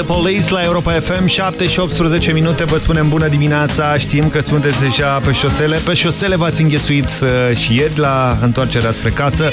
The Police la Europa FM, 7 și 18 minute, vă spunem bună dimineața, știm că sunteți deja pe șosele, pe șosele v-ați înghesuit uh, și ieri la întoarcerea spre casă,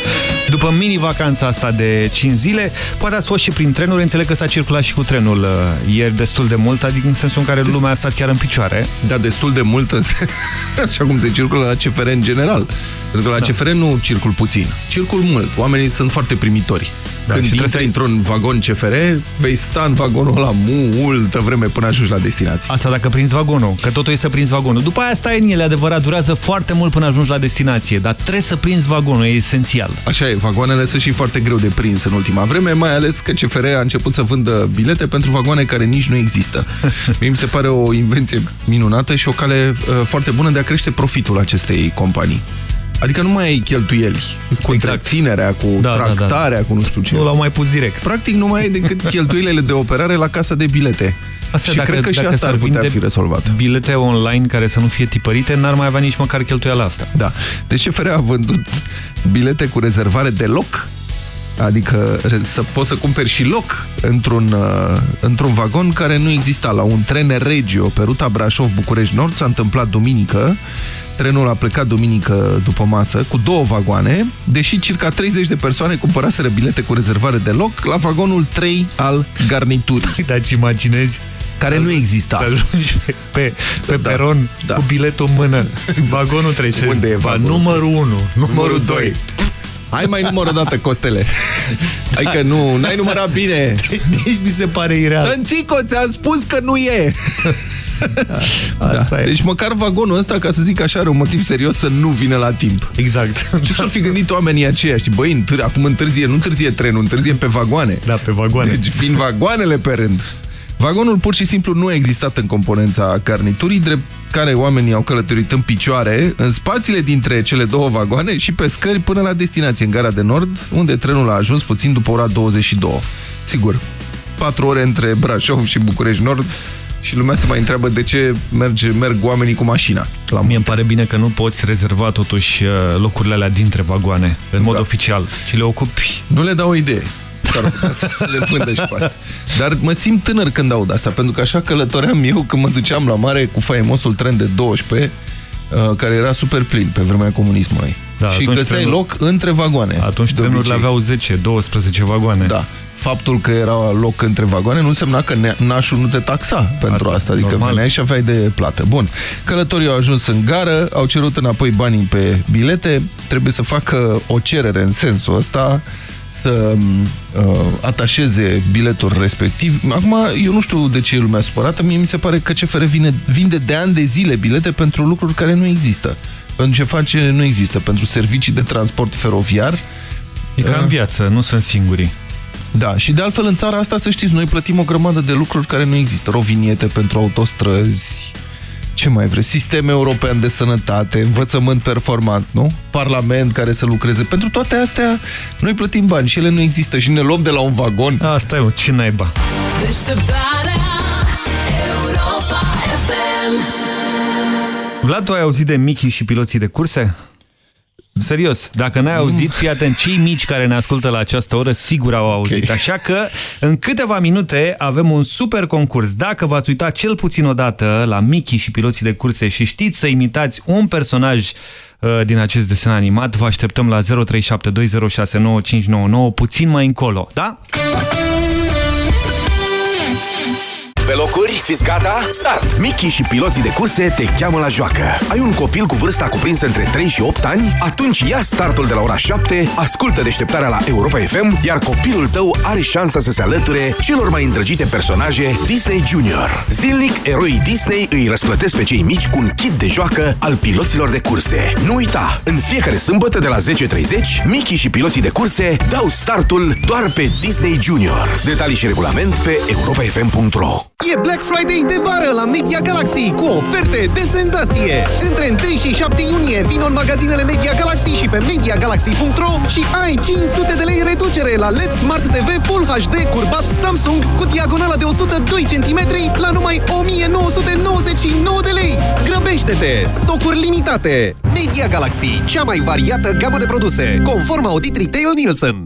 după mini-vacanța asta de 5 zile, poate ați fost și prin trenuri, înțeleg că s-a circulat și cu trenul uh, ieri destul de mult, adică în sensul în care lumea a stat chiar în picioare. Da, destul de mult, așa cum se circulă la CFR în general. Pentru că la da. CFR nu circul puțin, circul mult. Oamenii sunt foarte primitori. Da, Când intri să... într-un vagon CFR, vei sta în vagonul ăla multă vreme până ajungi la destinație. Asta dacă prinzi vagonul, că totul e să prinzi vagonul. După aia stai în ele, adevărat, durează foarte mult până ajungi la destinație, dar trebuie să prinzi vagonul, e esențial. Așa e, vagoanele sunt și foarte greu de prins în ultima vreme, mai ales că CFR a început să vândă bilete pentru vagoane care nici nu există. Mie mi se pare o invenție minunată și o cale uh, foarte bună de a crește profitul acestei companii. Adică nu mai ai cheltuieli cu exact. întreținerea, cu da, tractarea, da, da. cu nu știu ce. Nu l-au mai pus direct. Practic nu mai ai decât cheltuielile de operare la casa de bilete. Asta și dacă, cred că și asta ar putea fi rezolvat. bilete online care să nu fie tipărite, n-ar mai avea nici măcar cheltuiala asta. Da. Deci CFR a vândut bilete cu rezervare de loc Adică să poți să cumperi și loc într-un uh, într vagon care nu exista. La un tren regio pe ruta Brașov-București-Nord s-a întâmplat duminică. Trenul a plecat duminică după masă cu două vagoane, deși circa 30 de persoane cumpăraseră bilete cu rezervare de loc la vagonul 3 al garniturii. Da-ți imaginezi? care nu exista. Pe, pe, pe da, peron da. cu biletul în mână. Vagonul 3. Unde e vagonul? Numărul 1, numărul 2. Hai mai număr o dată, Costele. Adică nu, n-ai numărat bine. Deci mi se pare ireal. Tănțico, ți-am spus că nu e. Da. Deci măcar vagonul ăsta, ca să zic așa, are un motiv serios să nu vină la timp. Exact. Ce s-ar fi gândit oamenii aceia? Și băi, întâr acum întârzie, nu întârzie trenul, întârzie pe vagoane. Da, pe vagoane. Deci vin vagoanele pe rând. Vagonul pur și simplu nu a existat în componența garniturii, drept care oamenii au călătorit în picioare, în spațiile dintre cele două vagoane și pe scări până la destinație, în gara de nord, unde trenul a ajuns puțin după ora 22. Sigur, 4 ore între Brașov și București Nord și lumea se mai întreabă de ce merge, merg oamenii cu mașina. La Mie îmi pare bine că nu poți rezerva totuși uh, locurile alea dintre vagoane, în mod Da. oficial, și le ocupi. Nu le dau o idee. S-ar putea să le vândă și pe asta. Dar mă simt tânăr când aud asta, pentru că așa călătoream eu când mă duceam la mare cu faimosul tren de 12, uh, care era super plin pe vremea comunismului. Da, și atunci găseai trenul- loc între vagoane. Atunci de trenurile obicei. aveau 10-12 vagoane. Da. Faptul că era loc între vagoane nu însemna că ne- nașul nu te taxa pentru Asta, asta, adică normal. veneai și aveai de plată. Bun, călătorii au ajuns în gară, au cerut înapoi banii pe bilete, trebuie să facă o cerere în sensul ăsta, să uh, atașeze biletul respectiv. Acum, eu nu știu de ce e lumea supărată, mie mi se pare că CFR vine, vinde de ani de zile bilete pentru lucruri care nu există. Pentru ce face nu există. Pentru servicii de transport feroviar, E ca în viață, nu sunt singurii. Da, și de altfel în țara asta, să știți, noi plătim o grămadă de lucruri care nu există. Roviniete pentru autostrăzi, ce mai vreți? Sistem european de sănătate, învățământ performant, nu? Parlament care să lucreze. Pentru toate astea, noi plătim bani și ele nu există și ne luăm de la un vagon. Asta e, mă, ce naiba. Deșteptarea Europa FM Vlad, tu ai auzit de Mickey și piloții de curse? Serios, dacă n-ai auzit, fii atent, cei mici care ne ascultă la această oră sigur au auzit. Ok. Așa că în câteva minute avem un super concurs. Dacă v-ați uitat cel puțin odată la Mickey și piloții de curse și știți să imitați un personaj uh, din acest desen animat, vă așteptăm la 0372069599 puțin mai încolo, da? Pe locuri, fiți gata, start! Mickey și piloții de curse te cheamă la joacă. Ai un copil cu vârsta cuprinsă între 3 și 8 ani? Atunci ia startul de la ora 7, ascultă deșteptarea la Europa FM, iar copilul tău are șansa să se alăture celor mai îndrăgite personaje Disney Junior. Zilnic, eroii Disney îi răsplătesc pe cei mici cu un kit de joacă al piloților de curse. Nu uita, în fiecare sâmbătă de la 10.30, Mickey și piloții de curse dau startul doar pe Disney Junior. Detalii și regulament pe europafm.ro E Black Friday de vară la Media Galaxy cu oferte de senzație! Între 1 și 7 iunie vin în magazinele Media Galaxy și pe MediaGalaxy.ro și ai 500 de lei reducere la LED Smart TV Full HD curbat Samsung cu diagonala de 102 cm la numai 1999 de lei! Grăbește-te! Stocuri limitate! Media Galaxy, cea mai variată gamă de produse, conform audit Retail Nielsen.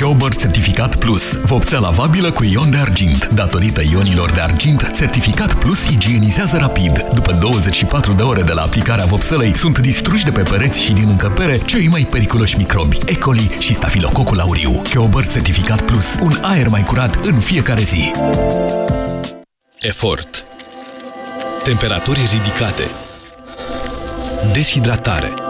Chobert Certificat Plus. Vopsea lavabilă cu ion de argint. Datorită ionilor de argint, Certificat Plus igienizează rapid. După 24 de ore de la aplicarea vopselei, sunt distruși de pe pereți și din încăpere cei mai periculoși microbi, E. coli și stafilococul auriu. Chobert Certificat Plus. Un aer mai curat în fiecare zi. Efort. Temperaturi ridicate. Deshidratare.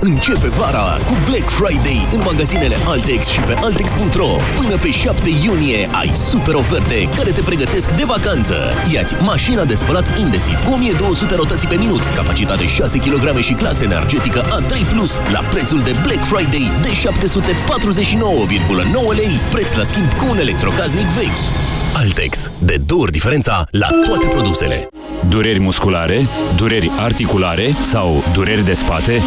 Începe vara cu Black Friday în magazinele Altex și pe Altex.ro. Până pe 7 iunie ai super oferte care te pregătesc de vacanță. Iați mașina de spălat Indesit cu 1200 rotații pe minut, capacitate 6 kg și clasă energetică A3+, Plus, la prețul de Black Friday de 749,9 lei, preț la schimb cu un electrocaznic vechi. Altex. De două ori diferența la toate produsele. Dureri musculare, dureri articulare sau dureri de spate?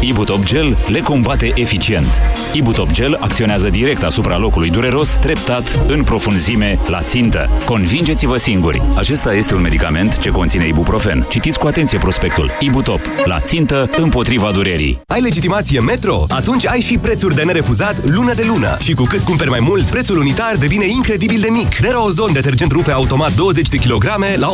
Ibutop Gel le combate eficient. Ibutop Gel acționează direct asupra locului dureros, treptat, în profunzime, la țintă. Convingeți-vă singuri! Acesta este un medicament ce conține ibuprofen. Citiți cu atenție prospectul. Ibutop. La țintă, împotriva durerii. Ai legitimație Metro? Atunci ai și prețuri de nerefuzat lună de lună. Și cu cât cumperi mai mult, prețul unitar devine incredibil de mic. Derozon detergent rufe automat 20 de kg la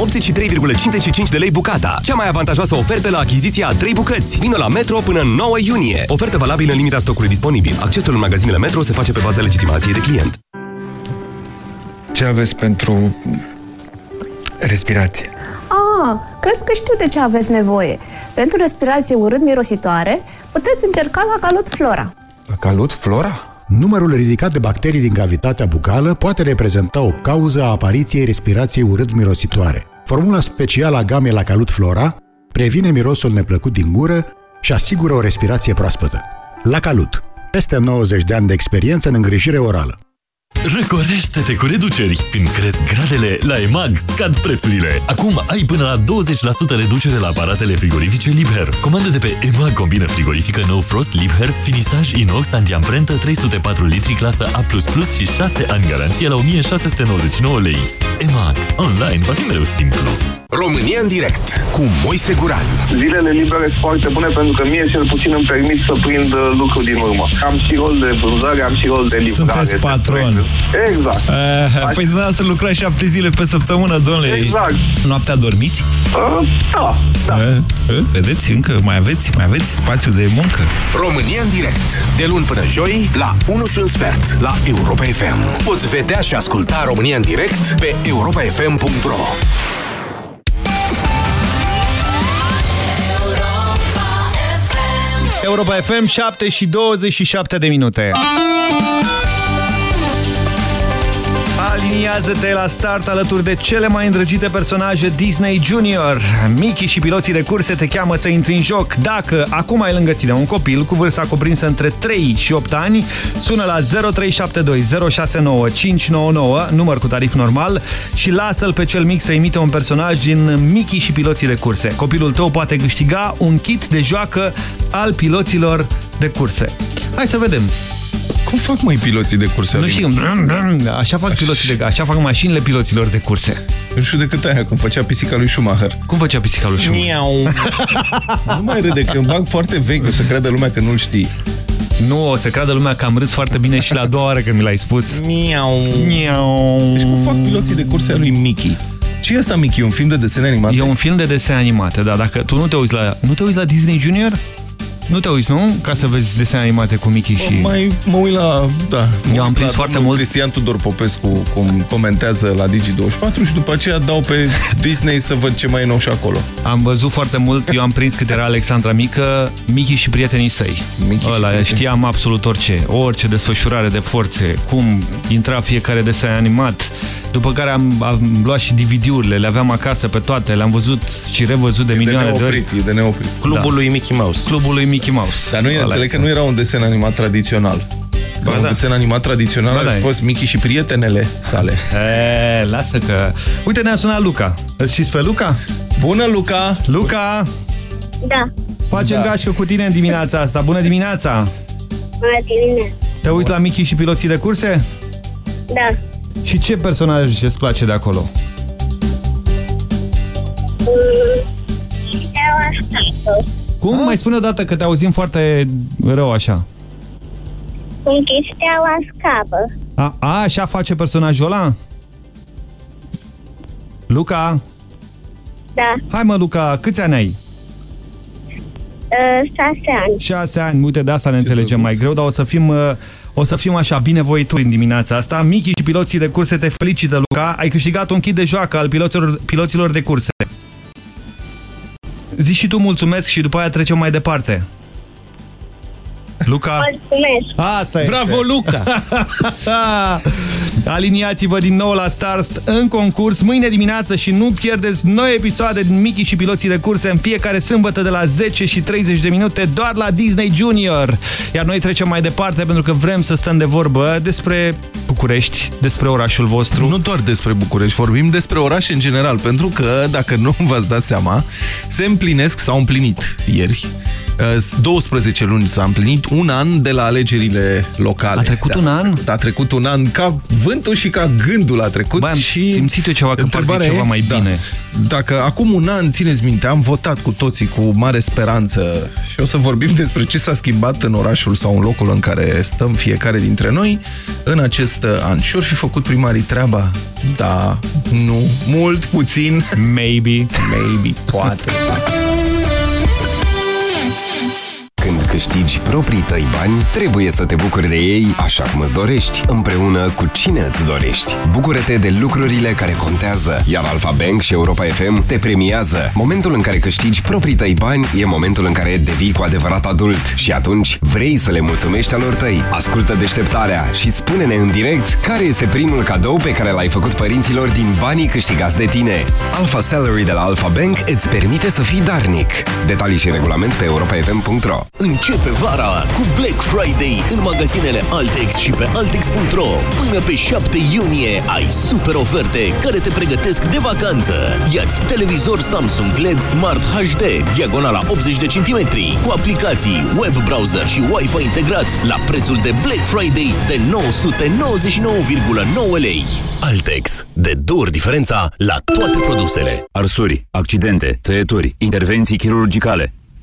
83,55 de lei bucata. Cea mai avantajoasă ofertă la achiziția a 3 bucăți. Vino la Metro până în 9 iunie. Ofertă valabilă în limita stocului disponibil. Accesul în magazinele Metro se face pe bază legitimației de client. Ce aveți pentru respirație? Ah, cred că știu de ce aveți nevoie. Pentru respirație urât-mirositoare, puteți încerca la Calut Flora. La Calut Flora? Numărul ridicat de bacterii din cavitatea bucală poate reprezenta o cauză a apariției respirației urât-mirositoare. Formula specială a gamei la Calut Flora previne mirosul neplăcut din gură și asigură o respirație proaspătă. La Calut. Peste 90 de ani de experiență în îngrijire orală. Răcorește-te cu reduceri! Când cresc gradele, la EMAG scad prețurile. Acum ai până la 20% reducere la aparatele frigorifice Liebherr. Comandă de pe EMAG combină frigorifică No Frost Liebherr, finisaj inox antiamprentă 304 litri clasă A++ și 6 ani garanție la 1699 lei. EMAG. Online va fi mereu simplu. România în direct cu Moise Guran. Zilele libere sunt foarte bune pentru că mie cel puțin îmi permit să prind uh, lucruri din urmă. Am și rol de vânzare, am și rol de livrare. Sunteți patron. Exact. Uh, păi dumneavoastră lucrați șapte zile pe săptămână, domnule. Exact. Noaptea dormiți? Uh, da, da. Uh, uh, vedeți, încă mai aveți, mai aveți spațiu de muncă. România în direct. De luni până joi, la 1 și un sfert, la Europa FM. Poți vedea și asculta România în direct pe europafm.ro Europa FM, 7 și 27 de minute. Aliniază-te la start alături de cele mai îndrăgite personaje Disney Junior. Mickey și piloții de curse te cheamă să intri în joc. Dacă acum ai lângă tine un copil cu vârsta cuprinsă între 3 și 8 ani, sună la 0372069599, număr cu tarif normal, și lasă-l pe cel mic să imite un personaj din Mickey și piloții de curse. Copilul tău poate câștiga un kit de joacă al piloților de curse. Hai să vedem. Cum fac mai piloții de curse? Nu știu, așa fac, piloții de, așa fac mașinile piloților de curse. Nu știu decât aia, cum făcea pisica lui Schumacher. Cum făcea pisica lui Schumacher? Miau. nu mai râde, că îmi bag foarte vechi, o să creadă lumea că nu-l știi. Nu, o să creadă lumea că am râs foarte bine și la a doua oară când mi l-ai spus. Miau. Miau. Deci cum fac piloții de curse a lui Mickey? Ce e asta, Mickey? Un film de desene animate? E un film de desene animate, da. Dacă tu nu te uiți la... Nu te uiți la Disney Junior? Nu te uiți, nu? Ca să vezi desene animate cu Mickey și... Mai mă uit la... Da. Eu am prins foarte mult... Cristian Tudor Popescu cum comentează la Digi24 și după aceea dau pe Disney să văd ce mai e nou și acolo. Am văzut foarte mult, eu am prins cât era Alexandra Mică, Mickey și prietenii săi. Mickey Ăla, și știam absolut orice, orice desfășurare de forțe, cum intra fiecare desen animat, după care am, am luat și DVD-urile, le aveam acasă pe toate, le-am văzut și revăzut de E milioane de, ori. neoprit, e de neoprit. Clubul Da. lui Mickey Mouse. Clubul lui Mickey Mouse. Dar nu e, Ăla înțeleg este. că nu era un desen animat tradițional. Că Ba un da. desen animat tradițional Ba ar da. fi fost Mickey și prietenele sale. E, lasă că... Uite, ne-a sunat Luca. Îl știți pe Luca? Bună, Luca! Luca! Da, Facem Da. gașcă cu tine în dimineața asta. Bună dimineața! bună dimineața. Te uiți la Mickey și piloții de curse? Da, Și ce personaj îți place de acolo? steaua scapă. Cum? Mai spune o dată că te auzim foarte rău așa. Cum că steaua scapă. A, a așa face personajul ăla? Luca? Da. Hai mă, Luca, câți ani ai? Uh, șase ani. Șase ani, uite, de asta ne înțelegem mai greu, dar o să fim, uh, o să fim așa binevoitori în dimineața asta. Michi și piloții de curse te felicită, Luca. Ai câștigat un kit de joacă al piloților, piloților de curse. Zici și tu mulțumesc și după aia trecem mai departe. Luca? Mulțumesc! Asta e. Bravo, Luca! Aliniați-vă din nou la Stars în concurs mâine dimineață și nu pierdeți noi episoade din Mickey și piloții de curse în fiecare sâmbătă de la 10 și 30 de minute doar la Disney Junior. Iar noi trecem mai departe pentru că vrem să stăm de vorbă despre București, despre orașul vostru. Nu doar despre București, vorbim despre oraș în general, pentru că, dacă nu v-ați dat seama, se împlinesc, s-au împlinit ieri, 12 luni s-a împlinit un an de la alegerile locale. A trecut da, un an? A trecut un an ca vântul și ca gândul a trecut. Bă, am și simțit eu ceva că parcă e ceva mai da, bine. Dacă acum un an, țineți minte, am votat cu toții cu mare speranță și o să vorbim despre ce s-a schimbat în orașul sau în locul în care stăm fiecare dintre noi în acest an. Și ori fi făcut primarii treaba? Da, nu, mult, puțin. Maybe. Maybe, poate. Câștigi proprii tăi bani, trebuie să te bucuri de ei așa cum îți dorești, împreună cu cine îți dorești. Bucură-te de lucrurile care contează, iar Alfa Bank și Europa FM te premiază. Momentul în care câștigi proprii tăi bani e momentul în care devii cu adevărat adult și atunci vrei să le mulțumești alor tăi. Ascultă deșteptarea și spune-ne în direct care este primul cadou pe care l-ai făcut părinților din banii câștigați de tine. Alpha Salary de la Alpha Bank îți permite să fii darnic. Detalii și regulament pe europafm.ro Începe vara cu Black Friday în magazinele Altex și pe Altex.ro. Până pe 7 iunie ai super oferte care te pregătesc de vacanță. Iați televizor Samsung LED Smart HD, diagonala 80 de centimetri, cu aplicații, web browser și Wi-Fi integrați la prețul de Black Friday de 999,9 lei. Altex. De două ori diferența la toate produsele. Arsuri, accidente, tăieturi, intervenții chirurgicale.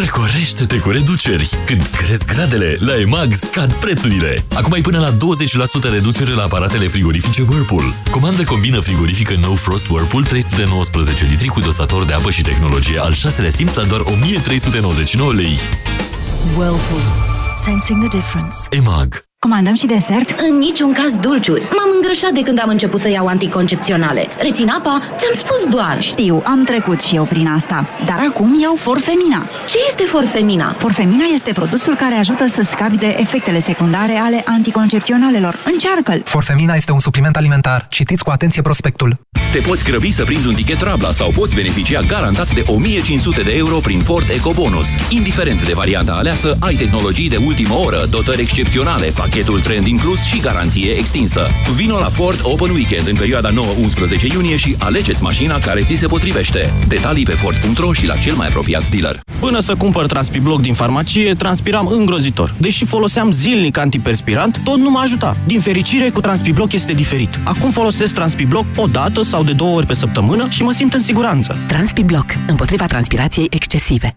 Răcorește-te cu reduceri! Când cresc gradele, la EMAG scad prețurile! Acum ai până la 20% reducere la aparatele frigorifice Whirlpool. Comandă combină frigorifică No Frost Whirlpool 319 litri cu dosator de apă și tehnologie al 6-lea simț la doar 1399 lei. Whirlpool. Sensing the difference. EMAG. Comandăm și desert? În niciun caz dulciuri. M-am îngrășat de când am început să iau anticoncepționale. Rețin apa? Ți-am spus doar. Știu, am trecut și eu prin asta. Dar acum iau Forfemina. Ce este Forfemina? Forfemina este produsul care ajută să scapi de efectele secundare ale anticoncepționalelor. Încearcă-l! Forfemina este un supliment alimentar. Citiți cu atenție prospectul. Te poți grăbi să prinzi un tichet Rabla sau poți beneficia garantat de 1500 de euro prin Ford EcoBonus. Indiferent de varianta aleasă, ai tehnologii de ultimă oră, dotări excepționale, pachetul trend inclus și garanție extinsă. Vino la Ford Open Weekend în perioada 9-11 iunie și alegeți mașina care ți se potrivește. Detalii pe Ford.ro și la cel mai apropiat dealer. Până să cumpăr Transpibloc din farmacie, transpiram îngrozitor. Deși foloseam zilnic antiperspirant, tot nu mă ajuta. Din fericire, cu Transpibloc este diferit. Acum folosesc Transpibloc o dată sau de două ori pe săptămână și mă simt în siguranță. Transpibloc. Împotriva transpirației excesive.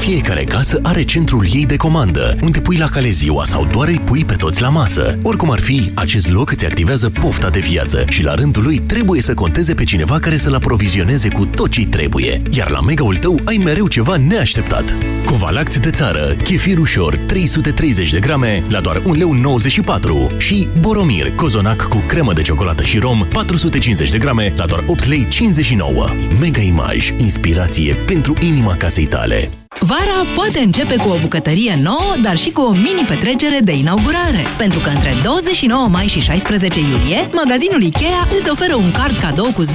Fiecare casă are centrul ei de comandă, unde pui la cale ziua sau doar îi pui pe toți la masă. Oricum ar fi, acest loc îți activează pofta de viață și la rândul lui trebuie să conteze pe cineva care să-l aprovizioneze cu tot ce trebuie. Iar la mega-ul tău ai mereu ceva neașteptat. Covalact de țară, chefir ușor 330 de grame la doar 1,94 lei și Boromir, cozonac cu cremă de ciocolată și rom 450 de grame la doar 8 lei 59. Mega Image, inspirație pentru inima casei tale. Vara poate începe cu o bucătărie nouă, dar și cu o mini-petrecere de inaugurare. Pentru că între 29 mai și 16 iulie, magazinul IKEA îți oferă un card cadou cu 10%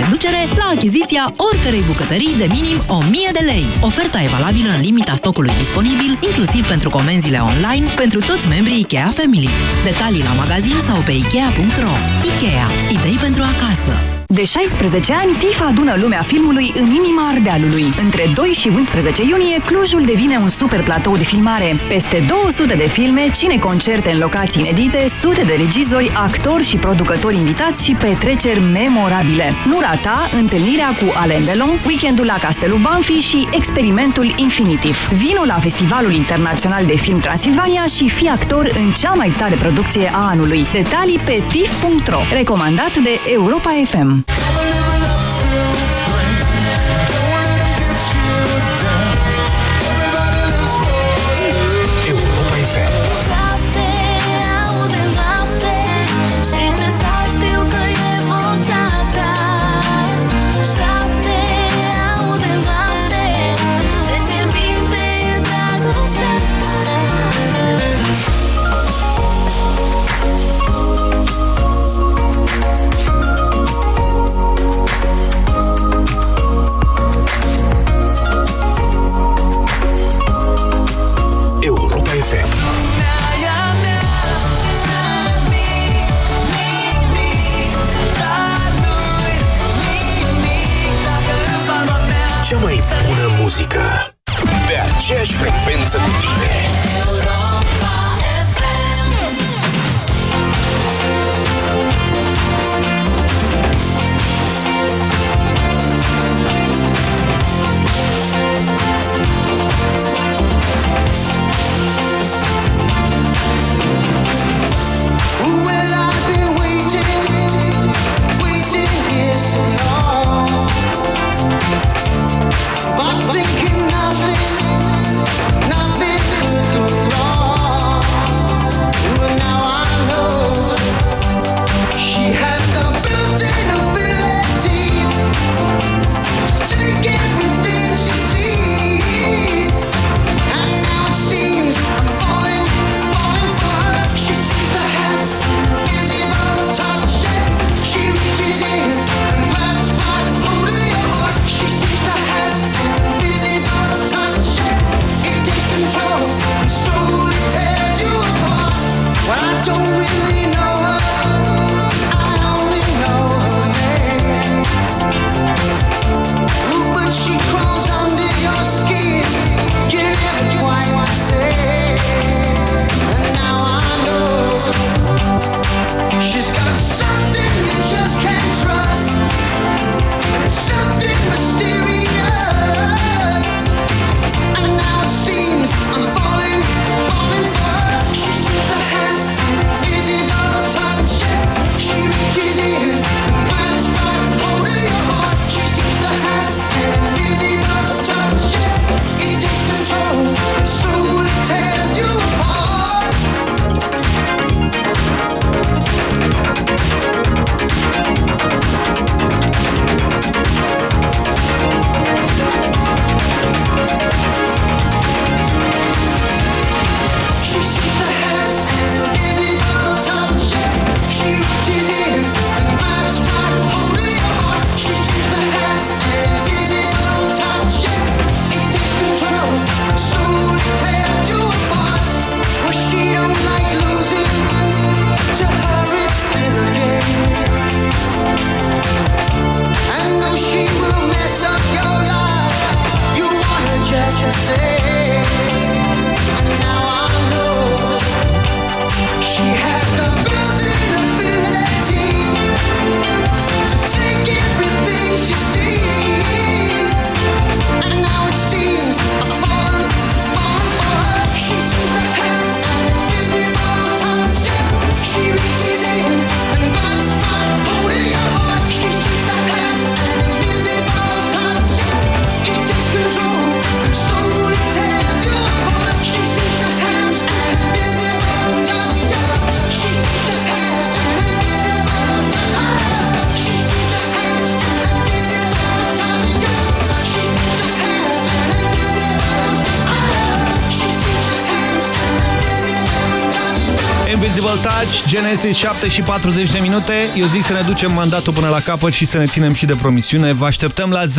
reducere la achiziția oricărei bucătării de minim 1000 de lei. Oferta e valabilă în limita stocului disponibil, inclusiv pentru comenzile online, pentru toți membrii IKEA Family. Detalii la magazin sau pe Ikea.ro. IKEA. Idei pentru acasă. De 16 ani, FIFA adună lumea filmului în inima Ardealului. Între 2 și 11 iunie, Clujul devine un super platou de filmare. Peste 200 de filme, cine concerte în locații inedite, sute de regizori, actori și producători invitați și petreceri memorabile. Nu rata întâlnirea cu Alain Delon, weekendul la Castelul Banfi și experimentul Infinitiv. Vino la Festivalul Internațional de Film Transilvania și fi actor în cea mai tare producție a anului. Detalii pe tif.ro. Recomandat de Europa FM. Europa muzică. Pe aceeași frecvență cu tine Genesis 7 și 40 de minute. Eu zic să ne ducem mandatul până la capăt și să ne ținem și de promisiune. Vă așteptăm la 0372069599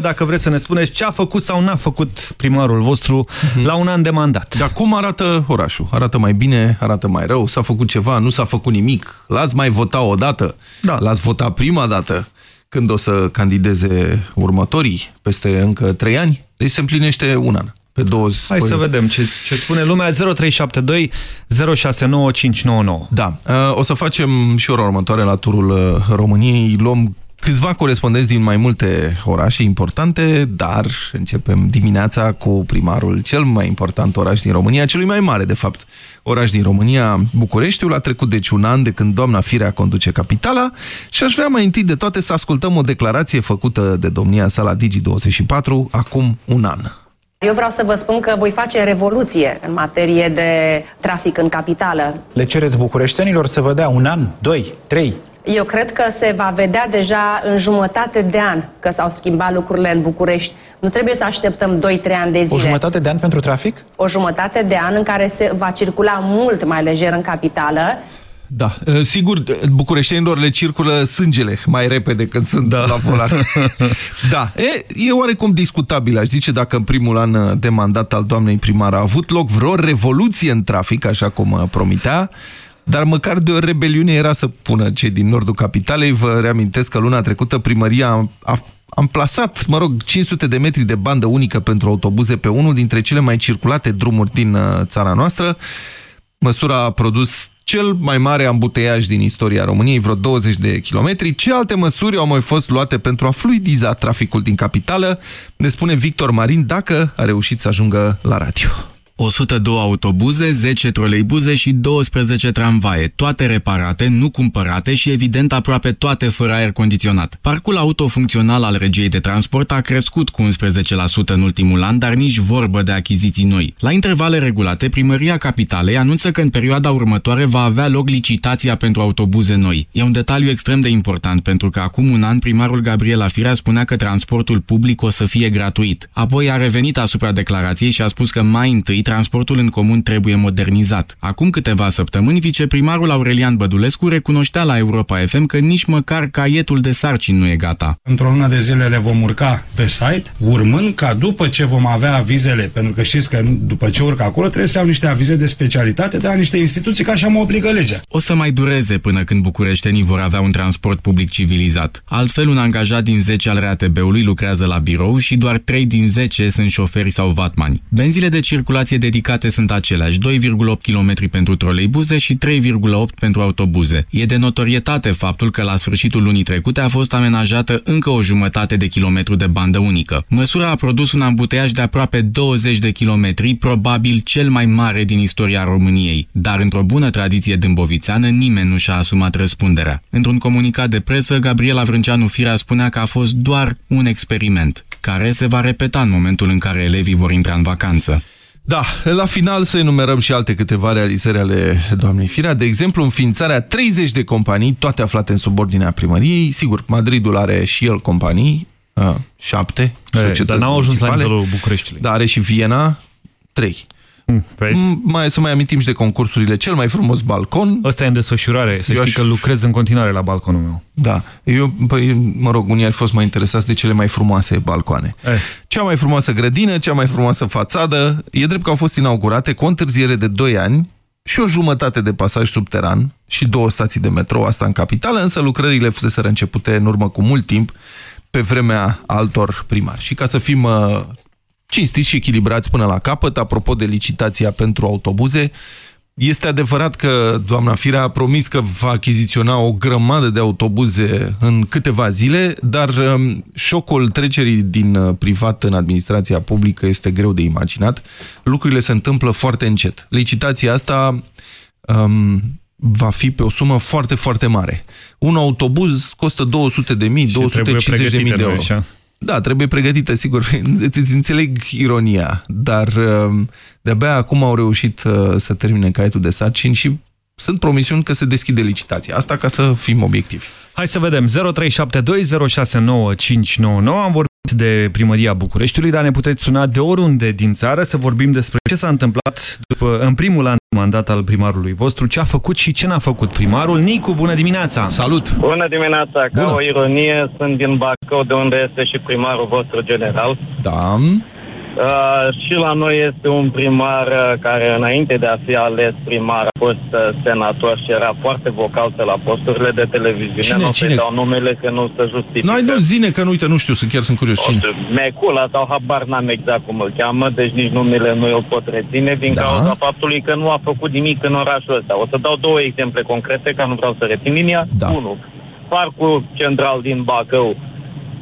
dacă vreți să ne spuneți ce a făcut sau n-a făcut primarul vostru la un an de mandat. Dar cum arată orașul? Arată mai bine, arată mai rău? S-a făcut ceva? Nu s-a făcut nimic? L-ați mai votat o dată? Da. L-ați votat prima dată? Când o să candideze următorii? Peste încă trei ani? Deci se împlinește un an. Pe 20... Hai să vedem ce, ce spune lumea. 0372 069599. Da. Uh, O să facem și ora următoare la turul uh, României. Luăm câțiva corespondenți din mai multe orașe importante, dar începem dimineața cu primarul cel mai important oraș din România, celui mai mare, de fapt, oraș din România, Bucureștiul. A trecut deci un an de când doamna Firea conduce capitala și aș vrea mai întâi de toate să ascultăm o declarație făcută de domnia sa la Digi24 acum un an. Eu vreau să vă spun că voi face revoluție în materie de trafic în capitală. Le cereți bucureștenilor să vă dea un an, doi, trei. Eu cred că se va vedea deja în jumătate de an că s-au schimbat lucrurile în București. Nu trebuie să așteptăm 2-3 ani de O zile. jumătate de an pentru trafic? O jumătate de an în care se va circula mult mai lejer în capitală. Da, uh, sigur, bucureștenilor le circulă sângele mai repede când sunt da. la volan. da, e, e oarecum discutabil, aș zice, dacă în primul an de mandat al doamnei primar a avut loc vreo revoluție în trafic, așa cum uh, promitea, dar măcar de o rebeliune era să pună cei din nordul capitalei. Vă reamintesc că luna trecută primăria a, a am plasat, mă rog, 500 de metri de bandă unică pentru autobuze pe unul dintre cele mai circulate drumuri din uh, țara noastră. Măsura a produs cel mai mare ambuteiaj din istoria României, vreo 20 de kilometri. Ce alte măsuri au mai fost luate pentru a fluidiza traficul din capitală? Ne spune Victor Marin dacă a reușit să ajungă la radio. 102 autobuze, 10 troleibuze și 12 tramvaie, toate reparate, nu cumpărate și evident aproape toate fără aer condiționat. Parcul autofuncțional al regiei de transport a crescut cu 11% în ultimul an, dar nici vorbă de achiziții noi. La intervale regulate, primăria capitalei anunță că în perioada următoare va avea loc licitația pentru autobuze noi. E un detaliu extrem de important pentru că acum un an primarul Gabriela Firea spunea că transportul public o să fie gratuit. Apoi a revenit asupra declarației și a spus că mai întâi transportul în comun trebuie modernizat. Acum câteva săptămâni, viceprimarul Aurelian Bădulescu recunoștea la Europa FM că nici măcar caietul de sarcini nu e gata. Într-o lună de zile le vom urca pe site, urmând ca după ce vom avea avizele, pentru că știți că după ce urcă acolo trebuie să am niște avize de specialitate de la niște instituții, ca așa mă obligă legea. O să mai dureze până când bucureștenii vor avea un transport public civilizat. Altfel, un angajat din 10 al RATB-ului lucrează la birou și doar 3 din 10 sunt șoferi sau vatmani. Benzile de circulație dedicate sunt aceleași, 2,8 km pentru troleibuze și 3,8 pentru autobuze. E de notorietate faptul că la sfârșitul lunii trecute a fost amenajată încă o jumătate de kilometru de bandă unică. Măsura a produs un ambuteiaj de aproape 20 de kilometri, probabil cel mai mare din istoria României, dar într-o bună tradiție dâmbovițeană nimeni nu și-a asumat răspunderea. Într-un comunicat de presă, Gabriela Vrânceanu Firea spunea că a fost doar un experiment, care se va repeta în momentul în care elevii vor intra în vacanță. Da, la final să enumerăm și alte câteva realizări ale doamnei Firea. De exemplu, înființarea 30 de companii, toate aflate în subordinea primăriei. Sigur, Madridul are și el companii, a, șapte. E, societăți dar n-au ajuns la municipale. nivelul Bucureștiului. Da, are și Viena, trei. Mm, Mai, să mai amintim și de concursurile Cel mai frumos balcon. Ăsta e în desfășurare. Să Eu știi aș- că lucrez în continuare la balconul meu. Da, eu, păi, mă rog, unii ar fi fost mai interesați de cele mai frumoase balcoane. Eh. Cea mai frumoasă grădină, cea mai frumoasă fațadă. E drept că au fost inaugurate cu o întârziere de 2 ani și o jumătate de pasaj subteran și două stații de metrou, asta în capitală, însă lucrările fuseseră începute în urmă cu mult timp pe vremea altor primari. Și ca să fim uh, cinstiți și echilibrați până la capăt, apropo de licitația pentru autobuze, este adevărat că doamna Firea a promis că va achiziționa o grămadă de autobuze în câteva zile, dar um, șocul trecerii din uh, privat în administrația publică este greu de imaginat. Lucrurile se întâmplă foarte încet. Licitația asta um, va fi pe o sumă foarte, foarte mare. Un autobuz costă 200 de mii, 250 de mii de nu-i euro. așa? Da, trebuie pregătită, sigur. Îți înțeleg ironia, dar um, de-abia acum au reușit uh, să termine caietul de sarcini și sunt promisiuni că se deschide licitația. Asta ca să fim obiectivi. Hai să vedem. 0372069599. Am vorbit de primăria Bucureștiului, dar ne puteți suna de oriunde din țară să vorbim despre ce s-a întâmplat după, în primul an de mandat al primarului vostru, ce a făcut și ce n-a făcut primarul. Nicu, bună dimineața! Salut! Bună dimineața! Ca Bună. o ironie, sunt din Bacău, de unde este și primarul vostru general. Da. Uh, și la noi este un primar uh, care, înainte de a fi ales primar, a fost uh, senator și era foarte vocal pe la posturile de televiziune. Cine, nu o cine? să-i dau numele, că nu se justifică. N-ai nu zine că nu, uite, nu știu, sunt chiar sunt curios. Cine? Mecula sau habar n-am exact cum îl cheamă, deci nici numele nu îl pot reține din Da. cauza faptului că nu a făcut nimic în orașul ăsta. O să dau două exemple concrete, că nu vreau să rețin linia. Da. Unu, parcul central din Bacău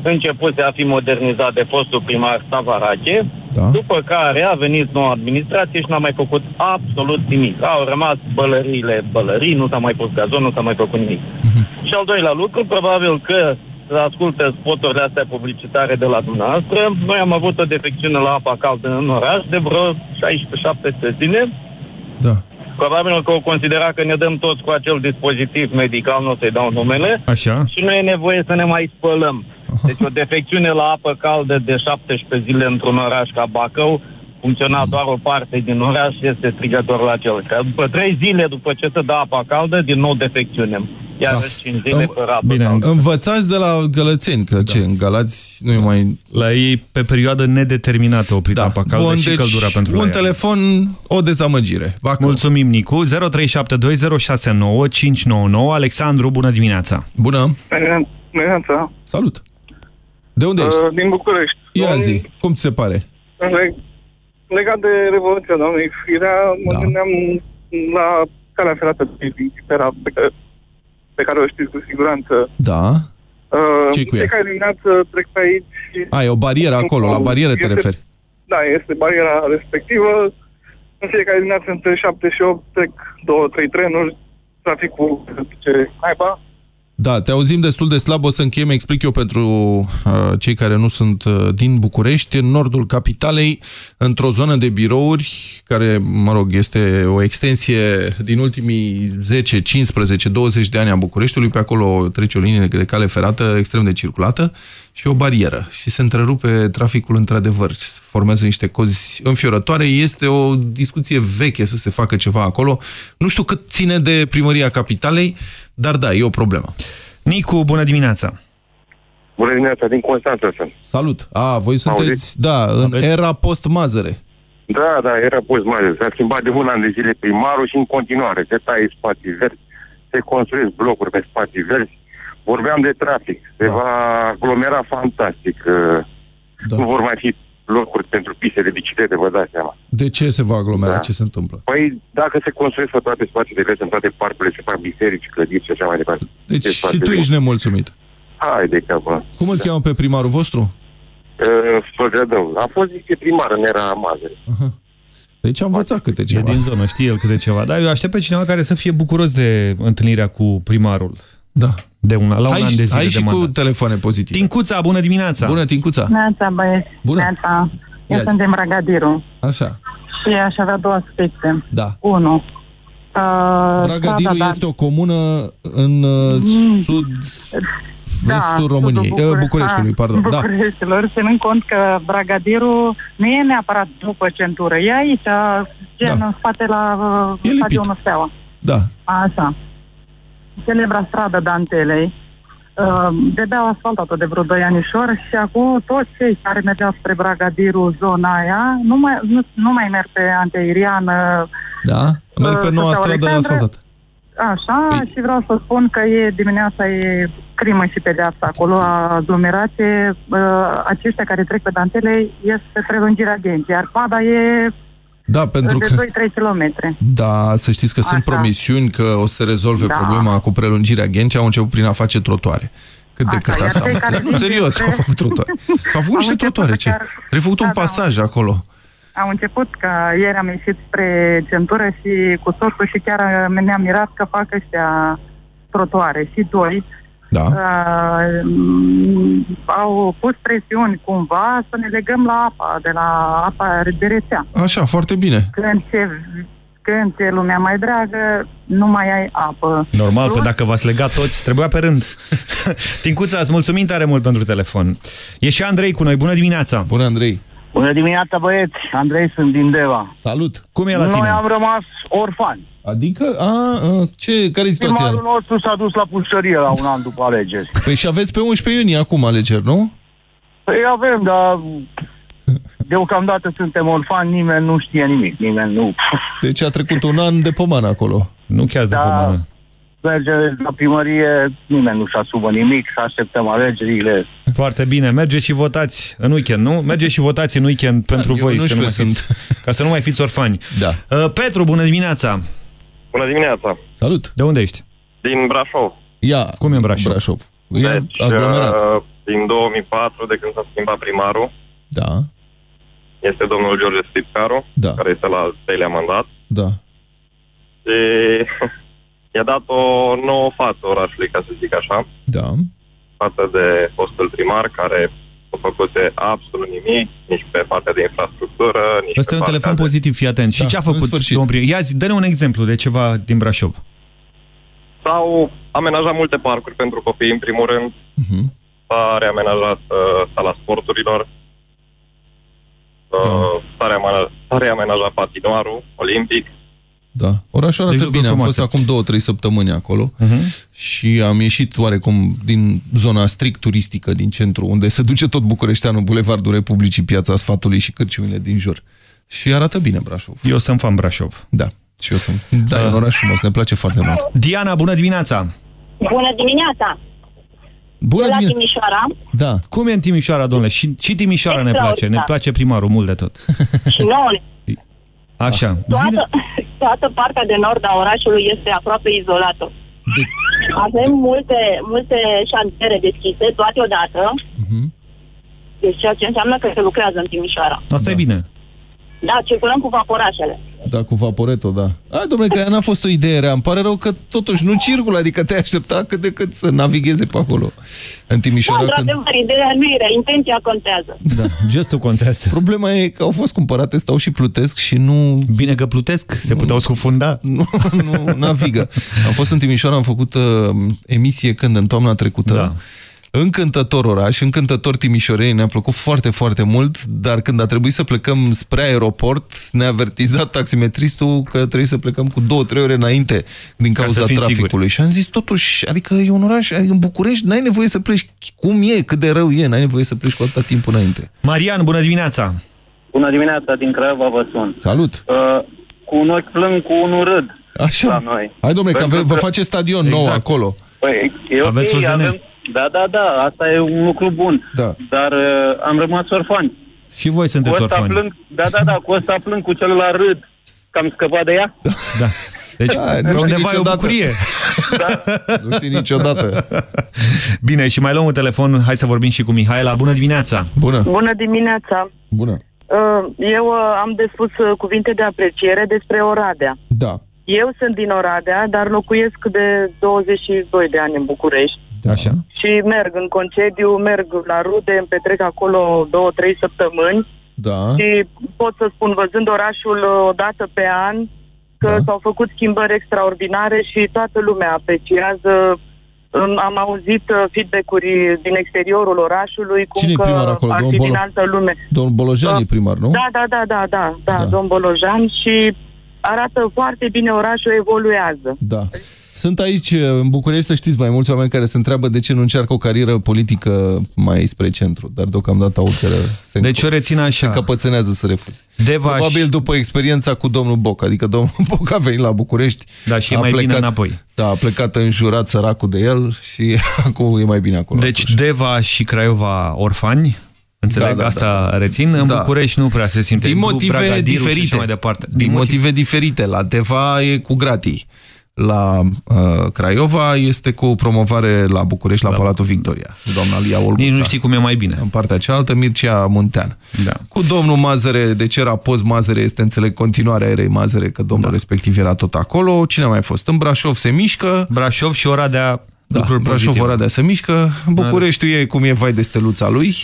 începuse a fi modernizat de fostul primar Savarache, da. după care a venit noua administrație și n-a mai făcut absolut nimic. Au rămas bălăriile bălării, nu s-a mai pus gazon, nu s-a mai făcut nimic. Și al doilea lucru, probabil că să ascultă spoturile astea publicitare de la dumneavoastră. Noi am avut o defecțiune la apa caldă în oraș de vreo 16-17 zile. Da. Probabil că o considera că ne dăm toți cu acel dispozitiv medical, nu o să-i dau numele. Așa. Și nu e nevoie să ne mai spălăm. Deci o defecțiune la apă caldă de 17 zile într-un oraș ca Bacău funcționa doar o parte din oraș și este strigător la cel. Că după 3 zile după ce se dă apa caldă, din nou defecțiune. Iar da. 5 zile fără apă Bine, caldă. învățați de la gălățeni, că ce, în Galați nu e mai... La ei, pe perioadă nedeterminată, oprit da. apa caldă Bun, și deci, căldura pentru un la ea. telefon, o dezamăgire. Bacău. Mulțumim, Nicu. 0372069599. Alexandru, bună dimineața! Bună! Dimineața. Salut! De unde ești? Uh, din București. Ia Domnul- zi, cum ți se pare? Leg- Legat de Revoluția doamnei Firea, mă Da. gândeam la calea ferată din Chipera, pe care, pe care o știți cu siguranță. Da. Uh, Ce-i cu ea? fiecare dimineață trec pe aici și... A, e o barieră acolo, la barieră te Este- referi. Da, este bariera respectivă. În fiecare dimineață între 7 și 8 trec 2-3 trenuri, traficul se duce naiba. Da, te auzim destul de slab, o să încheiem, explic eu pentru uh, cei care nu sunt uh, din București, în nordul capitalei, într-o zonă de birouri, care, mă rog, este o extensie din ultimii 10, 15, 20 de ani a Bucureștiului, pe acolo trece o linie de cale ferată extrem de circulată și o barieră și se întrerupe traficul într-adevăr, se formează niște cozi înfiorătoare, este o discuție veche să se facă ceva acolo, nu știu cât ține de primăria capitalei, dar da, e o problemă. Nicu, bună dimineața! Bună dimineața, din Constanța sunt. Salut! A, voi sunteți, Auziți? da, în era post-Mazăre. Da, da, era post mare. S-a schimbat de un an de zile primarul și în continuare se taie spații verzi, se construiesc blocuri pe spații verzi. Vorbeam de trafic, se va aglomera fantastic. uh, Da. Nu vor mai fi locuri pentru piste de biciclete, vă dați seama. De ce se va aglomera? Da. Ce se întâmplă? Păi, dacă se construiesc pe toate spațiile verzi, în toate parcurile, se fac biserici, clădiri și așa mai departe. Deci Se și face tu de- ești nemulțumit. Hai de capă. Cum îl cheamă pe primarul vostru? Uh, Sfăgădău. A fost viceprimar în era Mazăre. Deci am învățat câte ceva. E din zonă, știe el câte ceva. Dar eu aștept pe cineva care să fie bucuros de întâlnirea cu primarul. Da. De una, la un hai, an de zile hai de și cu mandat. telefoane pozitive. Tincuța, bună dimineața! Bună, Tincuța! Neața, băieți. Bună. Neața. Eu Ia zi. sunt din Bragadiru Așa, și aș avea două aspecte. da. Unu. Uh, Bragadiru strada, este o comună în uh, sud... vestul României, sudul eh, Bucureștiului, ah, pardon, da. Bucureștilor, ținând cont că Bragadiru nu e neapărat după centură, e aici, gen în spate la uh, stadionul Steaua. Da. Așa. Celebra stradă Dantelei. Uh, de au asfaltat-o de vreo 2 anișori și acum toți cei care mergeau spre Bragadiru, zona aia, nu mai, nu, nu mai merg pe Anteiriană, Da? Merg pe Uh, noua sau stradă Alexandra? asfaltată. Așa, Păi- și vreau să spun că e dimineața e crimă și pedeapsă acolo, aglomerație. Uh, aceștia care trec pe dantele este prelungirea Ghenci, iar pada e Da, pentru de că... 2-3 km. Da, să știți că sunt Așa. promisiuni că o să se rezolve Da. problema cu prelungirea Ghencea, au început prin a face trotoare. Cât de Așa, cât iar asta. cei care Dar nu, vin serios, dinspre- au făcut trotoare. Au făcut Au niște început trotoare, ce? chiar- Au făcut un Da, da. pasaj acolo. Au început că ieri am ieșit spre centură și cu soțul și chiar uh, ne-am mirat că fac ăștia trotuare. Și doi, Da. uh, m, au pus presiuni cumva să ne legăm la apa, de la apa de rețea. Așa, foarte bine. Când se, când ți-e lumea mai dragă, nu mai ai apă. Normal, Plus, pe dacă v-ați legat toți, trebuia pe rând. Tincuța, îți mulțumim tare mult pentru telefon. E și Andrei cu noi. Bună dimineața! Bună, Andrei! Bună dimineața, băieți! Andrei sunt din Deva. Salut! Cum e la Noi tine? am rămas orfani. Adică, a, a ce, care e situația? Primarul nostru s-a dus la pușcărie la un an după alegeri. Păi și aveți pe 11 iunie acum alegeri, nu? Păi avem, dar deocamdată suntem orfani, nimeni nu știe nimic, nimeni nu... Deci a trecut un an de pomană acolo. Nu chiar de Da. pomană. Merge la primărie, nimeni nu-și asumă nimic, să așteptăm alegerile. Foarte bine. Mergeți și votați în weekend, nu? Mergeți și votați în weekend pentru eu voi, nu să știu nu mai sunt. fiți, ca să nu mai fiți orfani. Da. Uh, Petru, bună dimineața! Bună dimineața! Salut! De unde ești? Din Brașov. Ia, Cum e în Brașov? Brașov. E Deci, aglomerat. uh, din 2004, de când s-a schimbat primarul, Da, este domnul George Stipcaru, Da. care este la al treilea mandat. da. Și i-a dat o nouă față orașului, ca să zic așa, Da. față de fostul primar, care nu făcuse absolut nimic, nici pe partea de infrastructură, nici Ăsta pe e un partea telefon de... pozitiv, fii atent. Și Da, ce a în făcut sfârșit. domnul primar? Ia zi, dă-ne un exemplu de ceva din Brașov. S-au amenajat multe parcuri pentru copii, în primul rând. Mhm. S-a reamenajat uh, sala sporturilor. Uh, S-a, reamena- s-a reamenajat patinoarul olimpic. Da. Orașul arată Deci bine. Am lucruri fost frumoase. acum două, trei săptămâni acolo Uh-huh. și am ieșit oarecum din zona strict turistică din centru, unde se duce tot Bucureșteanul, Bulevardul Republicii, Piața Sfatului și cârciumile din jur. Și arată bine Brașov. Eu sunt fan Brașov. Da. Și eu sunt. Da, e un oraș frumos, ne place foarte mult. Diana, bună dimineața! Bună dimineața! Bună Eu la dimineața! Timișoara Da. Cum e în Timișoara, domnule? Și, și Timișoara ne place. Ne Extraordinar. place primarul mult de tot. și nouă. Așa. Toată, toată partea de nord a orașului este aproape izolată. De... Avem multe, multe șantiere deschise, toate odată. Mhm. Deci ceea ce înseamnă că se lucrează în Timișoara. Asta e bine. Da, circulăm cu vaporașele. Da, cu Vaporeto, da. Hai, domnule, că aia n-a fost o idee rea. Îmi pare rău că totuși nu circulă, adică te aștepta cât de cât să navigheze pe acolo. În Da, Timișoara. când... într-adevăr, ideea nu era, intenția contează. Da, gestul contează. Problema e că au fost cumpărate, stau și plutesc și nu... Bine că plutesc, se puteau scufunda. Nu, nu navigă. Am fost în Timișoara, am făcut uh, emisie când în toamna trecută. Da. Încântător oraș, încântător timișorei, ne-a plăcut foarte, foarte mult, dar când a trebuit să plecăm spre aeroport, ne-a avertizat taximetristul că trebuie să plecăm cu două, trei ore înainte din Ca cauza să fim traficului. siguri. Și am zis, totuși, adică e un oraș, în București, n-ai nevoie să pleci cum e, cât de rău e, n-ai nevoie să pleci cu atâta timp înainte. Marian, bună dimineața! Bună dimineața, din Craiova vă sun. Salut! Uh, cu un ochi plâng, cu unul râd Așa. la noi. Hai, domnule, că Pentru ave- vă face stadion nou Exact. acolo. Păi, e ok, Aveți UZN? avem... Da, da, da, asta e un lucru bun. Da. Dar uh, am rămas orfani. Și voi Cu sunteți ăsta orfani. plâng, da, da, da, cu ăsta plâng, cu celălalt râd. Că am scăpat de ea. Da. Deci, Da, nu pe știi undeva e o niciodată. bucurie. Nu știi niciodată. Bine, și mai luăm un telefon. Hai să vorbim și cu Mihaela. Bună dimineața! Bună! Bună dimineața! Bună! Uh, Eu uh, am de spus uh, cuvinte de apreciere despre Oradea. Da. Eu sunt din Oradea, dar locuiesc de 22 de ani în București Așa. și merg în concediu, merg la rude, îmi petrec acolo două, trei săptămâni Da. și pot să spun, văzând orașul uh, o dată pe an, că Da. s-au făcut schimbări extraordinare și toată lumea apreciază. Um, Am auzit uh, feedback-uri din exteriorul orașului, cum Cine e că primar acolo? ar Domnul fi din Bolo- altă lume. Domnul Bolojan e primar, nu? Da, da, da, da, da, da, Da. domn Bolojan și arată foarte bine orașul, evoluează. Da. Sunt aici, în București, să știți, mai mulți oameni care se întreabă de ce nu încearcă o carieră politică mai spre centru, dar deocamdată aud că se, Deci o rețin așa. se căpățânează să refuze. Devaș Probabil și- după experiența cu domnul Boc, adică domnul Boc a venit la București. Da, și e a mai bine plecat, înapoi. Da, a plecat înjurat săracul de el și acum e mai bine acolo. Deci Deva și Craiova orfani, înțeleg Da, da, asta da. rețin, în Da. București nu prea se simte. din Bru- motive Bragadiru și diferite. așa mai departe. Din motive diferite. La Deva e cu gratii. La uh, Craiova este cu promovare la București, la, la Palatul Victoria. Doamna Lia Olguța. Nici nu știi cum e mai bine. În partea cealaltă, Mircea Muntean. Da. Cu domnul Mazăre, de ce era post Mazăre, este înțeleg continuarea erei Mazăre, că domnul da. respectiv era tot acolo. Cine a mai fost? În Brașov se mișcă. Brașov și Oradea Da, lucruri Brașov, pozitive. Oradea se mișcă. Bucureștiul e cum e vai de steluța lui.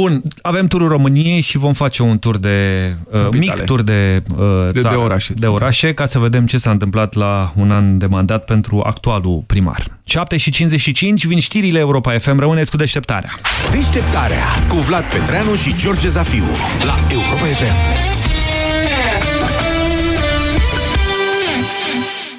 Bun, avem turul României și vom face un tur de uh, mic tur de, uh, De- țară, de orașe. de orașe ca să vedem ce s-a întâmplat la un an de mandat pentru actualul primar. 7 și 55 vin știrile Europa FM, rămâneți cu deșteptarea. Deșteptarea cu Vlad Petreanu și George Zafiu la Europa FM.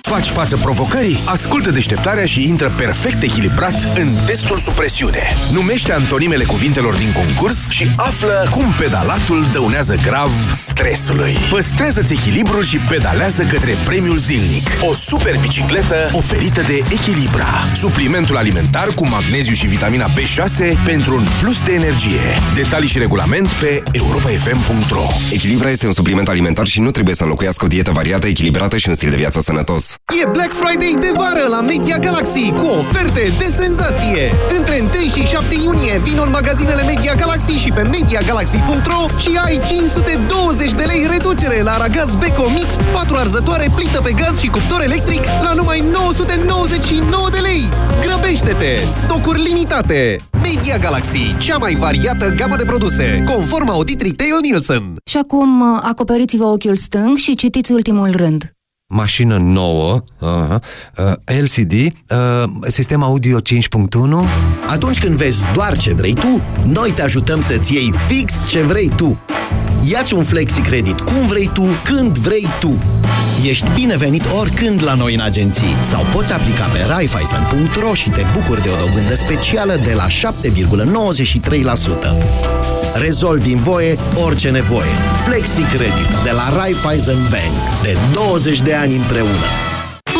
Faci față provocării? Ascultă deșteptarea și intră perfect echilibrat în testul sub presiune. Numește antonimele cuvintelor din concurs și află cum pedalatul dăunează grav stresului. Păstrează-ți echilibrul și pedalează către premiul zilnic. O super bicicletă oferită de Echilibra. Suplimentul alimentar cu magneziu și vitamina B6 pentru un plus de energie. Detalii și regulament pe europafm.ro Echilibra este un supliment alimentar și nu trebuie să înlocuiască o dietă variată, echilibrată și un stil de viață sănătos. E Black Friday de vară la Media Galaxy cu oferte de senzație! Între 1 și 7 iunie vin în magazinele Media Galaxy și pe MediaGalaxy.ro și ai 520 de lei reducere la aragaz Beko Mixed, 4 arzătoare, plită pe gaz și cuptor electric la numai 999 de lei! Grăbește-te! Stocuri limitate! Media Galaxy, cea mai variată gamă de produse, conform audit Retail Nielsen. Și acum uh, acoperiți-vă ochiul stâng și citiți ultimul rând. Mașină nouă, uh, uh, LCD, uh, sistem audio 5.1. Atunci când vezi doar ce vrei tu, noi te ajutăm să-ți iei fix ce vrei tu. Iați un flexi credit cum vrei tu, când vrei tu. Ești binevenit oricând la noi în agenții sau poți aplica pe raiffeisen.ro și te bucuri de o dobândă specială de la 7,93%. Rezolvi în voie orice nevoie. Flexi Credit de la Raiffeisen Bank. De 20 de ani împreună.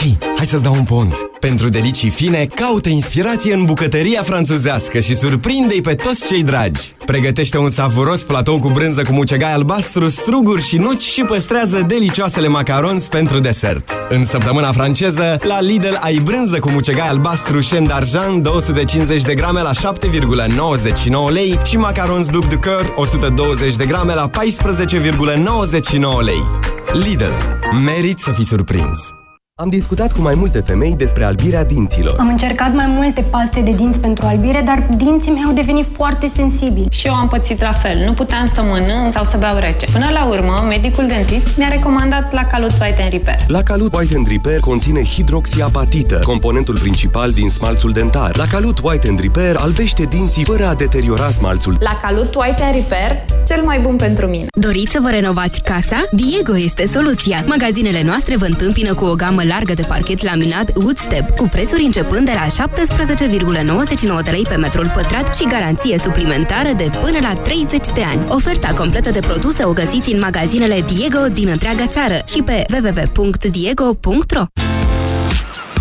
Hei, hai să-ți dau un pont! Pentru delicii fine, caută inspirație în bucătăria franțuzească și surprinde-i pe toți cei dragi. Pregătește un savuros platou cu brânză cu mucegai albastru, struguri și nuci și păstrează delicioasele macarons pentru desert. În săptămâna franceză, la Lidl ai brânză cu mucegai albastru Chen d'Argent 250 de grame la 7,99 lei și macarons Duc de Coeur 120 de grame la 14,99 lei. Lidl. Merit să fii surprins! Am discutat cu mai multe femei despre albirea dinților. Am încercat mai multe paste de dinți pentru albire, dar dinții mei au devenit foarte sensibili. Și eu am pățit la fel. Nu puteam să mănânc sau să beau rece. Până la urmă, medicul dentist mi-a recomandat la Calut White and Repair. La Calut White and Repair conține hidroxiapatită, componentul principal din smalțul dentar. La Calut White and Repair albește dinții fără a deteriora smalțul. La Calut White and Repair, cel mai bun pentru mine. Doriți să vă renovați casa? Diego este soluția. Magazinele noastre vă întâmpină cu o gamă largă de parchet laminat Woodstep, cu prețuri începând de la 17,99 de lei pe metrul pătrat și garanție suplimentară de până la 30 de ani. Oferta completă de produse o găsiți în magazinele Diego din întreaga țară și pe www.diego.ro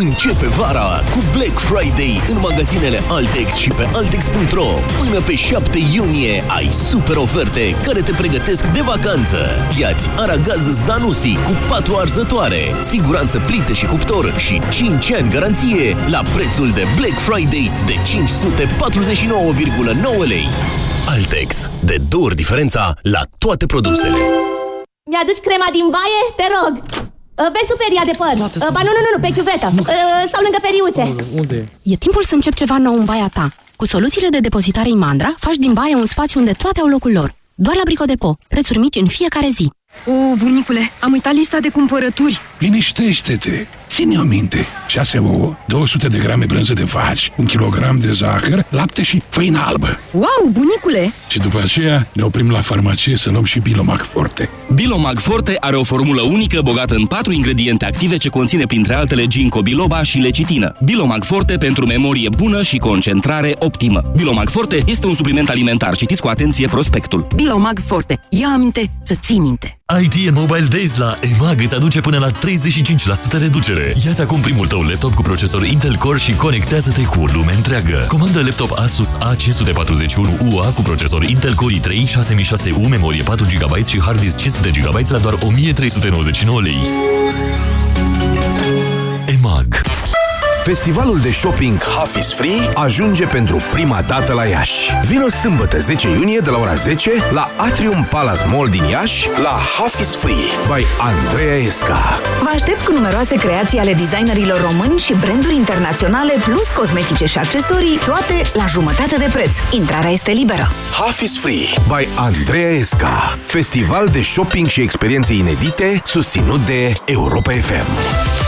Începe vara cu Black Friday în magazinele Altex și pe Altex.ro. Până pe 7 iunie ai super oferte care te pregătesc de vacanță. Iați aragaz Zanusi cu 4 arzătoare, siguranță plită și cuptor și 5 ani garanție la prețul de Black Friday de 549,9 lei. Altex. De două ori diferența la toate produsele. Mi-aduci crema din baie? Te rog! Uh, Vezi superia de păr. Uh, Ba nu, nu, nu, nu, pe chiuvetă. Uh, Stau lângă periuțe. Unde e? timpul să încep ceva nou în baia ta. Cu soluțiile de depozitare Imandra, faci din baie un spațiu unde toate au locul lor. Doar la Bricodepo. Prețuri mici în fiecare zi. O, bunicule, am uitat lista de cumpărături. Liniștește-te! Ține-o minte, 6 ouă, 200 de grame brânză de vaci, un kilogram de zahăr, lapte și făină albă. Wow, bunicule! Și după aceea ne oprim la farmacie să luăm și Bilomag Forte. Bilomag Forte are o formulă unică bogată în patru ingrediente active ce conține printre altele ginkgo biloba și lecitină. Bilomag Forte pentru memorie bună și concentrare optimă. Bilomag Forte este un supliment alimentar. Citiți cu atenție prospectul. Bilomag Forte. Ia aminte să ții minte. IT Mobile Days la EMAG îți aduce până la 35% reducere. Ia-ți acum primul tău laptop cu procesor Intel Core și conectează-te cu lumea întreagă. Comandă laptop Asus A541UA cu procesor Intel Core i3 6600U, memorie 4 GB și hard disk 500 GB la doar 1399 lei. EMAG Festivalul de shopping Half is Free ajunge pentru prima dată la Iași. Vino sâmbătă 10 iunie de la ora 10 la Atrium Palace Mall din Iași la Half is Free by Andreea Esca. Vă aștept cu numeroase creații ale designerilor români și branduri internaționale, plus cosmetice și accesorii, toate la jumătate de preț. Intrarea este liberă. Half is Free by Andreea Esca. Festival de shopping și experiențe inedite susținut de Europa FM.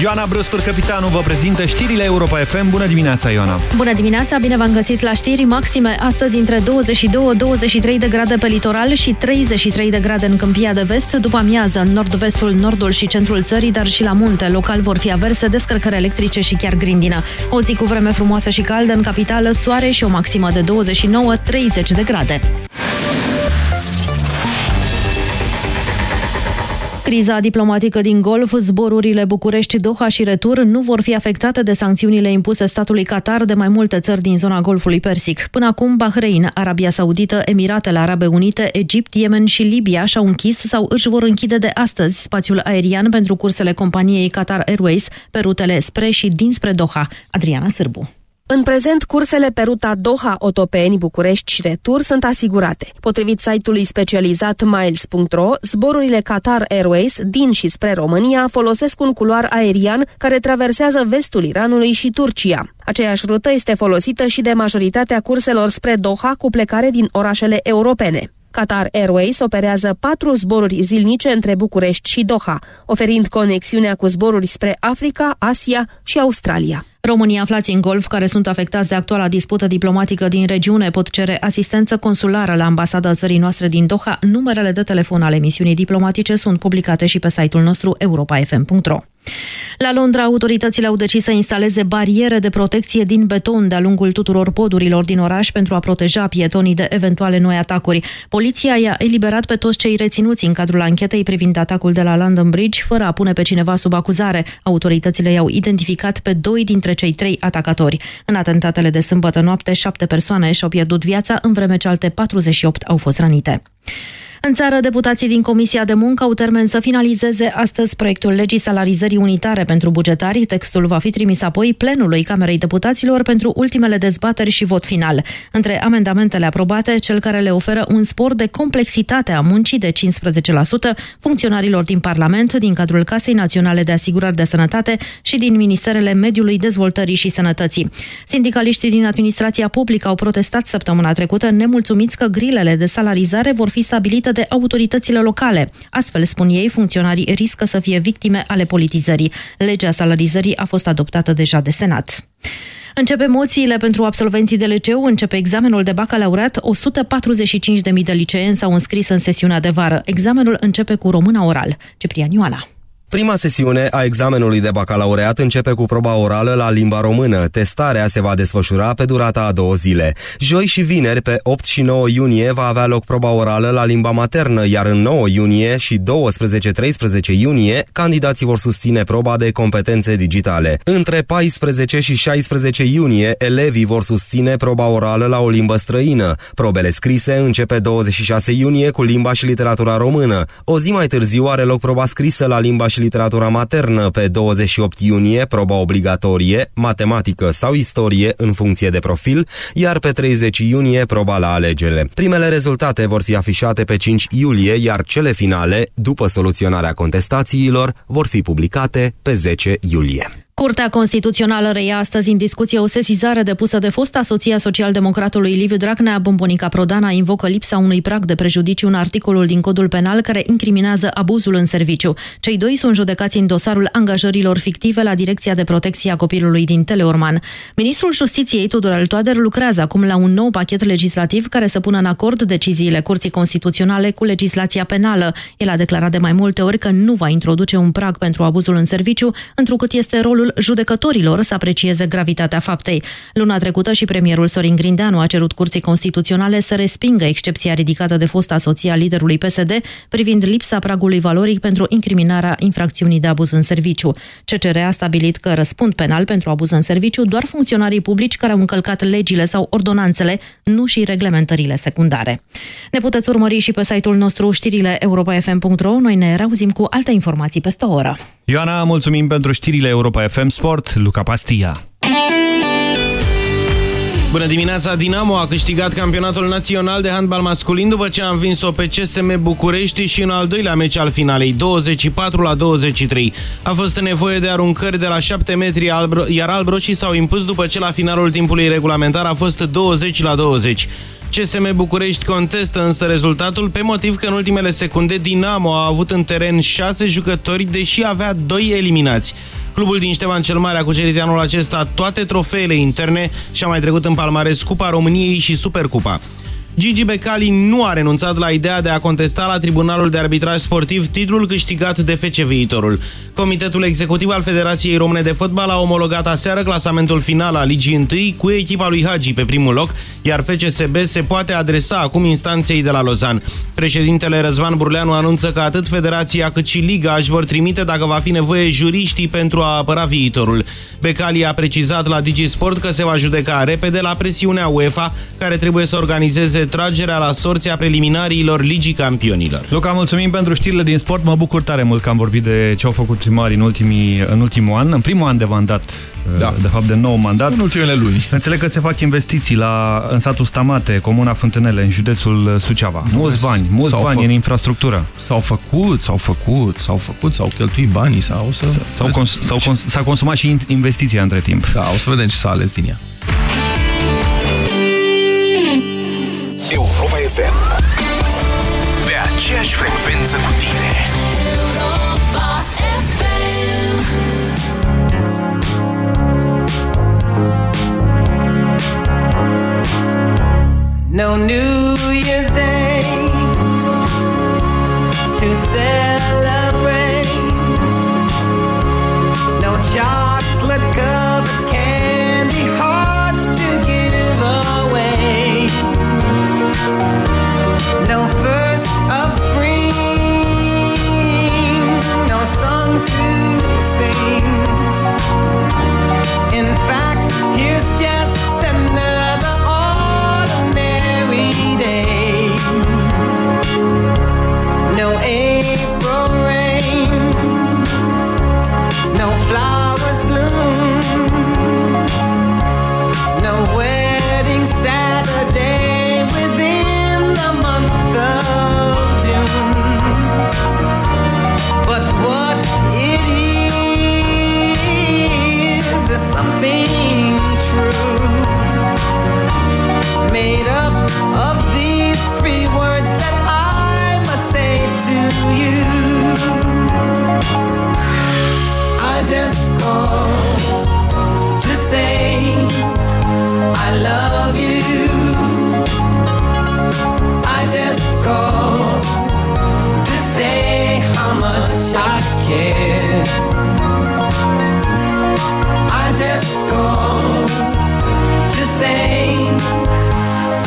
Ioana Brustur, capitanul, vă prezintă știrile Europa FM. Bună dimineața, Ioana! Bună dimineața, bine v-am găsit la știri maxime. Astăzi între 22-23 de grade pe litoral și 33 de grade în câmpia de vest. După amiază, în nord-vestul, nordul și centrul țării, dar și la munte. Local vor fi averse, descărcări electrice și chiar grindină. O zi cu vreme frumoasă și caldă în capitală, soare și o maximă de 29-30 de grade. Criza diplomatică din Golf, zborurile București-Doha și retur nu vor fi afectate de sancțiunile impuse statului Qatar de mai multe țări din zona Golfului Persic. Până acum, Bahrein, Arabia Saudită, Emiratele Arabe Unite, Egipt, Yemen și Libia și-au închis sau își vor închide de astăzi spațiul aerian pentru cursele companiei Qatar Airways pe rutele spre și dinspre Doha. Adriana Sârbu. În prezent, cursele pe ruta Doha-Otopeni, București și Retur sunt asigurate. Potrivit site-ului specializat Miles.ro, zborurile Qatar Airways din și spre România folosesc un culoar aerian care traversează vestul Iranului și Turcia. Aceeași rută este folosită și de majoritatea curselor spre Doha cu plecare din orașele europene. Qatar Airways operează patru zboruri zilnice între București și Doha, oferind conexiunea cu zboruri spre Africa, Asia și Australia. Românii aflați în Golf, care sunt afectați de actuala dispută diplomatică din regiune, pot cere asistență consulară la ambasada țării noastre din Doha. Numerele de telefon ale misiunii diplomatice sunt publicate și pe site-ul nostru europafm.ro. La Londra, autoritățile au decis să instaleze bariere de protecție din beton de-a lungul tuturor podurilor din oraș pentru a proteja pietonii de eventuale noi atacuri. Poliția i-a eliberat pe toți cei reținuți în cadrul anchetei privind atacul de la London Bridge, fără a pune pe cineva sub acuzare. Autoritățile i-au identificat pe doi dintre cei trei atacatori. În atentatele de sâmbătă noapte, șapte persoane și-au pierdut viața, în vreme ce alte 48 au fost rănite. În țară, deputații din Comisia de Muncă au termen să finalizeze astăzi proiectul legii salarizării unitare pentru bugetari. Textul va fi trimis apoi plenului Camerei Deputaților pentru ultimele dezbateri și vot final. Între amendamentele aprobate, cel care le oferă un spor de complexitate a muncii de 15% funcționarilor din Parlament, din cadrul Casei Naționale de Asigurări de Sănătate și din Ministerele Mediului, Dezvoltării și Sănătății. Sindicaliștii din administrația publică au protestat săptămâna trecută, nemulțumiți că grilele de salarizare vor fi stabilite de autoritățile locale. Astfel, spun ei, funcționarii riscă să fie victime ale politizării. Legea salarizării a fost adoptată deja de Senat. Încep emoțiile pentru absolvenții de liceu, începe examenul de bacalaureat, 145.000 de liceeni s-au înscris în sesiunea de vară. Examenul începe cu româna oral. Ciprian Ioana. Prima sesiune a examenului de bacalaureat începe cu proba orală la limba română. Testarea se va desfășura pe durata a două zile. Joi și vineri, pe 8 și 9 iunie, va avea loc proba orală la limba maternă, iar în 9 iunie și 12-13 iunie, candidații vor susține proba de competențe digitale. Între 14 și 16 iunie, elevii vor susține proba orală la o limbă străină. Probele scrise începe 26 iunie cu limba și literatura română. O zi mai târziu are loc proba scrisă la limba și și literatura maternă pe 28 iunie, proba obligatorie, matematică sau istorie în funcție de profil, iar pe 30 iunie proba la alegere. Primele rezultate vor fi afișate pe 5 iulie, iar cele finale, după soluționarea contestațiilor, vor fi publicate pe 10 iulie. Curtea Constituțională reia astăzi în discuție o sesizare depusă de fosta soția social-democratului Liviu Dragnea. Bombonica Prodana invocă lipsa unui prag de prejudiciu în articolul din codul penal care incriminează abuzul în serviciu. Cei doi sunt judecați în dosarul angajărilor fictive la Direcția de Protecție a Copilului din Teleorman. Ministrul Justiției Tudorel Toader lucrează acum la un nou pachet legislativ care să pună în acord deciziile Curții Constituționale cu legislația penală. El a declarat de mai multe ori că nu va introduce un prag pentru abuzul în serviciu, întrucât este rolul rolul judecătorilor să aprecieze gravitatea faptei. Luna trecută și premierul Sorin Grindeanu a cerut Curții Constituționale să respingă excepția ridicată de fosta soție a liderului PSD privind lipsa pragului valoric pentru incriminarea infracțiunii de abuz în serviciu. CCR a stabilit că răspund penal pentru abuz în serviciu doar funcționarii publici care au încălcat legile sau ordonanțele, nu și reglementările secundare. Ne puteți urmări și pe site-ul nostru știrile europa.fm.ro. Noi ne reauzim cu alte informații peste o oră. Ioana, mulțumim pentru știrile Europa FM Sport, Luca Pastia. Bună dimineața! Dinamo a câștigat campionatul național de handbal masculin după ce a învins-o pe CSM București și în al doilea meci al finalei, 24 la 23. A fost nevoie de aruncări de la 7 metri, iar albroșii s-au impus după ce la finalul timpului regulamentar a fost 20 la 20. CSM București contestă însă rezultatul pe motiv că în ultimele secunde Dinamo a avut în teren șase jucători, deși avea doi eliminați. Clubul din Ștefan cel Mare a cucerit anul acesta toate trofeele interne și a mai trecut în palmares Cupa României și Supercupa. Gigi Becali nu a renunțat la ideea de a contesta la Tribunalul de Arbitraj Sportiv titlul câștigat de FC Viitorul. Comitetul Executiv al Federației Române de Fotbal a omologat aseară clasamentul final al Ligii 1 cu echipa lui Hagi pe primul loc, iar FCSB se poate adresa acum instanței de la Lozan. Președintele Răzvan Burleanu anunță că atât Federația cât și Liga își vor trimite dacă va fi nevoie juriștii pentru a apăra viitorul. Becali a precizat la DigiSport că se va judeca repede la presiunea UEFA, care trebuie să organizeze retragerea la sorția preliminariilor Ligii Campionilor. Luca, mulțumim pentru știrile din sport. Mă bucur tare mult că am vorbit de ce au făcut primarii în, ultimii, în ultimul an, în primul an de mandat, da. de fapt de nou mandat. În ultimele luni. Înțeleg că se fac investiții la, în satul Stamate, comuna Fântânele, în județul Suceava. Mulți bani, mulți bani în infrastructură. S-au făcut, s-au făcut, s-au făcut, s-au cheltuit banii. S-au s-a cons cons consumat și investiția între timp. Da, o să vedem ce s-a ales din ea. Europa FM Pe aceeași frecvență cu tine Europa FM No New Year's Day To celebrate. No chocolate cup no first love you. I just to say how much I care. I just to say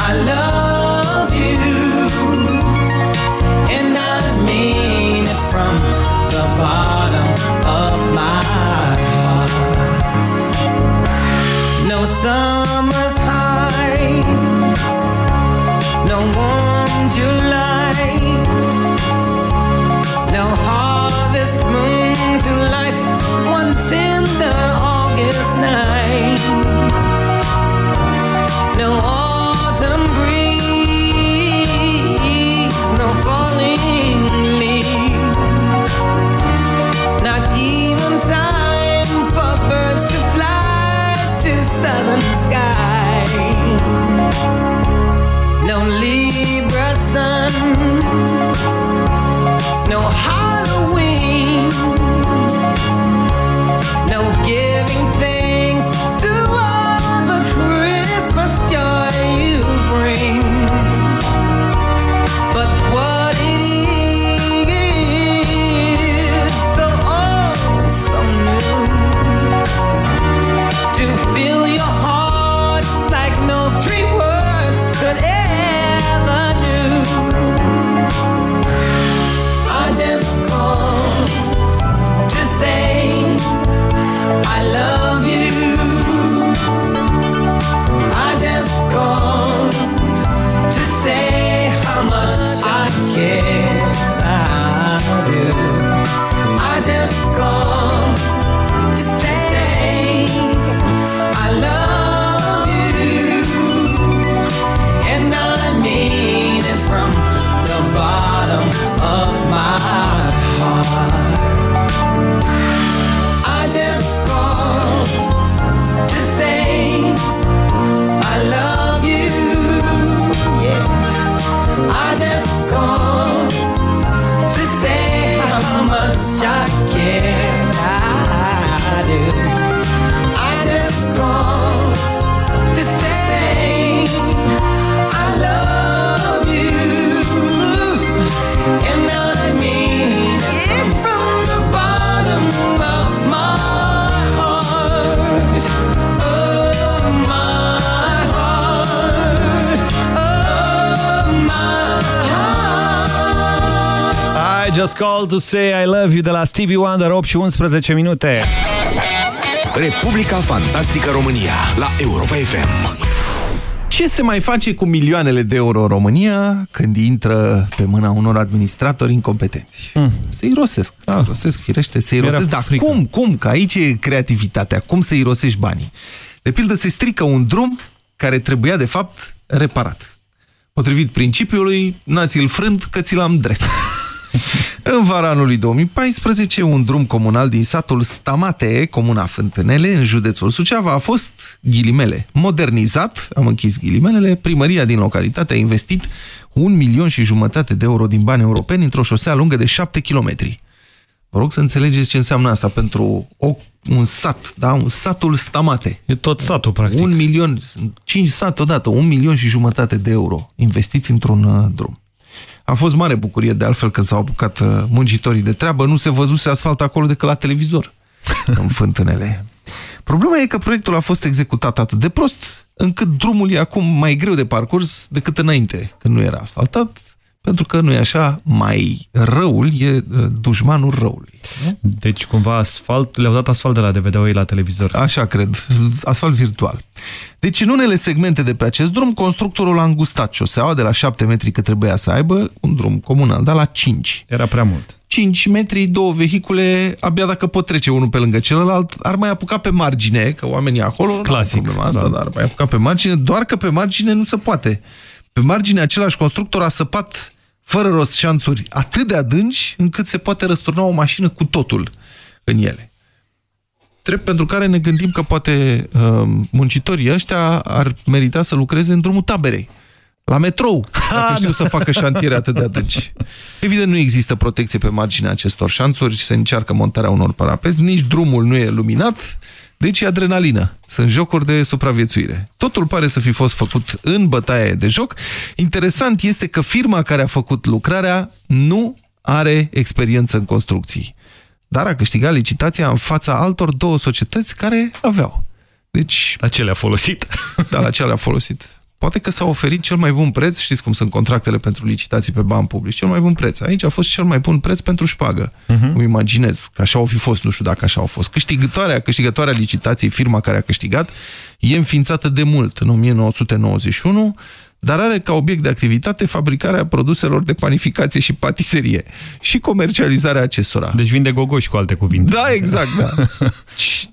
I love you, and I mean it from the bottom of my heart. No night, no Just Call to Say I Love You de la Stevie Wonder, 8 și 11 minute. Republica Fantastică România la Europa FM. Ce se mai face cu milioanele de euro în România când intră pe mâna unor administratori incompetenți? Mm. Se irosesc, se ah. irosesc, firește, se irosesc. Dar frică. cum, cum? Că aici e creativitatea. Cum să irosești banii? De pildă, se strică un drum care trebuia, de fapt, reparat. Potrivit principiului, n-ați-l frânt că ți l-am dres. În vara anului 2014, un drum comunal din satul Stamate, comuna Fântânele, în județul Suceava, a fost, ghilimele, modernizat, am închis ghilimelele, primăria din localitate a investit un milion și jumătate de euro din bani europeni într-o șosea lungă de 7 kilometri. Vă rog să înțelegeți ce înseamnă asta pentru o, un sat, da? Un satul Stamate. E tot satul, practic. Un milion, cinci sat odată, un milion și jumătate de euro investiți într-un uh, drum. A fost mare bucurie de altfel că s-au apucat uh, muncitorii de treabă, nu se văzuse asfalt acolo decât la televizor, în fântânele. Problema e că proiectul a fost executat atât de prost, încât drumul e acum mai greu de parcurs decât înainte, când nu era asfaltat, pentru că nu e așa, mai răul e uh, dușmanul răului. Deci cumva asfalt, le-au dat asfalt de la DVD-ul la televizor. Așa cred, asfalt virtual. Deci în unele segmente de pe acest drum, constructorul a îngustat șoseaua de la 7 metri cât trebuia să aibă, un drum comunal, dar la 5. Era prea mult. 5 metri, două vehicule, abia dacă pot trece unul pe lângă celălalt, ar mai apuca pe margine, că oamenii acolo... Clasic. Asta, da. dar ar mai apuca pe margine, doar că pe margine nu se poate. Pe margine același constructor a săpat fără rost șanțuri atât de adânci încât se poate răsturna o mașină cu totul în ele. Drept pentru care ne gândim că poate uh, muncitorii ăștia ar merita să lucreze în drumul taberei. La metrou, dacă știu să facă șantiere atât de adânci. Evident, nu există protecție pe marginea acestor șanțuri, se încearcă montarea unor parapeți, nici drumul nu e luminat, deci e adrenalină. Sunt jocuri de supraviețuire. Totul pare să fi fost făcut în bătaie de joc. Interesant este că firma care a făcut lucrarea nu are experiență în construcții. Dar a câștigat licitația în fața altor două societăți care aveau. Deci... La ce le-a folosit? Da, la ce le-a folosit. Poate că s-a oferit cel mai bun preț, știți cum sunt contractele pentru licitații pe bani publici, cel mai bun preț. Aici a fost cel mai bun preț pentru șpagă. Uh -huh. Îmi imaginez că așa au fi fost, nu știu dacă așa au fost. Câștigătoarea, câștigătoarea licitației, firma care a câștigat, e înființată de mult, în 1991, dar are ca obiect de activitate fabricarea produselor de panificație și patiserie și comercializarea acestora. Deci vinde gogoși cu alte cuvinte. Da, exact, da.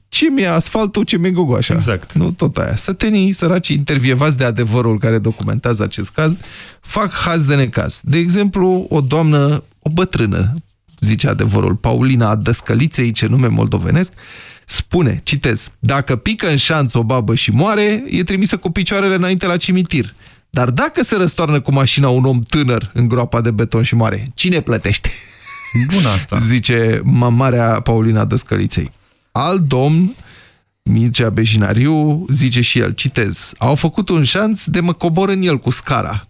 ce mi-e asfaltul, ce mi-e gogoașa. Exact. Nu tot aia. Sătenii săraci intervievați de adevărul care documentează acest caz, fac haz de necaz. De exemplu, o doamnă, o bătrână, zice adevărul, Paulina Dăscăliței, ce nume moldovenesc, spune, citez, dacă pică în șanț o babă și moare, e trimisă cu picioarele înainte la cimitir. Dar dacă se răstoarnă cu mașina un om tânăr în groapa de beton și moare, cine plătește? Bună asta. Zice mamarea Paulina Dăscăliței. Alt domn, Mircea Bejinariu, zice și el, citez, au făcut un șanț de mă cobor în el cu scara.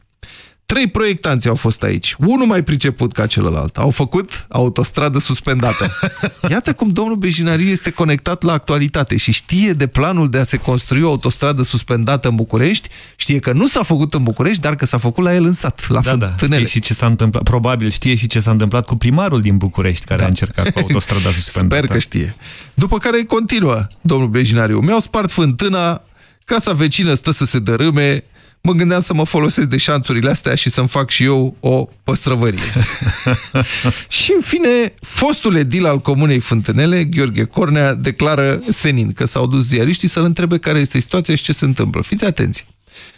Trei proiectanți au fost aici, unul mai priceput ca celălalt. Au făcut autostradă suspendată. Iată cum domnul Bejinariu este conectat la actualitate și știe de planul de a se construi o autostradă suspendată în București, știe că nu s-a făcut în București, dar că s-a făcut la el în sat, la da, da, și ce s-a întâmplat, probabil știe și ce s-a întâmplat cu primarul din București, care da. a încercat cu autostrada suspendată. Sper că știe. După care continuă domnul Bejinariu. Mi-au spart fântâna, casa vecină stă să se dărâme, mă gândeam să mă folosesc de șanțurile astea și să-mi fac și eu o păstrăvărie. și în fine, fostul edil al Comunei Fântânele, Gheorghe Cornea, declară senin că s-au dus ziariștii să-l întrebe care este situația și ce se întâmplă. Fiți atenți!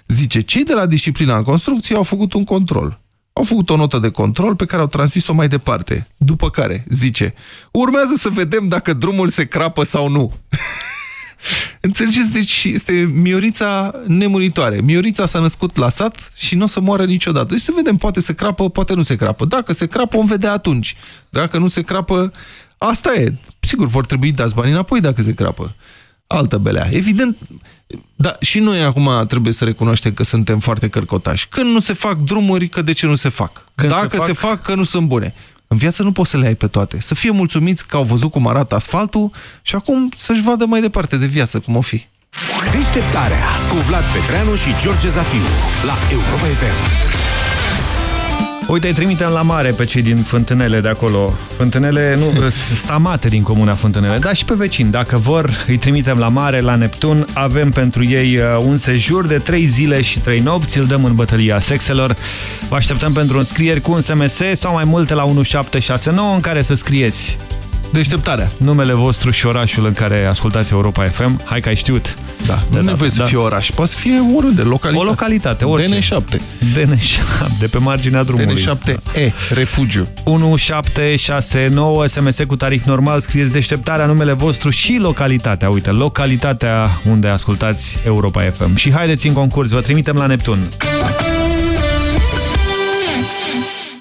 Zice, cei de la disciplina în construcție au făcut un control. Au făcut o notă de control pe care au transmis-o mai departe. După care, zice, urmează să vedem dacă drumul se crapă sau nu. Înțelegeți? Deci este Miorița nemuritoare. Miorița s-a născut la sat și nu o să moară niciodată. Deci să vedem, poate se crapă, poate nu se crapă. Dacă se crapă, vom vedea atunci. Dacă nu se crapă, asta e. Sigur, vor trebui dați bani înapoi dacă se crapă. Altă belea. Evident, dar și noi acum trebuie să recunoaștem că suntem foarte cărcotași. Când nu se fac drumuri, că de ce nu se fac? Când Dacă se fac... se fac, că nu sunt bune. În viață nu poți să le ai pe toate. Să fie mulțumiți că au văzut cum arată asfaltul și acum să-și vadă mai departe de viață cum o fi. Deșteptarea cu Vlad Petreanu și George Zafiu la Europa FM. Uite, îi trimitem la mare pe cei din Fântânele de acolo. Fântânele, nu, stamate din comuna Fântânele, dar și pe vecini. Dacă vor, îi trimitem la mare, la Neptun. Avem pentru ei uh, un sejur de 3 zile și 3 nopți. Îl dăm în bătălia sexelor. Vă așteptăm pentru înscrieri cu un SMS sau mai multe la 1769 în care să scrieți Deșteptarea. Numele vostru și orașul în care ascultați Europa FM. Hai că ai știut. Da, nu nevoie să da. fie oraș. Poate să fie oriunde, localitate. O localitate, orice. DN7. DN7, de pe marginea drumului. DN7E, refugiu. 1769, SMS cu tarif normal, scrieți deșteptarea, numele vostru și localitatea. Uite, localitatea unde ascultați Europa FM. Și haideți în concurs, vă trimitem la Neptun.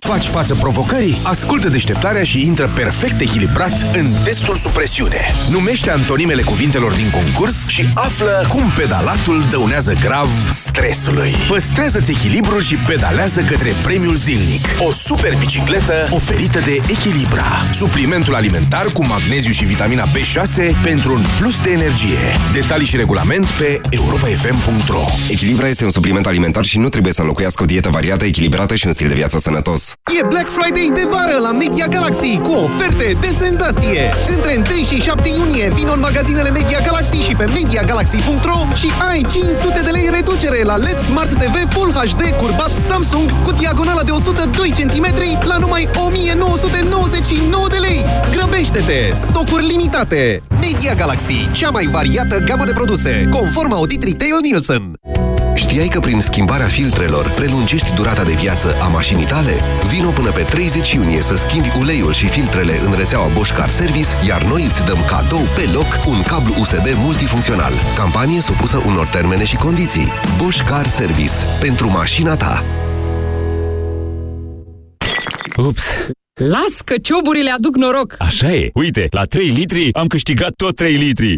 Faci față provocării? Ascultă deșteptarea și intră perfect echilibrat în testul sub presiune. Numește antonimele cuvintelor din concurs și află cum pedalatul dăunează grav stresului. Păstrează-ți echilibrul și pedalează către premiul zilnic. O super bicicletă oferită de Echilibra. Suplimentul alimentar cu magneziu și vitamina B6 pentru un plus de energie. Detalii și regulament pe europafm.ro Echilibra este un supliment alimentar și nu trebuie să înlocuiască o dietă variată, echilibrată și un stil de viață sănătos. E Black Friday de vară la Media Galaxy cu oferte de senzație! Între 1 și 7 iunie vin în magazinele Media Galaxy și pe MediaGalaxy.ro și ai 500 de lei reducere la LED Smart TV Full HD curbat Samsung cu diagonala de 102 cm la numai 1999 de lei! Grăbește-te! Stocuri limitate! Media Galaxy, cea mai variată gamă de produse, conform audit Retail Nielsen. Știai că prin schimbarea filtrelor prelungești durata de viață a mașinii tale? Vino până pe 30 iunie să schimbi uleiul și filtrele în rețeaua Bosch Car Service, iar noi îți dăm cadou pe loc un cablu USB multifuncțional. Campanie supusă unor termene și condiții. Bosch Car Service. Pentru mașina ta. Ups! Las că cioburile aduc noroc! Așa e. Uite, la 3 litri am câștigat tot 3 litri.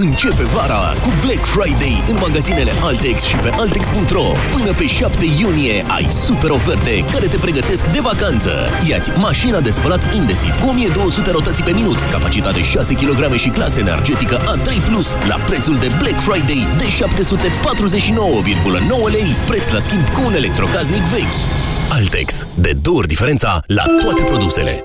Începe vara cu Black Friday în magazinele Altex și pe Altex.ro. Până pe 7 iunie ai super oferte care te pregătesc de vacanță. Iați mașina de spălat Indesit cu 1200 rotații pe minut, capacitate 6 kg și clasă energetică A3+, la prețul de Black Friday de 749,9 lei, preț la schimb cu un electrocaznic vechi. Altex. De două ori diferența la toate produsele.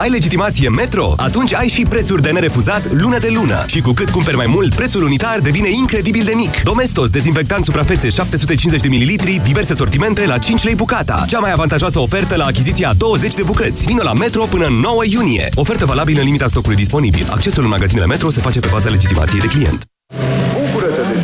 Ai legitimație Metro? Atunci ai și prețuri de nerefuzat lună de lună. Și cu cât cumperi mai mult, prețul unitar devine incredibil de mic. Domestos, dezinfectant suprafețe 750 de ml, diverse sortimente la 5 lei bucata. Cea mai avantajoasă ofertă la achiziția 20 de bucăți. Vină la Metro până în 9 iunie. Ofertă valabilă în limita stocului disponibil. Accesul în magazinele Metro se face pe baza legitimației de client.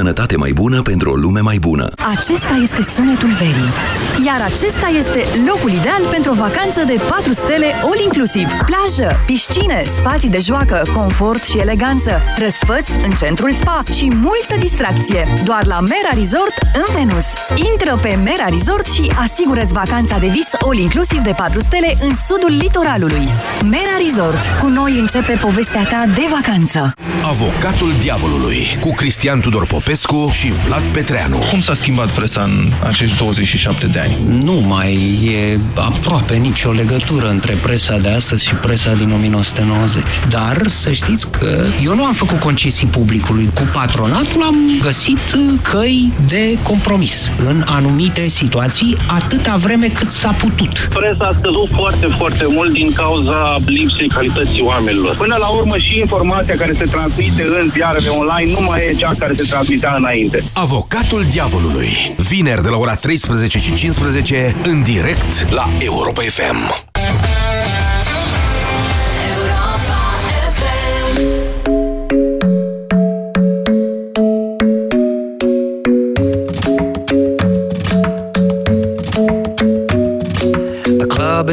Sănătate mai bună pentru o lume mai bună. Acesta este sunetul verii. Iar acesta este locul ideal pentru o vacanță de 4 stele all-inclusiv. Plajă, piscine, spații de joacă, confort și eleganță, răsfăți în centrul spa și multă distracție. Doar la Mera Resort în Venus. Intră pe Mera Resort și asigură-ți vacanța de vis all-inclusiv de 4 stele în sudul litoralului. Mera Resort. Cu noi începe povestea ta de vacanță. Avocatul diavolului cu Cristian Tudor Popescu și Vlad Petreanu. Cum s-a schimbat presa în acești 27 de ani? Nu mai e aproape nicio legătură între presa de astăzi și presa din 1990. Dar să știți că eu nu am făcut concesii publicului. Cu patronatul am găsit căi de compromis în anumite situații, atâta vreme cât s-a putut. Presa a scăzut foarte, foarte mult din cauza lipsei calității oamenilor. Până la urmă și informația care se transmite în ziarele online nu mai e cea care se transmitea înainte. Avocatul diavolului. Vineri de la ora 13 și 15 în direct la Europa FM.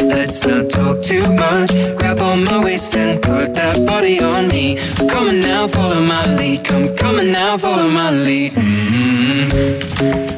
let's not talk too much. Grab on my waist and put that body on me. Come on now, follow my lead. Come, on now, follow my lead. Mm.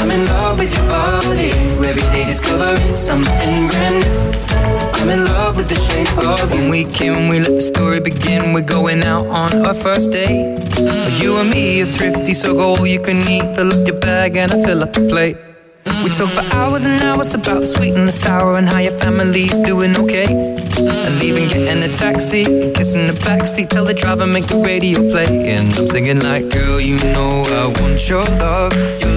I'm in love with your body. Every day discovering something brand new. I'm in love with the shape of you. When we came, we let the story begin. We're going out on our first date. You and me are thrifty, so go all you can eat. Fill up your bag and I fill up the plate. We talk for hours and hours about the sweet and the sour and how your family's doing okay. And leaving, getting a taxi, kissing the backseat, tell the driver make the radio play. And I'm singing like, girl, you know I want your love. Your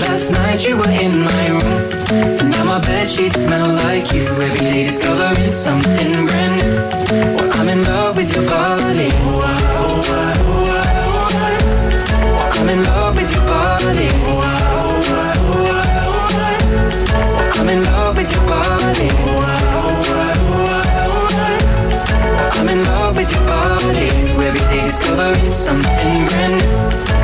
Last night you were in my room. Now my bed sheets smell like you. Every day discovering something brand new. Well, I'm in love with your body. Oh, I, oh, I, oh, I, oh, I. Well, I'm in love with your body. Oh, I, oh, I, oh, I, oh, I. Well, I'm in love with your body. Oh, I, oh, I, oh, I, oh, I'm in love with your body. Every day discovering something brand new.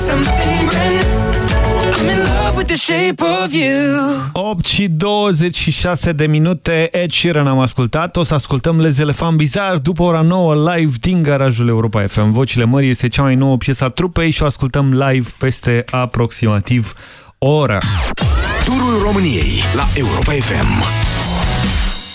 something 8 și 26 de minute. Ed Sheeran am ascultat. O să ascultăm Les Elefant Bizar După ora 9 live din garajul Europa FM Vocile Mării este cea mai nouă a trupei Și o ascultăm live peste aproximativ ora. Turul României la Europa FM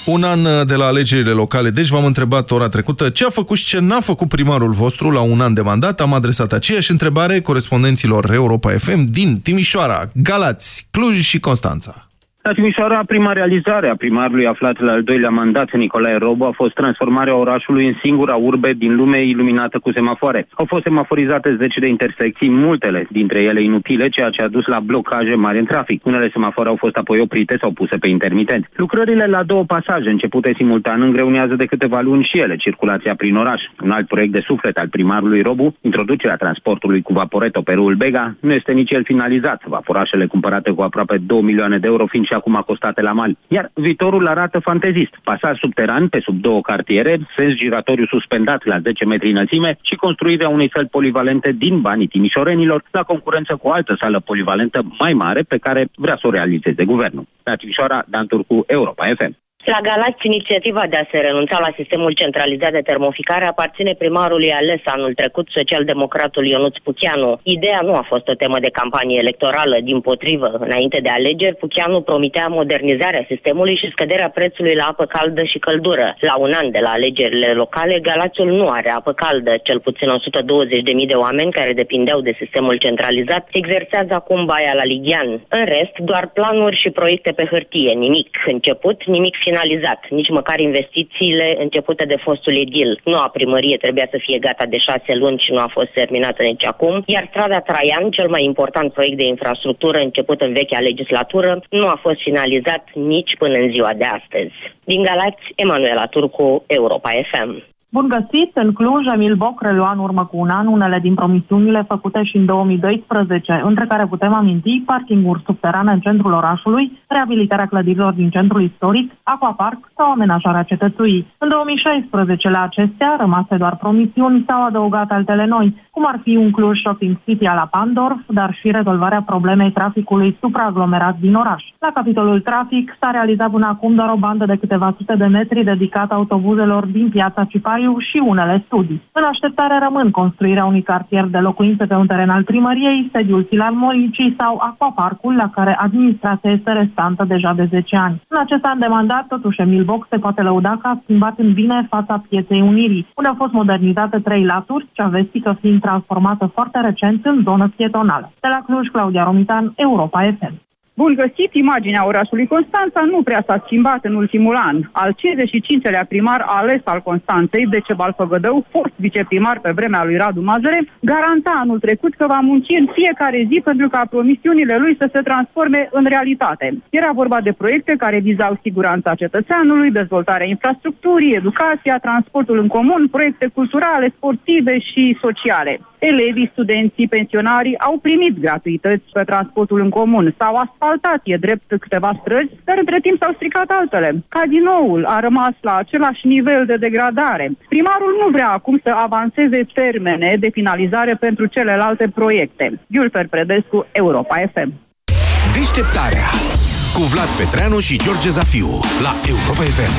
un an uh, de la alegerile locale, deci v-am întrebat ora trecută ce a făcut și ce n-a făcut primarul vostru la un an de mandat. Am adresat aceeași întrebare corespondenților Europa FM din Timișoara, Galați, Cluj și Constanța. La Timișoara, prima realizare a primarului aflat la al doilea mandat, Nicolae Robu, a fost transformarea orașului în singura urbe din lume iluminată cu semafoare. Au fost semaforizate zeci de intersecții, multele dintre ele inutile, ceea ce a dus la blocaje mari în trafic. Unele semafoare au fost apoi oprite sau puse pe intermitent. Lucrările la două pasaje începute simultan îngreunează de câteva luni și ele circulația prin oraș. Un alt proiect de suflet al primarului Robu, introducerea transportului cu vaporeto pe râul Bega, nu este nici el finalizat. Vaporașele cumpărate cu aproape 2 milioane de euro fiind și acum acostate la mal. Iar viitorul arată fantezist. Pasaj subteran pe sub două cartiere, sens giratoriu suspendat la 10 metri înălțime și construirea unei săli polivalente din banii timișorenilor la concurență cu o altă sală polivalentă mai mare pe care vrea să o realizeze guvernul. La Timișoara, Dan Turcu, Europa FM. La Galați, inițiativa de a se renunța la sistemul centralizat de termoficare aparține primarului ales anul trecut, socialdemocratul Ionuț Puchianu. Ideea nu a fost o temă de campanie electorală, din potrivă. Înainte de alegeri, Puchianu promitea modernizarea sistemului și scăderea prețului la apă caldă și căldură. La un an de la alegerile locale, Galațiul nu are apă caldă. Cel puțin 120.000 de oameni care depindeau de sistemul centralizat exersează acum baia la Ligian. În rest, doar planuri și proiecte pe hârtie, nimic început, nimic final finalizat. Nici măcar investițiile începute de fostul edil. Noua primărie trebuia să fie gata de șase luni și nu a fost terminată nici acum. Iar strada Traian, cel mai important proiect de infrastructură început în vechea legislatură, nu a fost finalizat nici până în ziua de astăzi. Din Galați, Emanuela Turcu, Europa FM. Bun găsit! În Cluj, Emil Boc relua în urmă cu un an unele din promisiunile făcute și în 2012, între care putem aminti parkinguri subterane în centrul orașului, reabilitarea clădirilor din centrul istoric, aquapark sau amenajarea cetățuii. În 2016, la acestea, rămase doar promisiuni, s-au adăugat altele noi, cum ar fi un Cluj Shopping City la Pandorf, dar și rezolvarea problemei traficului supraaglomerat din oraș. La capitolul trafic s-a realizat până acum doar o bandă de câteva sute de metri dedicată autobuzelor din piața Cipariu Consiliu și unele studii. În așteptare rămân construirea unui cartier de locuințe pe un teren al primăriei, sediul filarmonicii sau aquaparcul la care administrația este restantă deja de 10 ani. În acest an de mandat, totuși, Emil Boc se poate lăuda că a schimbat în bine fața pieței Unirii, unde au fost modernizate trei laturi, cea vestică fiind transformată foarte recent în zonă pietonală. De la Cluj, Claudia Romitan, Europa FM. Bun găsit, imaginea orașului Constanța nu prea s-a schimbat în ultimul an. Al 55-lea primar ales al Constanței, Decebal Făgădău, fost viceprimar pe vremea lui Radu Mazăre, garanta anul trecut că va munci în fiecare zi pentru ca promisiunile lui să se transforme în realitate. Era vorba de proiecte care vizau siguranța cetățeanului, dezvoltarea infrastructurii, educația, transportul în comun, proiecte culturale, sportive și sociale. Elevii, studenții, pensionarii au primit gratuități pe transportul în comun, s-au asfaltat, e drept câteva străzi, dar între timp s-au stricat altele. Cadinoul a rămas la același nivel de degradare. Primarul nu vrea acum să avanseze termene de finalizare pentru celelalte proiecte. Iulfer Predescu, Europa FM. Deșteptarea cu Vlad Petreanu și George Zafiu la Europa FM.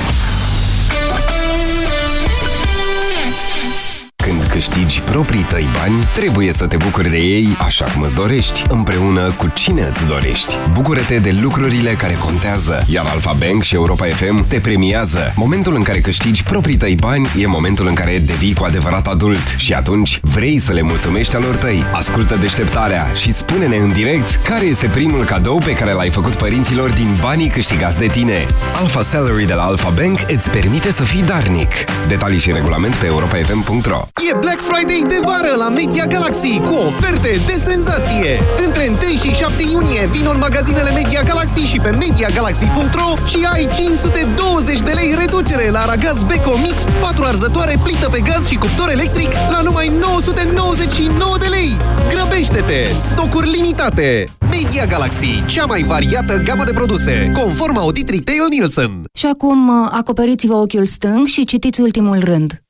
Câștigi proprii tăi bani, trebuie să te bucuri de ei așa cum îți dorești, împreună cu cine îți dorești. Bucură-te de lucrurile care contează, iar Alfa Bank și Europa FM te premiază. Momentul în care câștigi proprii tăi bani e momentul în care devii cu adevărat adult și atunci vrei să le mulțumești alor tăi. Ascultă deșteptarea și spune-ne în direct care este primul cadou pe care l-ai făcut părinților din banii câștigați de tine. Alfa Salary de la Alfa Bank îți permite să fii darnic. Detalii și regulament pe europafm.ro E Black Friday de vară la Media Galaxy cu oferte de senzație! Între 1 și 7 iunie vin în magazinele Media Galaxy și pe MediaGalaxy.ro și ai 520 de lei reducere la aragaz Beko Mixed, 4 arzătoare, plită pe gaz și cuptor electric la numai 999 de lei! Grăbește-te! Stocuri limitate! Media Galaxy, cea mai variată gamă de produse, conform audit Retail Nielsen. Și acum acoperiți-vă ochiul stâng și citiți ultimul rând.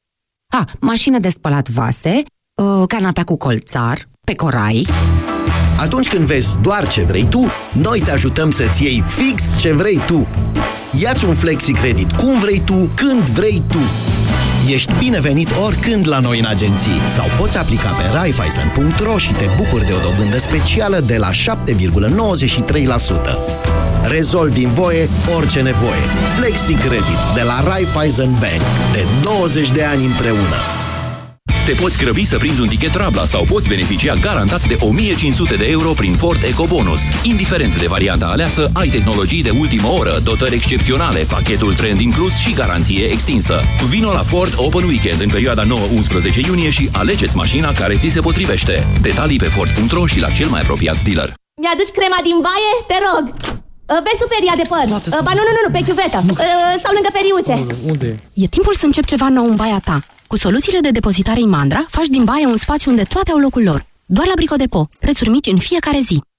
A, mașină de spălat vase, uh, canapea cu colțar, pe corai, Atunci când vezi doar ce vrei tu, noi te ajutăm să-ți iei fix ce vrei tu. Iați un flexi credit cum vrei tu, când vrei tu. Ești binevenit oricând la noi în agenții sau poți aplica pe raiffeisen.ro și te bucuri de o dobândă specială de la 7,93%. Rezolvi în voie orice nevoie. Flexi Credit de la Raiffeisen Bank. De 20 de ani împreună. Te poți grăbi să prinzi un tichet Rabla sau poți beneficia garantat de 1500 de euro prin Ford EcoBonus. Indiferent de varianta aleasă, ai tehnologii de ultimă oră, dotări excepționale, pachetul trend inclus și garanție extinsă. Vino la Ford Open Weekend în perioada 9-11 iunie și alegeți mașina care ți se potrivește. Detalii pe Ford.ro și la cel mai apropiat dealer. Mi-aduci crema din baie? Te rog! Uh, Vezi superia de păr. Uh, Ba nu, nu, nu, nu, pe chiuvetă. Uh, Stau lângă periuțe. Unde? E timpul să încep ceva nou în baia ta. Cu soluțiile de depozitare Imandra, faci din baie un spațiu unde toate au locul lor. Doar la Bricodepo, prețuri mici în fiecare zi.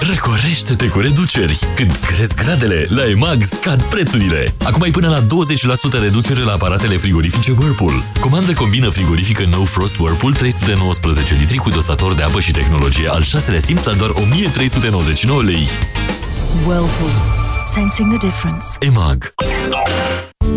Răcorește-te cu reduceri! Când cresc gradele, la EMAG scad prețurile! Acum ai până la 20% reducere la aparatele frigorifice Whirlpool. Comandă combină frigorifică No Frost Whirlpool 319 litri cu dosator de apă și tehnologie al 6-lea simț la doar 1399 lei. Whirlpool. Sensing the difference. EMAG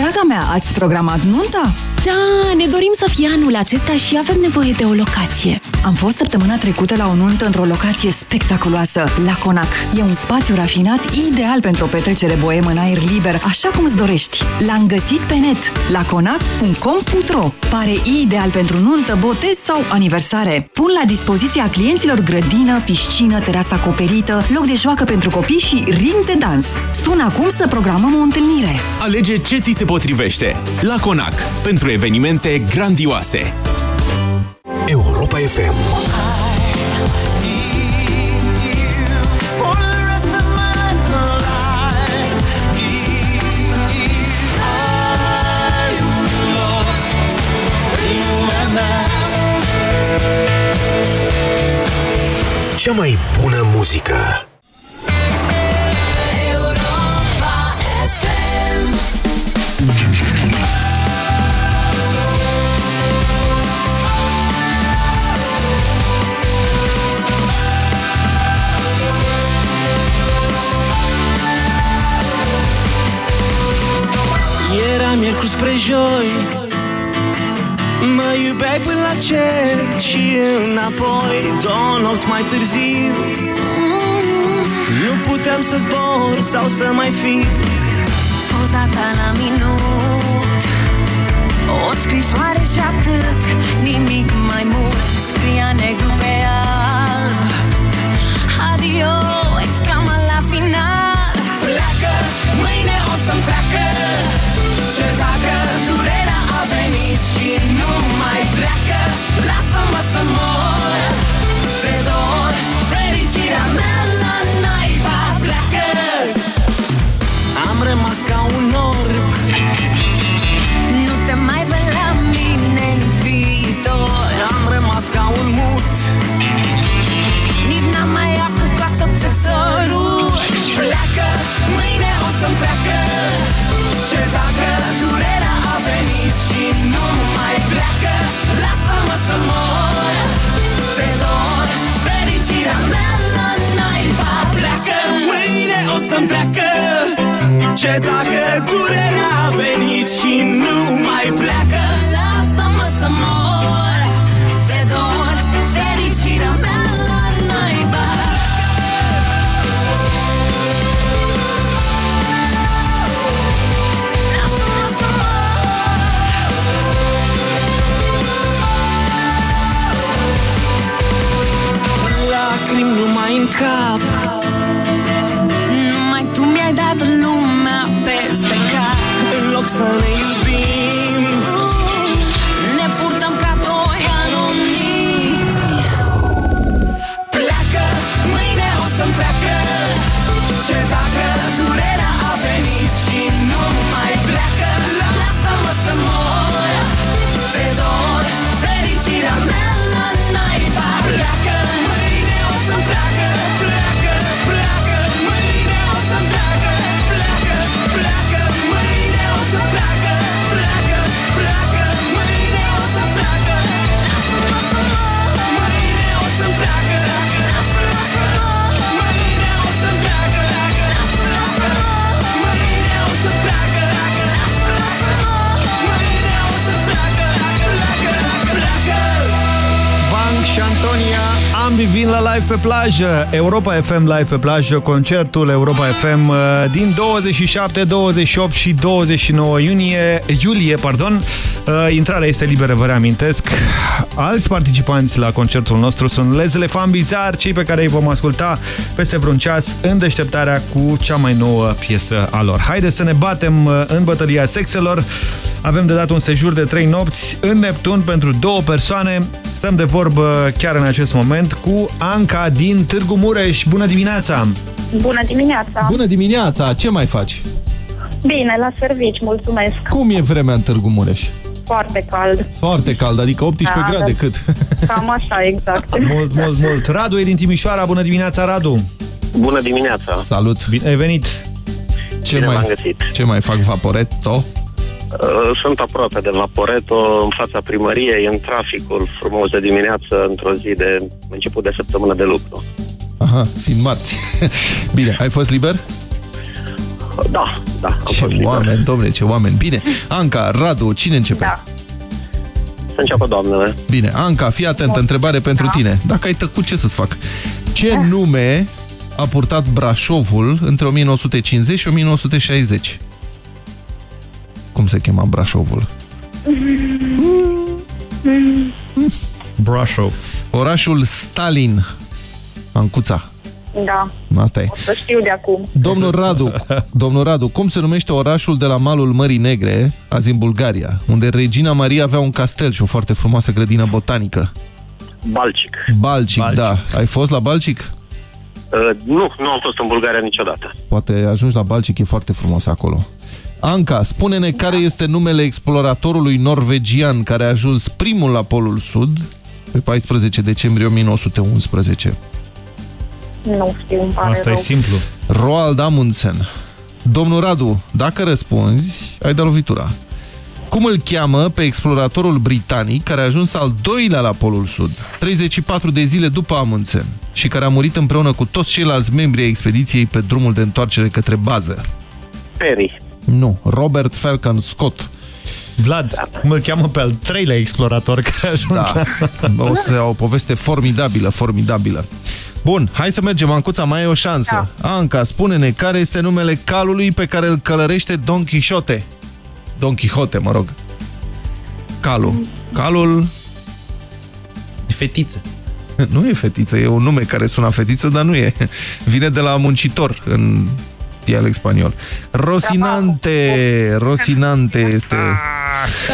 Draga mea, ați programat nunta? Da, ne dorim să fie anul acesta și avem nevoie de o locație. Am fost săptămâna trecută la o nuntă într-o locație spectaculoasă, la Conac. E un spațiu rafinat ideal pentru o petrecere boemă în aer liber, așa cum îți dorești. L-am găsit pe net, la conac.com.ro Pare ideal pentru nuntă, botez sau aniversare. Pun la dispoziția clienților grădină, piscină, terasă acoperită, loc de joacă pentru copii și ring de dans. Sună acum să programăm o întâlnire. Alege ce ți se potrivește. La Conac. Pentru evenimente grandioase. Europa FM. Cea mai bună muzică Era miercuri spre joi. Mă iubeai până la cer și înapoi. Două nopți mai târziu. Nu puteam să zbor sau să mai fi. Poza ta la minut. O O scrisoare și atât, nimic mai mult. Scria negru pe alb. Adio, exclamă la final. Pleacă, mâine o să-mi treacă Ce dacă durerea a venit și nu mai pleacă? Lasă-mă să mor. Te dor, fericirea mea la naiba pleacă. Am rămas ca un să mor. Te dor, fericirea mea la naiba pleacă. Mâine o să-mi treacă. Ce dacă durerea a venit și nu mai pleacă? Lasă-mă să mor cap. Numai tu mi-ai dat lumea peste cap. În loc să ne iubim și Antonia Ambii vin la live pe plajă Europa FM live pe plajă Concertul Europa FM uh, din 27, 28 și 29 iunie, iulie pardon. Uh, Intrarea este liberă, vă reamintesc Alți participanți la concertul nostru Sunt Les Elefant Bizar Cei pe care îi vom asculta peste vreun ceas În deșteptarea cu cea mai nouă piesă a lor Haideți să ne batem uh, în bătălia sexelor Avem de dat un sejur de 3 nopți În Neptun pentru două persoane Stăm de vorbă chiar în acest moment cu Anca din Târgu Mureș. Bună dimineața! Bună dimineața! Bună dimineața! Ce mai faci? Bine, la servici, mulțumesc. Cum e vremea în Târgu Mureș? Foarte cald. Foarte cald, adică 18 Da, grade, da. cât? Cam așa, exact. Mult, mult, mult. Radu e din Timișoara. Bună dimineața, Radu! Bună dimineața! Salut! Bine ai venit! Ce Bine mai, v-am găsit. ce mai fac Vaporetto? Uh, Sunt aproape de Vaporeto, în fața primăriei, în traficul frumos de dimineață, într-o zi de început de săptămână de lucru. Aha, fiind marți. Bine, ai fost liber? Da, da, am Ce fost liber. oameni, domnule, ce oameni. Bine, Anca, Radu, cine începe? Da. Să înceapă doamnele. Bine, Anca, fii atentă, întrebare pentru Da. tine. Dacă ai tăcut, ce să-ți fac? Ce nume a purtat Brașovul între 1950 și 1960? Cum se chema Brașovul? Brașov. Orașul Stalin. Ancuța. Da, Asta e. o să știu de acum. Domnul Radu, domnul Radu, cum se numește orașul de la malul Mării Negre, azi în Bulgaria, unde Regina Maria avea un castel și o foarte frumoasă grădină botanică? Balcic. Balcic, Balcic. da. Ai fost la Balcic? Uh, nu, nu am fost în Bulgaria niciodată. Poate ajungi la Balcic, e foarte frumos acolo. Anca, spune-ne care este numele exploratorului norvegian care a ajuns primul la Polul Sud pe 14 decembrie 1911. Nu știu, îmi pare rău. simplu. Roald Amundsen. Domnul Radu, dacă răspunzi, ai de lovitura. Cum îl cheamă pe exploratorul britanic care a ajuns al doilea la Polul Sud, 34 de zile după Amundsen, și care a murit împreună cu toți ceilalți membri ai expediției pe drumul de întoarcere către bază? Perry. Nu, Robert Falcon Scott. Vlad, cum îl cheamă pe al treilea explorator care a ajuns Da. la... O, o poveste formidabilă, formidabilă. Bun, hai să mergem, Ancuța, mai e o șansă. Da. Anca, spune-ne care este numele calului pe care îl călărește Don Quixote. Don Quixote, mă rog. Calul. Calul... E fetiță. Nu e fetiță, e un nume care sună fetiță, dar nu e. Vine de la muncitor în dialect spaniol. Rosinante, Rosinante este...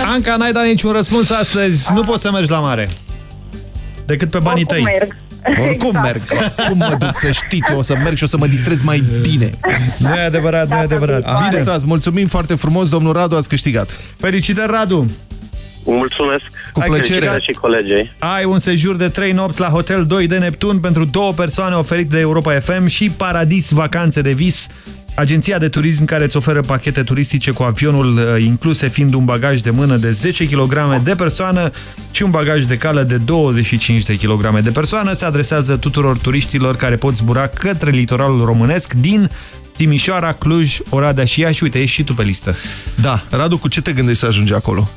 Anca, n-ai dat niciun răspuns astăzi. Nu poți să mergi la mare. Decât pe banii Oricum tăi. merg. Oricum Exact. merg. Cum mă duc să știți, o să merg și o să mă distrez mai bine. Nu e adevărat, nu e adevărat. Bine, ți mulțumim foarte frumos, domnul Radu, ați câștigat. Felicitări, Radu! Mulțumesc. Cu Ai plăcere. câștigat. Și colegii. Ai un sejur de 3 nopți la Hotel 2 de Neptun pentru două persoane oferit de Europa FM și Paradis Vacanțe de Vis, agenția de turism care îți oferă pachete turistice cu avionul uh, incluse, fiind un bagaj de mână de 10 kg de persoană și un bagaj de cală de 25 de kg de persoană. Se adresează tuturor turiștilor care pot zbura către litoralul românesc din Timișoara, Cluj, Oradea și Iași. Uite, ești și tu pe listă. Da. Radu, cu ce te gândești să ajungi acolo?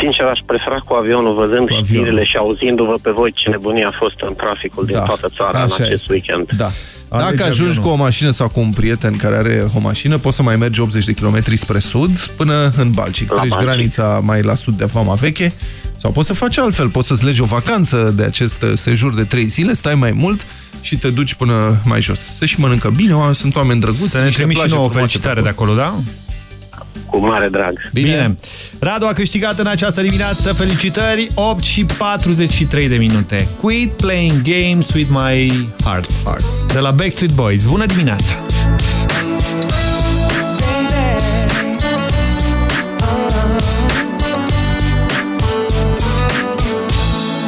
Sincer, aș prefera cu avionul, văzând avionul. știrile și auzindu-vă pe voi ce nebunie a fost în traficul din Da, toată țara în așa acest este. weekend. Da. Alege Dacă ajungi avionul. cu o mașină sau cu un prieten care are o mașină, poți să mai mergi 80 de km spre sud până în Balcic. La Treci Balcic. granița mai la sud de Vama Veche sau poți să faci altfel. Poți să-ți legi o vacanță de acest uh, sejur de 3 zile, stai mai mult și te duci până mai jos. Se și mănâncă bine, oameni- sunt oameni drăguți. Să ne niște trimiți și plaje nouă frumoase felicitare pe de acolo, da? Cu mare drag. Bine. Bine. Radu a câștigat în această dimineață. Felicitări. 8 și 43 de minute. Quit playing games with my heart. De la Backstreet Boys. Bună dimineața!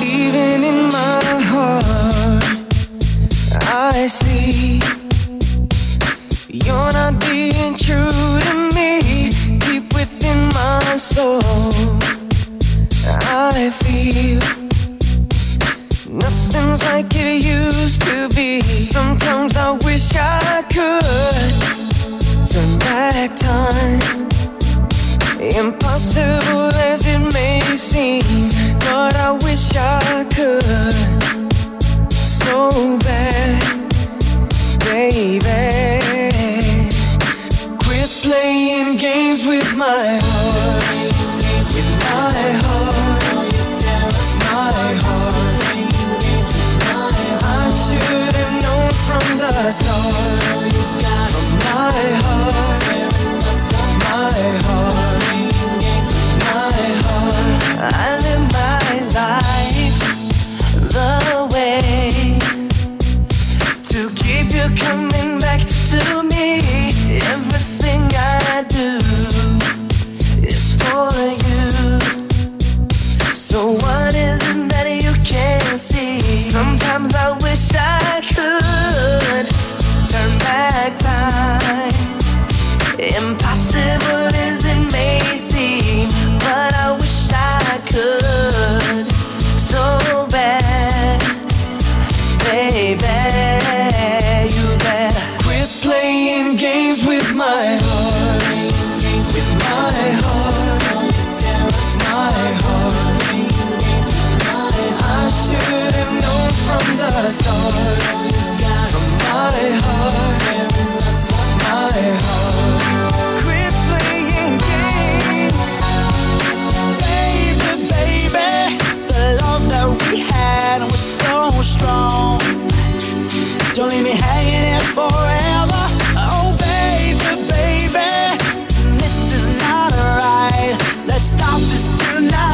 Even in my heart, I see you're not being true to me. My soul, I feel nothing's like it used to be. Sometimes I wish I could turn back time. Impossible as it may seem, but I wish I could so bad, baby. Playing games with my heart, with my heart, my heart. I should have known from the start, from my heart, my heart, my heart. I Don't leave me hanging here forever. Oh, baby, baby, this is not right. Let's stop this tonight.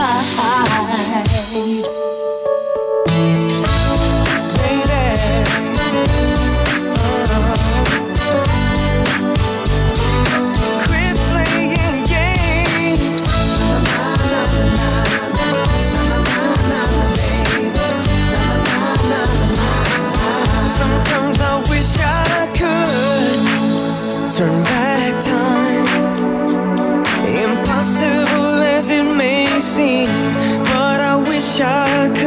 Turn back time. Impossible as it may seem, but I wish I could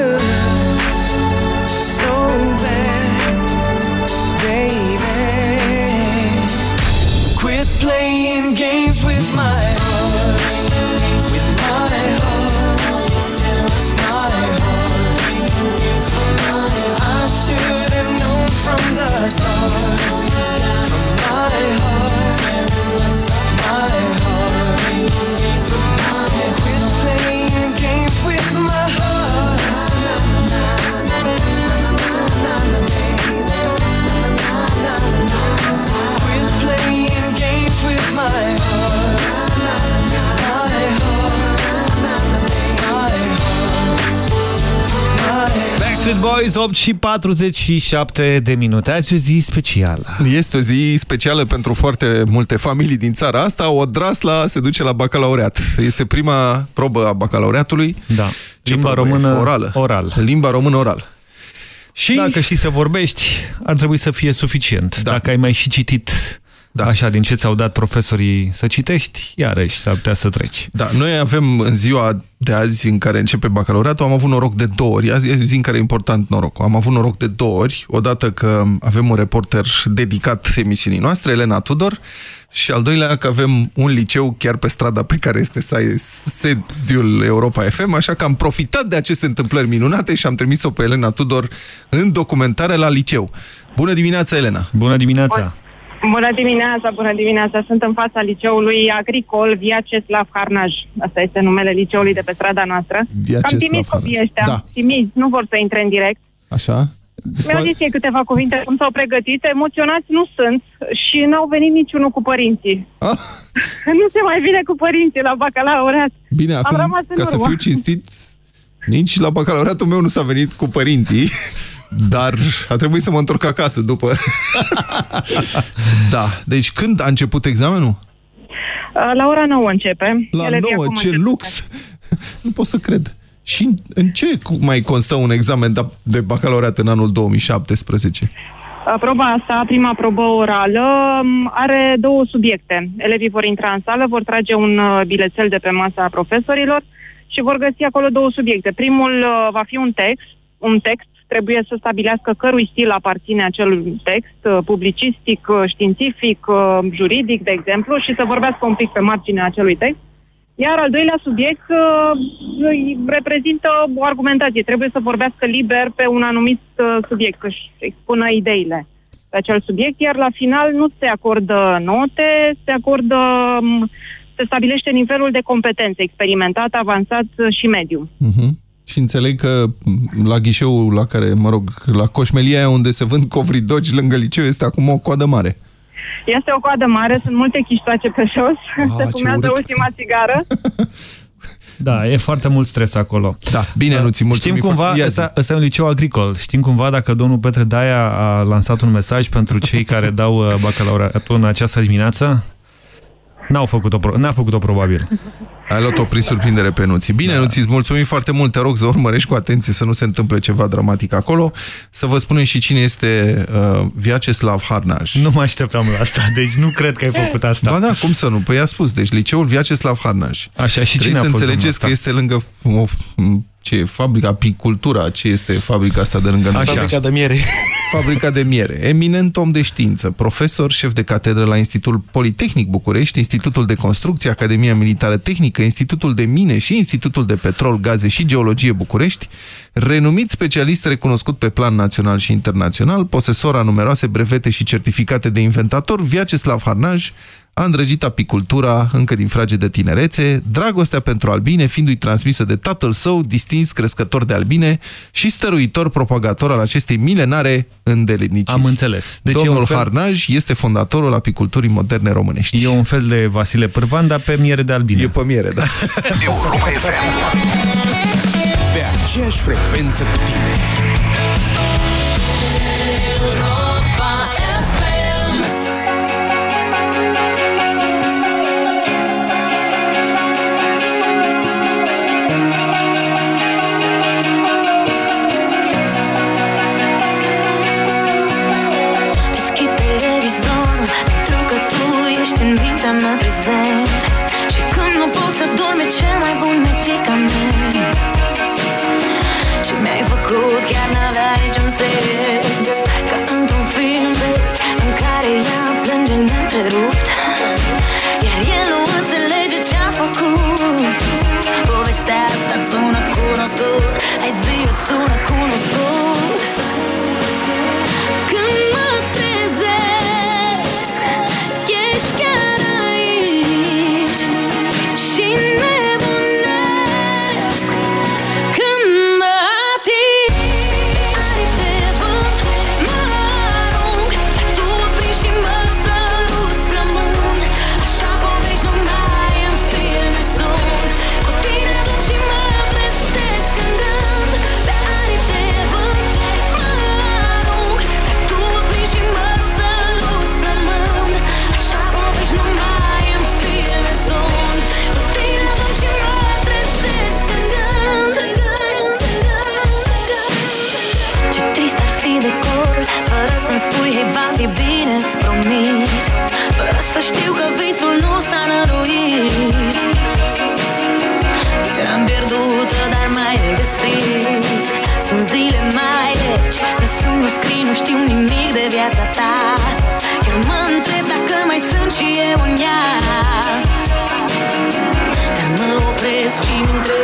Backstreet Boys, 8 și 47 de minute. Azi e o zi specială. Este o zi specială pentru foarte multe familii din țara asta. O drasla se duce la bacalaureat. Este prima probă a bacalaureatului. Da. Ce Limba probă e? română orală. oral. Limba română oral. Și... Dacă știi să vorbești, ar trebui să fie suficient. Da. Dacă ai mai și citit da. așa din ce ți-au dat profesorii să citești, iarăși s-ar putea să treci. Da, noi avem în ziua de azi în care începe bacalaureatul, am avut noroc de două ori. Azi e zi în care e important norocul. Am avut noroc de două ori. Odată că avem un reporter dedicat emisiunii noastre, Elena Tudor, și al doilea că avem un liceu chiar pe strada pe care este sediul Europa FM, așa că am profitat de aceste întâmplări minunate și am trimis-o pe Elena Tudor în documentare la liceu. Bună dimineața, Elena! Bună dimineața! Bună dimineața, bună dimineața. Sunt în fața liceului agricol Viaceslav Harnaj. Asta este numele liceului de pe strada noastră. Viaceslav Cam timizi Harnaj. copiii ăștia, Da. timizi, nu vor să intre în direct. Așa? Mi-au zis ei câteva cuvinte cum s-au pregătit, emoționați nu sunt și n-au venit niciunul cu părinții. Ah. nu se mai vine cu părinții la bacalaureat. Bine, Am acum, rămas în ca să urmă. fiu cinstit, nici la bacalaureatul meu nu s-a venit cu părinții, dar a trebuit să mă întorc acasă după. da, deci când a început examenul? Uh, La ora 9 începe. La Elevii 9, acum ce încep. lux! nu pot să cred. Și în- în ce cu- mai constă un examen de- de bacalaureat în anul 2017? Uh, Proba asta, prima probă orală, m, are două subiecte. Elevii vor intra în sală, vor trage un uh, bilețel de pe masa profesorilor și vor găsi acolo două subiecte. Primul uh, va fi un text, un text trebuie să stabilească cărui stil aparține acel text, uh, publicistic, uh, științific, uh, juridic, de exemplu, și să vorbească un pic pe marginea acelui text. Iar al doilea subiect uh, îi reprezintă o argumentație. Trebuie să vorbească liber pe un anumit uh, subiect, să-și expună ideile pe acel subiect, iar la final nu se acordă note, se acordă, m, se stabilește nivelul de competențe experimentat, avansat uh, și mediu. Mhm. Și înțeleg că m, la ghișeul la care, mă rog, la coșmelia aia unde se vând covridogi lângă liceu este acum o coadă mare. Este o coadă mare, sunt multe chiștoace pe jos, se ce fumează urât. ultima țigară. Da, e foarte mult stres acolo. Da, bine, nu ți Știm cumva, Ia zi. ăsta, ăsta e un liceu agricol. Știm cumva dacă domnul Petre Daia a lansat un mesaj pentru cei care dau uh, bacalaureatul în această dimineață? N-au făcut-o, pro- n-a făcut-o probabil. Ai luat-o prin surprindere pe Nuții. Bine, da. Nuții, îți mulțumim foarte mult. Te rog să urmărești cu atenție să nu se întâmple ceva dramatic acolo. Să vă spunem și cine este uh, Viaceslav Harnaj. Nu mă așteptam la asta, deci nu cred că ai făcut asta. Ba da, cum să nu? Păi a spus, deci liceul Viaceslav Harnaj. Așa, și Trebuie cine a să fost înțelegeți că domnul este lângă o, ce e, fabrica apicultura, ce este fabrica asta de lângă noi? Așa. Fabrica de miere. Fabrica de miere. Eminent om de știință, profesor, șef de catedră la Institutul Politehnic București, Institutul de Construcție, Academia Militară Tehnică, Institutul de Mine și Institutul de Petrol, Gaze și Geologie București, renumit specialist recunoscut pe plan național și internațional, posesor a numeroase brevete și certificate de inventator, Viaceslav Harnaj, a îndrăgit apicultura încă din frage de tinerețe, dragostea pentru albine fiindu-i transmisă de tatăl său, distins crescător de albine și stăruitor propagator al acestei milenare îndeletniciri. Am înțeles. Deci Deci e Domnul un fel- Harnaj este fondatorul apiculturii moderne românești. E un fel de Vasile Pârvan, dar pe miere de albine. E pe miere, da. Europa FM. Pe aceeași frecvență cu tine. În mintea mea prezent. Și când nu pot să dorm e cel mai bun medicament. Ce mi-ai făcut? Chiar n-avea niciun sens. Ca într-un film vechi În care ea plânge neîntrerupt. Iar el nu înțelege ce-a făcut. Povestea asta îți sună cunoscut. Hai zi, îți sună cunoscut. Când viața ta. Chiar mă întreb dacă mai sunt și eu în ea. Dar mă opresc și mi întreb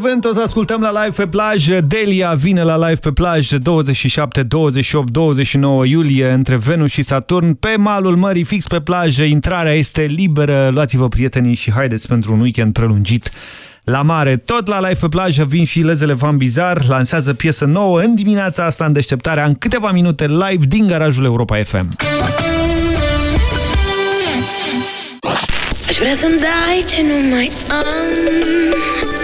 de vânt o să ascultăm la live pe plajă. Delia vine la live pe plajă 27, 28, 29 iulie între Venus și Saturn pe malul mării, fix pe plajă. Intrarea este liberă. Luați-vă prietenii și haideți pentru un weekend prelungit la mare. Tot la live pe plajă vin și Lezele Van Bizar, lansează piesă nouă în dimineața asta în deșteptarea în câteva minute live din garajul Europa FM. Aș vrea să-mi dai ce nu mai am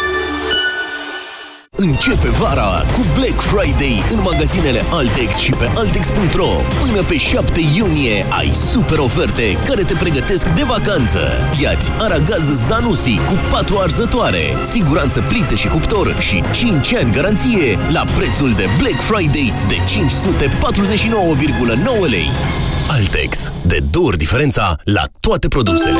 Începe vara cu Black Friday în magazinele Altex și pe Altex.ro. Până pe 7 iunie ai super oferte care te pregătesc de vacanță. Iați aragaz Zanussi cu 4 arzătoare, siguranță plită și cuptor și 5 ani garanție la prețul de Black Friday de 549,9 lei. Altex. De două ori diferența la toate produsele.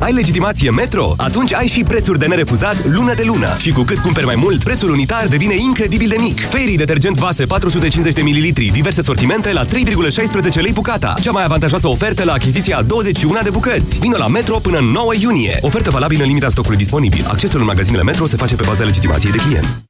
Ai legitimație Metro? Atunci ai și prețuri de nerefuzat lună de lună. Și cu cât cumperi mai mult, prețul unitar devine incredibil de mic. Fairy detergent vase 450 de ml, diverse sortimente la 3,16 lei bucata. Cea mai avantajoasă ofertă la achiziția a 21 de bucăți. Vino la Metro până în 9 iunie. Ofertă valabilă în limita stocului disponibil. Accesul în magazinele Metro se face pe baza legitimației de client.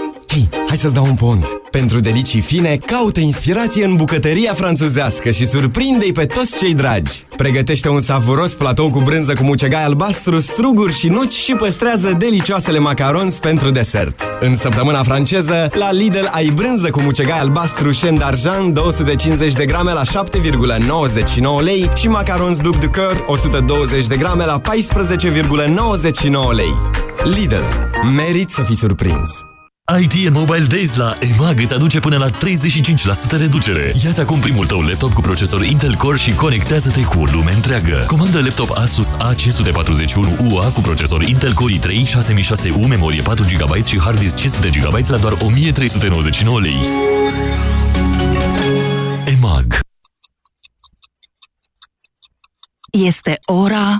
Hei, hai să-ți dau un pont. Pentru delicii fine, caută inspirație în bucătăria franțuzească și surprinde-i pe toți cei dragi. Pregătește un savuros platou cu brânză cu mucegai albastru, struguri și nuci și păstrează delicioasele macarons pentru desert. În săptămâna franceză, la Lidl ai brânză cu mucegai albastru Chen d'Argent 250 de grame la 7,99 lei și macarons Duc de Coeur 120 de grame la 14,99 lei. Lidl. Merit să fii surprins! IT Mobile Days la EMAG îți aduce până la 35% reducere. Ia-ți acum primul tău laptop cu procesor Intel Core și conectează-te cu o lume întreagă. Comandă laptop Asus A541UA cu procesor Intel Core i3 6600U, memorie 4 GB și hard disk 500 GB la doar 1399 lei. EMAG Este ora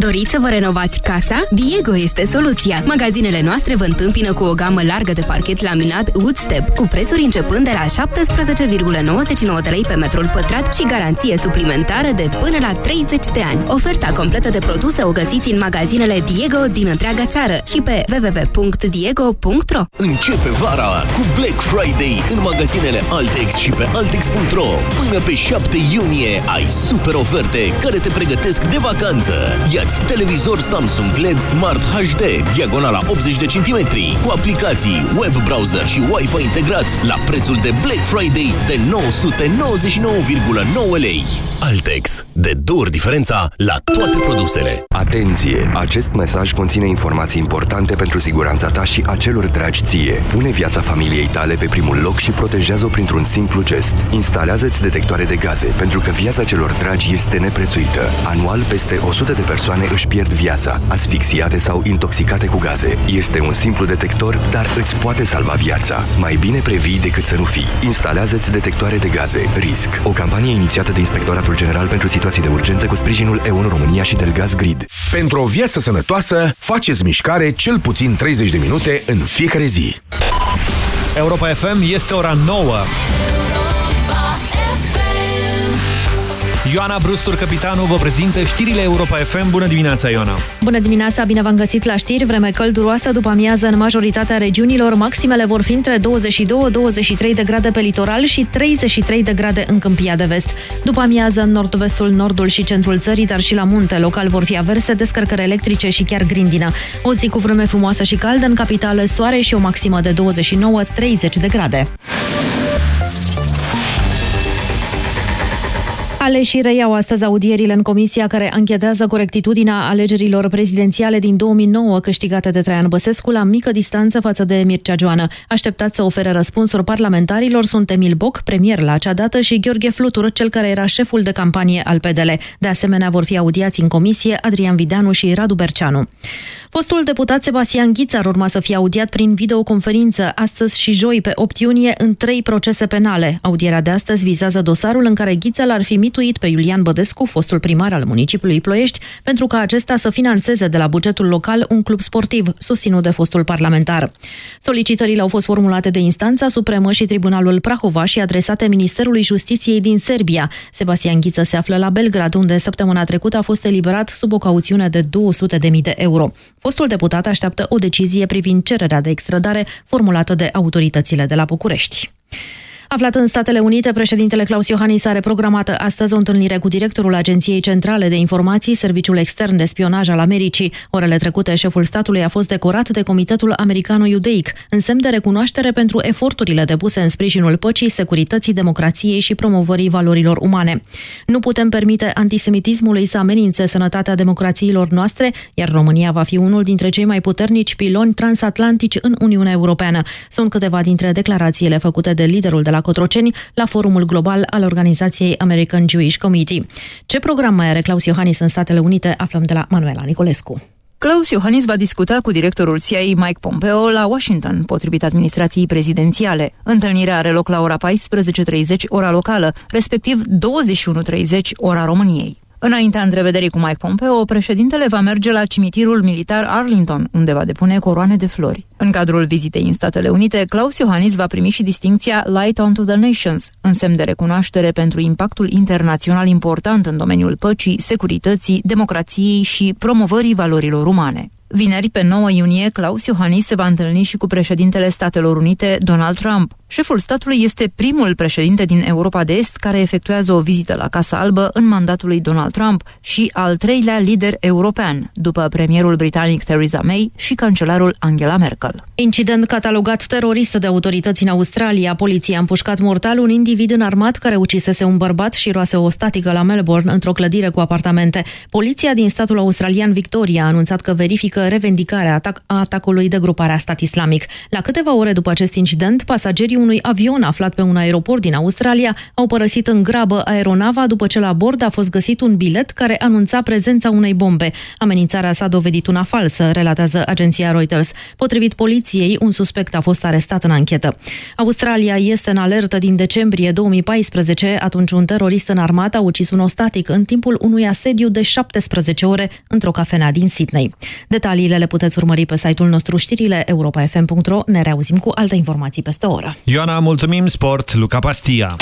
Doriți să vă renovați casa? Diego este soluția. Magazinele noastre vă întâmpină cu o gamă largă de parchet laminat Woodstep, cu prețuri începând de la 17,99 de lei pe metrul pătrat și garanție suplimentară de până la 30 de ani. Oferta completă de produse o găsiți în magazinele Diego din întreaga țară și pe www.diego.ro Începe vara cu Black Friday în magazinele Altex și pe Altex.ro. Până pe 7 iunie ai super oferte care te pregătesc de vacanță. Iați televizor Samsung LED Smart HD, diagonala 80 de centimetri, cu aplicații, web browser și Wi-Fi integrați la prețul de Black Friday de 999,9 lei. Altex. De două ori diferența la toate produsele. Atenție! Acest mesaj conține informații importante pentru siguranța ta și a celor dragi ție. Pune viața familiei tale pe primul loc și protejează-o printr-un simplu gest. Instalează-ți detectoare de gaze, pentru că viața celor dragi este neprețuită. Anual, peste 100 de persoane își pierd viața, asfixiate sau intoxicate cu gaze. Este un simplu detector, dar îți poate salva viața. Mai bine previi decât să nu fii. Instalează-ți detectoare de gaze. RISC. O campanie inițiată de Inspectoratul General pentru Situații de Urgență cu sprijinul EON România și Delgaz Grid. Pentru o viață sănătoasă, faceți mișcare cel puțin 30 de minute în fiecare zi. Europa FM este ora 9. Ioana Brustur, capitanul, vă prezintă știrile Europa FM. Bună dimineața, Ioana! Bună dimineața, bine v-am găsit la știri. Vreme călduroasă după amiază în majoritatea regiunilor. Maximele vor fi între 22-23 de grade pe litoral și 33 de grade în câmpia de vest. După amiază în nord-vestul, nordul și centrul țării, dar și la munte, local vor fi averse, descărcări electrice și chiar grindină. O zi cu vreme frumoasă și caldă, în capitală soare și o maximă de 29-30 de grade. Aleșii reiau astăzi audierile în comisia care anchetează corectitudinea alegerilor prezidențiale din 2009 câștigate de Traian Băsescu la mică distanță față de Mircea Joană. Așteptați să ofere răspunsuri parlamentarilor sunt Emil Boc, premier la acea dată, și Gheorghe Flutur, cel care era șeful de campanie al PDL. De asemenea, vor fi audiați în comisie Adrian Videanu și Radu Berceanu. Fostul deputat Sebastian Ghițar urma să fie audiat prin videoconferință astăzi și joi pe 8 iunie în trei procese penale. Audierea de astăzi vizează dosarul în care Ghițel ar fi mituit pe Iulian Bădescu, fostul primar al municipiului Ploiești, pentru ca acesta să financeze de la bugetul local un club sportiv, susținut de fostul parlamentar. Solicitările au fost formulate de instanța supremă și Tribunalul Prahova și adresate Ministerului Justiției din Serbia. Sebastian Ghiță se află la Belgrad, unde săptămâna trecută a fost eliberat sub o cauțiune de 200.000 de euro. Fostul deputat așteaptă o decizie privind cererea de extradare formulată de autoritățile de la București. Aflat în Statele Unite, președintele Claus Iohannis are programată astăzi o întâlnire cu directorul Agenției Centrale de Informații, Serviciul Extern de Spionaj al Americii. Orele trecute, șeful statului a fost decorat de Comitetul Americano-Iudeic, în semn de recunoaștere pentru eforturile depuse în sprijinul păcii, securității, democrației și promovării valorilor umane. Nu putem permite antisemitismului să amenințe sănătatea democrațiilor noastre, iar România va fi unul dintre cei mai puternici piloni transatlantici în Uniunea Europeană. Sunt câteva dintre declarațiile făcute de liderul de la Cotroceni la forumul global al organizației American Jewish Committee. Ce program mai are Claus Iohannis în Statele Unite aflăm de la Manuela Nicolescu. Klaus Iohannis va discuta cu directorul CIA Mike Pompeo la Washington, potrivit administrației prezidențiale. Întâlnirea are loc la ora 14.30 ora locală, respectiv 21.30 ora României. Înaintea întrevederii cu Mike Pompeo, președintele va merge la cimitirul militar Arlington, unde va depune coroane de flori. În cadrul vizitei în Statele Unite, Klaus Iohannis va primi și distinția Light onto the Nations, în semn de recunoaștere pentru impactul internațional important în domeniul păcii, securității, democrației și promovării valorilor umane. Vineri, pe 9 iunie, Klaus Iohannis se va întâlni și cu președintele Statelor Unite, Donald Trump. Șeful statului este primul președinte din Europa de Est care efectuează o vizită la Casa Albă în mandatul lui Donald Trump și al treilea lider european, după premierul britanic Theresa May și cancelarul Angela Merkel. Incident catalogat terorist de autorități în Australia. Poliția a împușcat mortal un individ înarmat care ucisese un bărbat și roase o statică la Melbourne într-o clădire cu apartamente. Poliția din statul australian Victoria a anunțat că verifică revendicarea atac a atacului de gruparea stat islamic. La câteva ore după acest incident, pasagerii unui avion aflat pe un aeroport din Australia au părăsit în grabă aeronava după ce la bord a fost găsit un bilet care anunța prezența unei bombe. Amenințarea s-a dovedit una falsă, relatează agenția Reuters. Potrivit poliției, un suspect a fost arestat în anchetă. Australia este în alertă din decembrie 2014, atunci un terorist înarmat a ucis un ostatic în timpul unui asediu de 17 ore într-o cafenea din Sydney. Detaliile le puteți urmări pe site-ul nostru știrile europa.fm.ro. Ne reauzim cu alte informații peste o oră. Ioana, mulțumim, sport, Luca Pastia.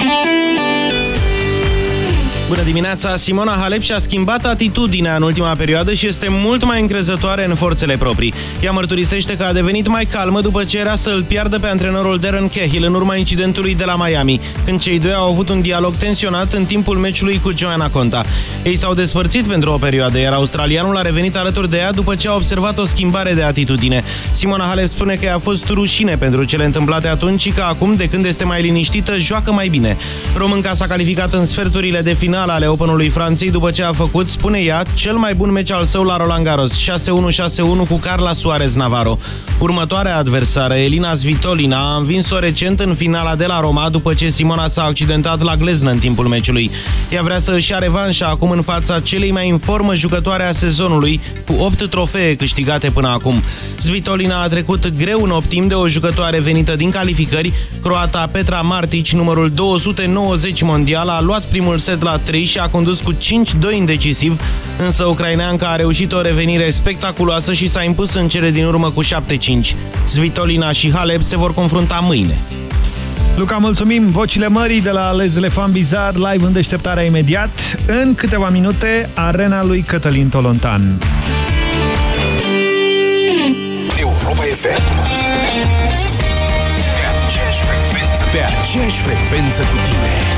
Bună dimineața! Simona Halep și-a schimbat atitudinea în ultima perioadă și este mult mai încrezătoare în forțele proprii. Ea mărturisește că a devenit mai calmă după ce era să-l piardă pe antrenorul Darren Cahill în urma incidentului de la Miami, când cei doi au avut un dialog tensionat în timpul meciului cu Joanna Conta. Ei s-au despărțit pentru o perioadă, iar australianul a revenit alături de ea după ce a observat o schimbare de atitudine. Simona Halep spune că i-a fost rușine pentru cele întâmplate atunci și că acum, de când este mai liniștită, joacă mai bine. Românca s-a calificat în sferturile de final ale Openului Franței după ce a făcut, spune ea, cel mai bun meci al său la Roland Garros, 6-1-6-1 cu Carla Suarez Navarro. Următoarea adversară, Elina Svitolina, a învins-o recent în finala de la Roma după ce Simona s-a accidentat la gleznă în timpul meciului. Ea vrea să își ia revanșa acum în fața celei mai în formă jucătoare a sezonului, cu 8 trofee câștigate până acum. Svitolina a trecut greu în optim de o jucătoare venită din calificări. Croata Petra Martic, numărul 290 mondial, a luat primul set la 3 și a condus cu 5-2 în decisiv, însă ucraineanca a reușit o revenire spectaculoasă și s-a impus în cele din urmă cu 7-5. Svitolina și Halep se vor confrunta mâine. Luca, mulțumim! Vocile mării de la Les Elefant Bizar, live în deșteptarea imediat. În câteva minute, arena lui Cătălin Tolontan. Europa FM. Pe aceeași frecvență, pe aceeași frecvență cu tine.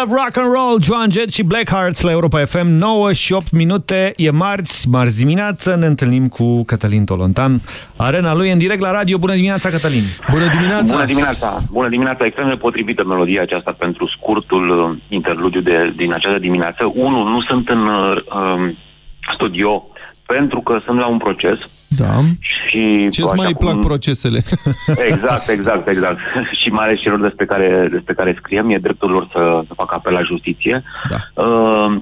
love rock and roll, Joan Jett și Black Hearts la Europa FM, 9 și 8 minute, e marți, marți dimineață, ne întâlnim cu Cătălin Tolontan, arena lui în direct la radio. Bună dimineața, Cătălin! Bună dimineața! Bună dimineața! Bună dimineața! Extrem de potrivită melodia aceasta pentru scurtul uh, interludiu de, din această dimineață. Unu, nu sunt în uh, um, studio pentru că sunt la un proces Da. și... Ce-ți așa mai cum- plac procesele? Exact, exact, exact. și mai ales celor despre care, despre care scriem, e dreptul lor să, să facă apel la justiție. Da. Uh,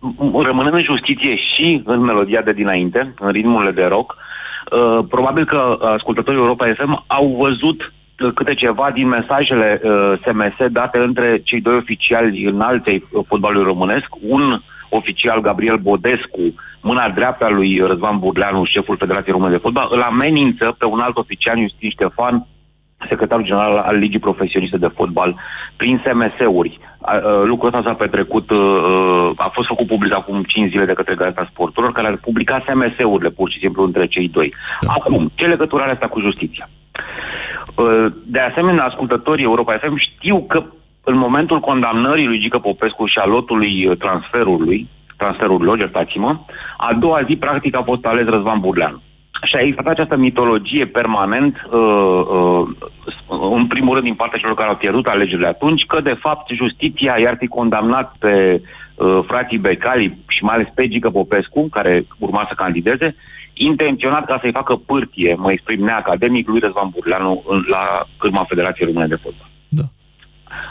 m- rămânând în justiție și în melodia de dinainte, în ritmurile de rock, uh, probabil că ascultătorii Europa FM au văzut uh, câte ceva din mesajele uh, SMS date între cei doi oficiali înaltei fotbalului românesc, un oficial Gabriel Bodescu, mâna dreaptă a lui Răzvan Burleanu, șeful Federației Române de Fotbal, îl amenință pe un alt oficial, Justin Ștefan, secretarul general al Ligii Profesioniste de Fotbal, prin SMS-uri. A- a, Lucrul ăsta s-a petrecut, uh, a fost făcut public acum 5 zile de către Gazeta Sporturilor, care a publicat SMS-urile pur și simplu între cei doi. Acum, ce legătură are asta cu justiția? Uh, De asemenea, ascultătorii Europa FM știu că în momentul condamnării lui Gică Popescu și a lotului uh, transferului, transferurilor, iertați-mă, a doua zi, practic, a fost ales Răzvan Burleanu. Și a existat această mitologie permanent, uh, uh, în primul rând din partea celor care au pierdut alegerile atunci, că de fapt justiția i-ar fi condamnat pe uh, frații Becali și mai ales pe Gică Popescu, care urma să candideze, intenționat ca să-i facă pârtie, mă exprim neacademic, lui Răzvan Burleanu în- la cârma Federației Române de Fotbal.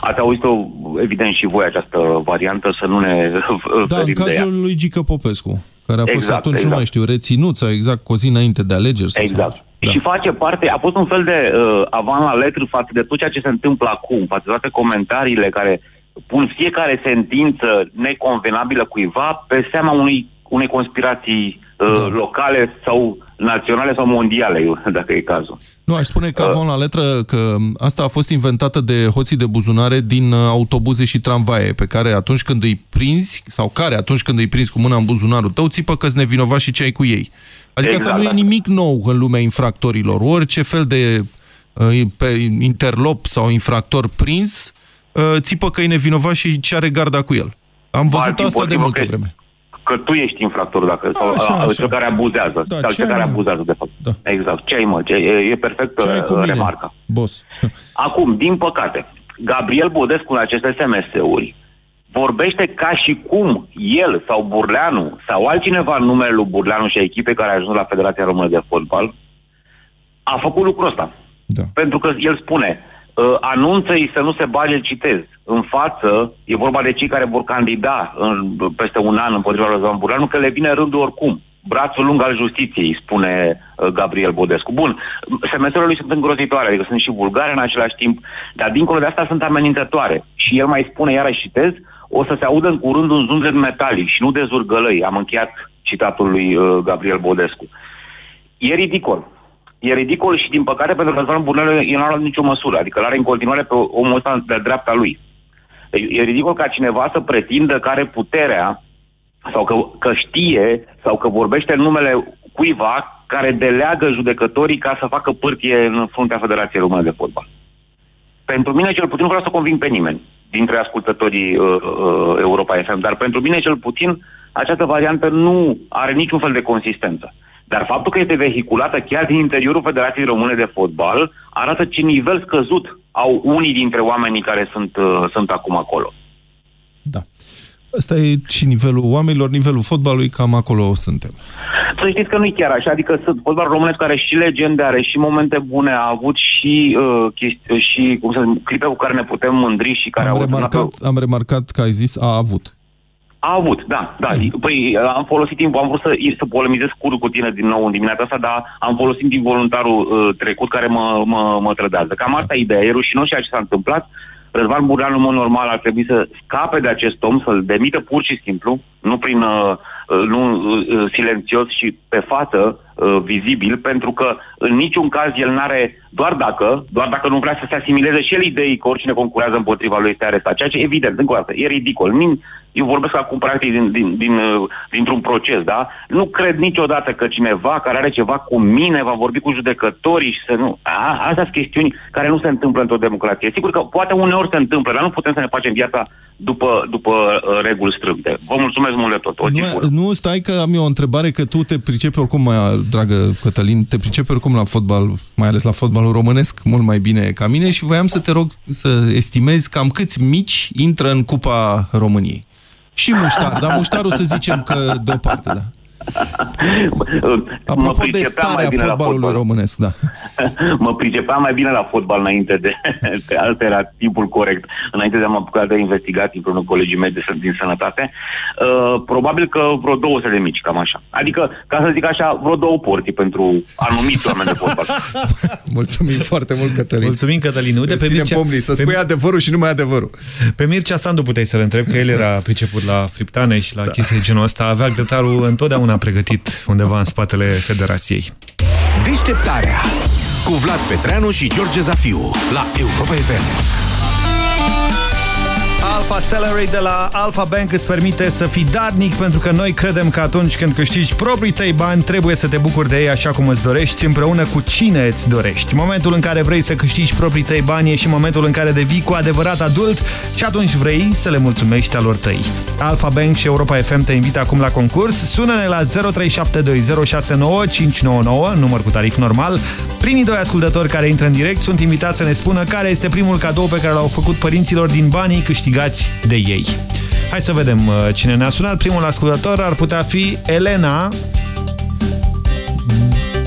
Da. Ați auzit-o, evident, și voi această variantă, să nu ne Da, în ferim de ea. cazul lui Gică Popescu, care a fost Exact, atunci, nu exact. mai știu, reținut sau exact cu o zi înainte de alegeri. Sau Exact. Și face parte, a fost un fel de uh, avan la letru față de tot ceea ce se întâmplă acum, față de toate comentariile care pun fiecare sentință neconvenabilă cuiva pe seama unui, unei conspirații uh, da. locale sau naționale sau mondiale, eu, dacă e cazul. Nu, aș spune Uh. că avem la letră că asta a fost inventată de hoții de buzunare din uh, autobuze și tramvaie, pe care atunci când îi prinzi, sau care atunci când îi prinzi cu mâna în buzunarul tău, țipă că-s nevinovat și ce ai cu ei. Adică Exact, asta nu e da. nimic nou în lumea infractorilor. Orice fel de uh, pe interlop sau infractor prins, uh, țipă că e nevinovat și ce are garda cu el. Am Ba, văzut din asta de potrivă multă că- vreme. Că tu ești infractor, dacă, sau Așa, a, așa. cel care abuzează, Da, sau ce cel care ai, mă? abuzează, de fapt. Da. Exact. Ce ai, mă? Ce, e, e perfect Ce ai cu uh, mine, remarca. boss? Acum, din păcate, Gabriel Bodescu în aceste SMS-uri vorbește ca și cum el sau Burleanu sau altcineva în numele lui Burleanu și a echipei care a ajuns la Federația Română de Fotbal a făcut lucrul ăsta. Da. Pentru că el spune, uh, anunță-i să nu se bage, îl citez, în față, e vorba de cei care vor candida în, peste un an împotriva lui Răzvan Burleanu, că le vine rândul oricum. brațul lung al justiției, spune uh, Gabriel Bodescu. Bun, semestrele lui sunt îngrozitoare, adică sunt și vulgare în același timp, dar dincolo de asta sunt amenințătoare. Și el mai spune, iarăși citez, o să se audă în curând un zumzet metalic și nu de zurgălăi. Am încheiat citatul lui uh, Gabriel Bodescu. E ridicol. E ridicol și, din păcate, pentru Răzvan Burnelu el nu are nicio măsură. Adică îl are în continuare pe omul ăsta de dreapta lui. E e ridicol ca cineva să pretindă că are puterea sau că, că știe sau că vorbește în numele cuiva care deleagă judecătorii ca să facă pârtie în fruntea Federației Române de Fotbal. Pentru mine, cel puțin, nu vreau să conving pe nimeni dintre ascultătorii uh, uh, Europa FM, dar pentru mine, cel puțin, această variantă nu are niciun fel de consistență. Dar faptul că este vehiculată chiar din interiorul Federației Române de Fotbal arată ce nivel scăzut au unii dintre oamenii care sunt, uh, sunt acum acolo. Ăsta e și nivelul oamenilor, nivelul fotbalului, cam acolo suntem. Să știți că nu e chiar așa, adică sunt fotbal românesc care și legende are și momente bune, a avut și, uh, chesti- și cum să zic, clipe cu care ne putem mândri și care Am au remarcat, am remarcat că ai zis a avut. A avut, da, da. Păi am folosit timpul, am vrut să, să polemizez scurt cu tine din nou în dimineața asta, dar am folosit din voluntarul uh, trecut care mă, mă, mă trădează. Cam asta e ideea, e rușinos ceea ce s-a întâmplat. Răzvan Burleanu, în mod normal, ar trebui să scape de acest om, să-l demită pur și simplu, nu prin uh, uh, nu uh, silențios și pe față, uh, vizibil, pentru că în niciun caz el n-are, doar dacă, doar dacă nu vrea să se asimileze și el ideii că oricine concurează împotriva lui este arestat. Ceea ce, evident, încă o dată, e ridicol. Nin- Eu vorbesc acum, practic, din, din, din, uh, dintr-un proces, da? Nu cred niciodată că cineva care are ceva cu mine va vorbi cu judecătorii și să nu... A, astea sunt chestiuni care nu se întâmplă într-o democrație. Sigur că poate uneori se întâmplă, dar nu putem să ne facem viața după, după uh, reguli strâmte. Vă mulțumesc mult de tot. O zi bună. Nu, nu, stai că am eu o întrebare, că tu te pricepi oricum, mai, dragă Cătălin, te pricepi oricum la fotbal, mai ales la fotbalul românesc, mult mai bine ca mine și voiam să te rog să estimezi cam câți mici intră în Cupa României. Și muștar, dar muștarul să zicem că deoparte, da. Apropo de pricepeam starea mai bine la fotbalului fotbal. românesc, da. mă pricepeam mai bine la fotbal înainte de... de asta era timpul corect. Înainte de a mă apuca de investigații împreună cu colegii mei de, din sănătate. Uh, probabil că vreo 200 de mici, cam așa. Adică, ca să zic așa, vreo două porții pentru anumiți oameni de fotbal. Mulțumim foarte mult, Cătălin. Mulțumim, Cătălin. Uite, pe Ținem Mircea, pomnii, să spui adevărul și numai adevărul. Pe Mircea Sandu puteai să-l întreb, că el era priceput la friptane și la da. chestii de genul ăsta. Avea grătarul întotdeauna pregătit undeva în spatele federației. Deșteptarea cu Vlad Petreanu și George Zafiu la Europa FM. Alpha Salary de la Alpha Bank îți permite să fii darnic pentru că noi credem că atunci când câștigi proprii tăi bani trebuie să te bucuri de ei așa cum îți dorești împreună cu cine îți dorești. Momentul în care vrei să câștigi proprii tăi bani e și momentul în care devii cu adevărat adult și atunci vrei să le mulțumești alor tăi. Alpha Bank și Europa FM te invită acum la concurs. Sună-ne la 0372069599, număr cu tarif normal. Primii doi ascultători care intră în direct sunt invitați să ne spună care este primul cadou pe care l-au făcut părinților din banii câștigați de ei. Hai să vedem uh, cine ne-a sunat. Primul ascultător ar putea fi Elena.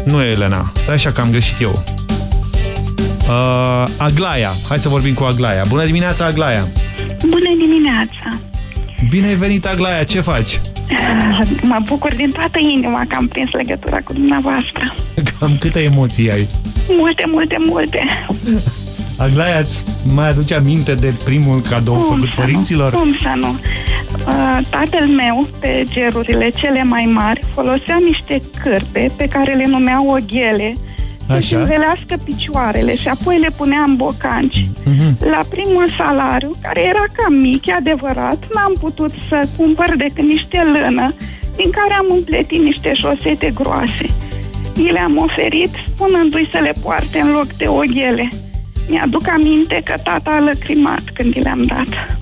Nu e Elena, dar așa că am greșit eu. Uh, Aglaia. Hai să vorbim cu Aglaia. Bună dimineața, Aglaia! Bună dimineața! Bine ai venit, Aglaia. Ce faci? Mă bucur din toată inima că am prins legătura cu dumneavoastră. Cam câte emoții ai? Multe, multe, multe. Aglaia, îți mai aduce aminte de primul cadou făcut să nu? părinților? Cum să nu? Uh, tatăl meu, pe gerurile cele mai mari, folosea niște cârpe pe care le numea oghele să-și Așa. învelească picioarele și apoi le punea în bocanci. Mhm. La primul salariu, care era cam mic, e adevărat, n-am putut să cumpăr decât niște lână, din care am împletit niște șosete groase. I le-am oferit, spunându-i să le poarte în loc de oghele. Mi-aduc aminte că tata a lăcrimat când i le-am dat.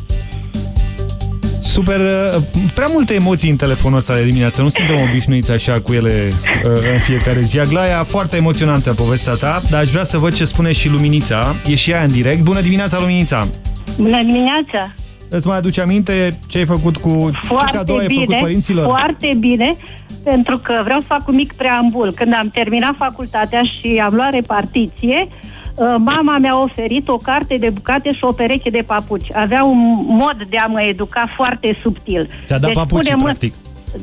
Super, uh, prea multe emoții în telefonul ăsta de dimineață. Nu suntem obișnuiți așa cu ele uh, în fiecare zi. Aglaia, foarte emoționantă povestea ta, dar aș vrea să văd ce spune și Luminița. E și ea în direct. Bună dimineața, Luminița! Bună dimineața! Îți mai aduce aminte ce ai făcut cu... ce Foarte cadou ai făcut bine, părinților? foarte bine, pentru că vreau să fac un mic preambul. Când am terminat facultatea și am luat repartiție, uh, mama mi-a oferit o carte de bucate și o pereche de papuci. Avea un mod de a mă educa foarte subtil. Ți-a dat papucii, spune-mă- practic.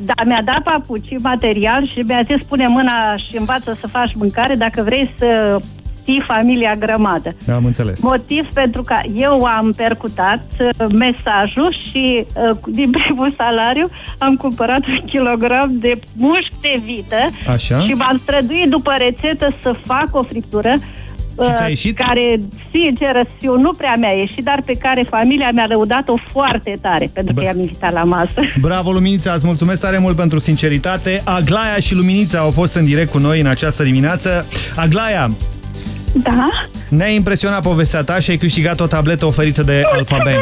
Da, mi-a dat papuci material și mi-a zis pune mâna și învață să faci mâncare dacă vrei să fii familia grămadă. Da, am înțeles. Motiv pentru că eu am percutat uh, mesajul și uh, din primul salariu am cumpărat un kilogram de mușchi de vită Așa. și m-am străduit după rețetă să fac o friptură uh, ți-a ieșit? care, sinceră, să fiu, nu prea mi-a ieșit, dar pe care familia mi-a lăudat-o foarte tare, pentru că i-am invitat la masă. Bravo, Luminița, îți mulțumesc tare mult pentru sinceritate. Aglaia și Luminița au fost în direct cu noi în această dimineață. Aglaia, Da? ne-a impresionat povestea ta și ai câștigat o tabletă oferită de Alfa Bank.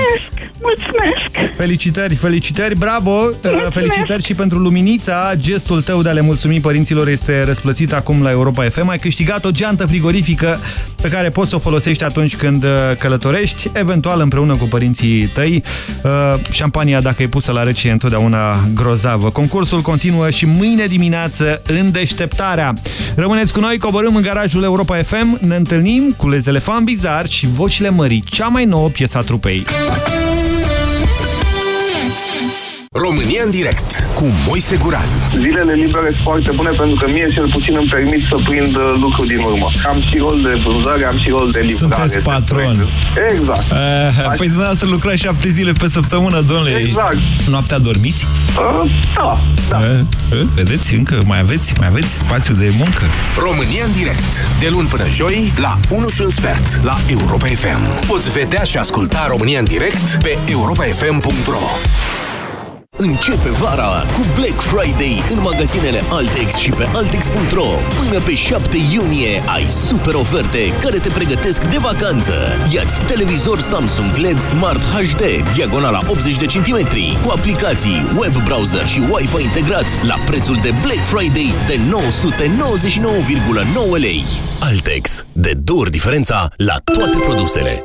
Mulțumesc! Felicitări, felicitări, bravo! Mulțumesc. Felicitări și pentru Luminița. Gestul tău de a le mulțumi părinților este răsplățit acum la Europa FM. Ai câștigat o geantă frigorifică pe care poți să o folosești atunci când uh, călătorești, eventual împreună cu părinții tăi. Uh, Șampania, dacă e pusă la rece, e întotdeauna grozavă. Concursul continuă și mâine dimineață în deșteptarea. Rămâneți cu noi, coborâm în garajul Europa FM, ne întâlnim cu Telefon Bizar și Vocile Mării, cea mai nouă piesă a trupei. România în direct cu Moise Guran. Zilele libere sunt foarte bune pentru că mie cel puțin îmi permit să prind uh, lucruri din urmă. Am și rol de vânzare, am și rol de livrare. Sunteți de patron. proiecte. Exact. Uh, păi dumneavoastră lucrați șapte zile pe săptămână, domnule. Exact. Noaptea dormiți? Uh, da, da. Uh, uh, vedeți, încă mai aveți, mai aveți spațiu de muncă. România în direct. De luni până joi, la 1 și un sfert, la Europa FM. Poți vedea și asculta România în direct pe europafm.ro Începe vara cu Black Friday în magazinele Altex și pe Altex.ro. Până pe 7 iunie ai super oferte care te pregătesc de vacanță. Iați televizor Samsung LED Smart HD, diagonala 80 de centimetri, cu aplicații, web browser și Wi-Fi integrați la prețul de Black Friday de 999,9 lei. Altex. De două ori diferența la toate produsele.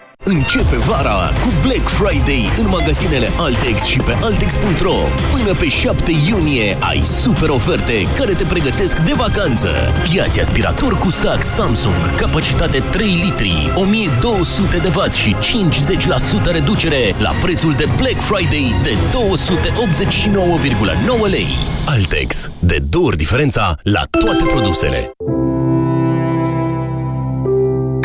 Începe vara cu Black Friday în magazinele Altex și pe Altex.ro. Până pe 7 iunie ai super oferte care te pregătesc de vacanță. Iați aspirator cu sac Samsung, capacitate 3 litri, 1200 de W și 50% reducere la prețul de Black Friday de 289,9 lei. Altex. De două ori diferența la toate produsele.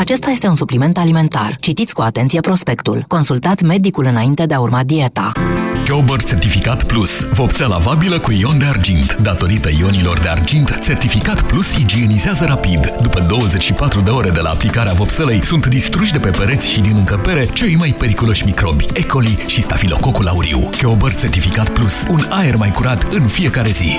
Acesta este un supliment alimentar. Citiți cu atenție prospectul. Consultați medicul înainte de a urma dieta. Chobert Certificat Plus. Vopsea lavabilă cu ion de argint. Datorită ionilor de argint, Certificat Plus igienizează rapid. După 24 de ore de la aplicarea vopselei, sunt distruși de pe pereți și din încăpere cei mai periculoși microbi, E. coli și stafilococul auriu. Chobert Certificat Plus. Un aer mai curat în fiecare zi.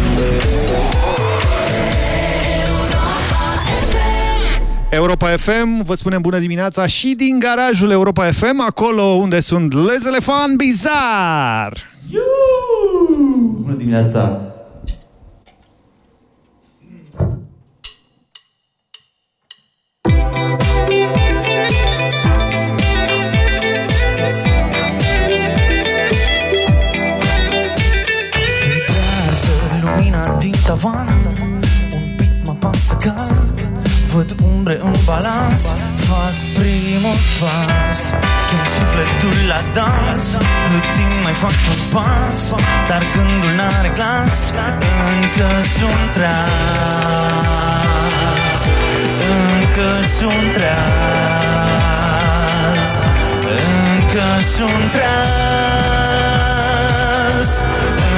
Europa FM, vă spunem bună dimineața și din garajul Europa FM, acolo unde sunt Les Elefant Bizar! Bună dimineața! Tavan Un pic mă pasă caz Văd umbre în balans Fac primul pas. Chem sufletul la dans Plătim mai fac un pas. Dar gândul n-are glas Încă sunt tras. Încă sunt tras. Încă sunt tras.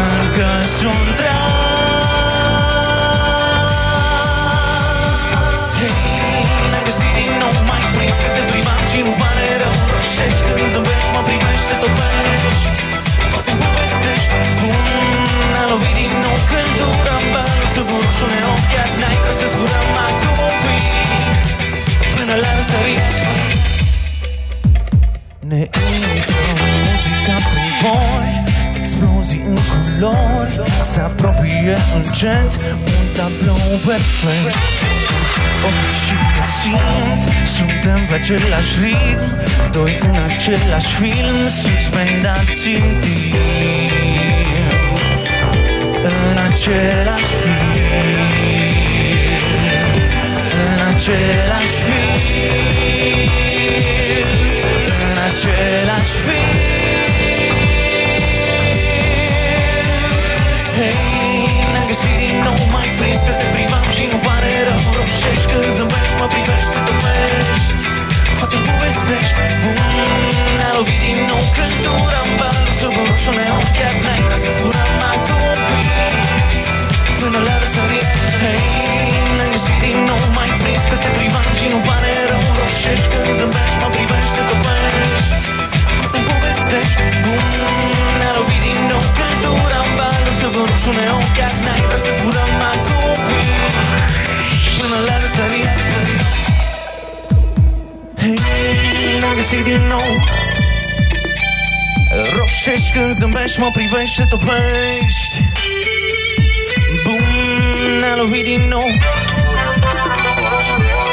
Încă sunt n-ai găsit din nou mai prins Că te privam și nu pare rău. Roșești când zâmbești, mă privești, te topești Poate povestești Bun, a lovit din nou căldura În banul sub ușul neon Chiar n-ai ca să zburăm acum un pic Până la răsărit Ne intră muzica prin pori Explozii în culori Se apropie încet Un tablou perfect. Oh, și te simt Suntem pe același ritm Doi în același film Suspendați în timp. În același film În același film În același film Hei, ne-am găsit din nou mai prins Că te privam și nu pare rău. Roșești când zâmbești, mă privești, te topești Poate povestești. Bun, ne-a lovit din nou căldura În val, sub un roșu neon Chiar n-ai vrea să zburăm acum un pic Până la răsărit. Hei, ne-am găsit din nou mai prins Că te privam și nu pare rău. Roșești când zâmbești, mă privești, te topești Poate povestești Bun, ne-a lovit din nou căldura În val, sub un roșu neon Chiar n-ai vrea să zburăm acum. Un pic Până la răsărit. Hei, ne-am găsit din nou. Roșești când zâmbești, mă privești, te topești. Bum, ne-a lovit din nou.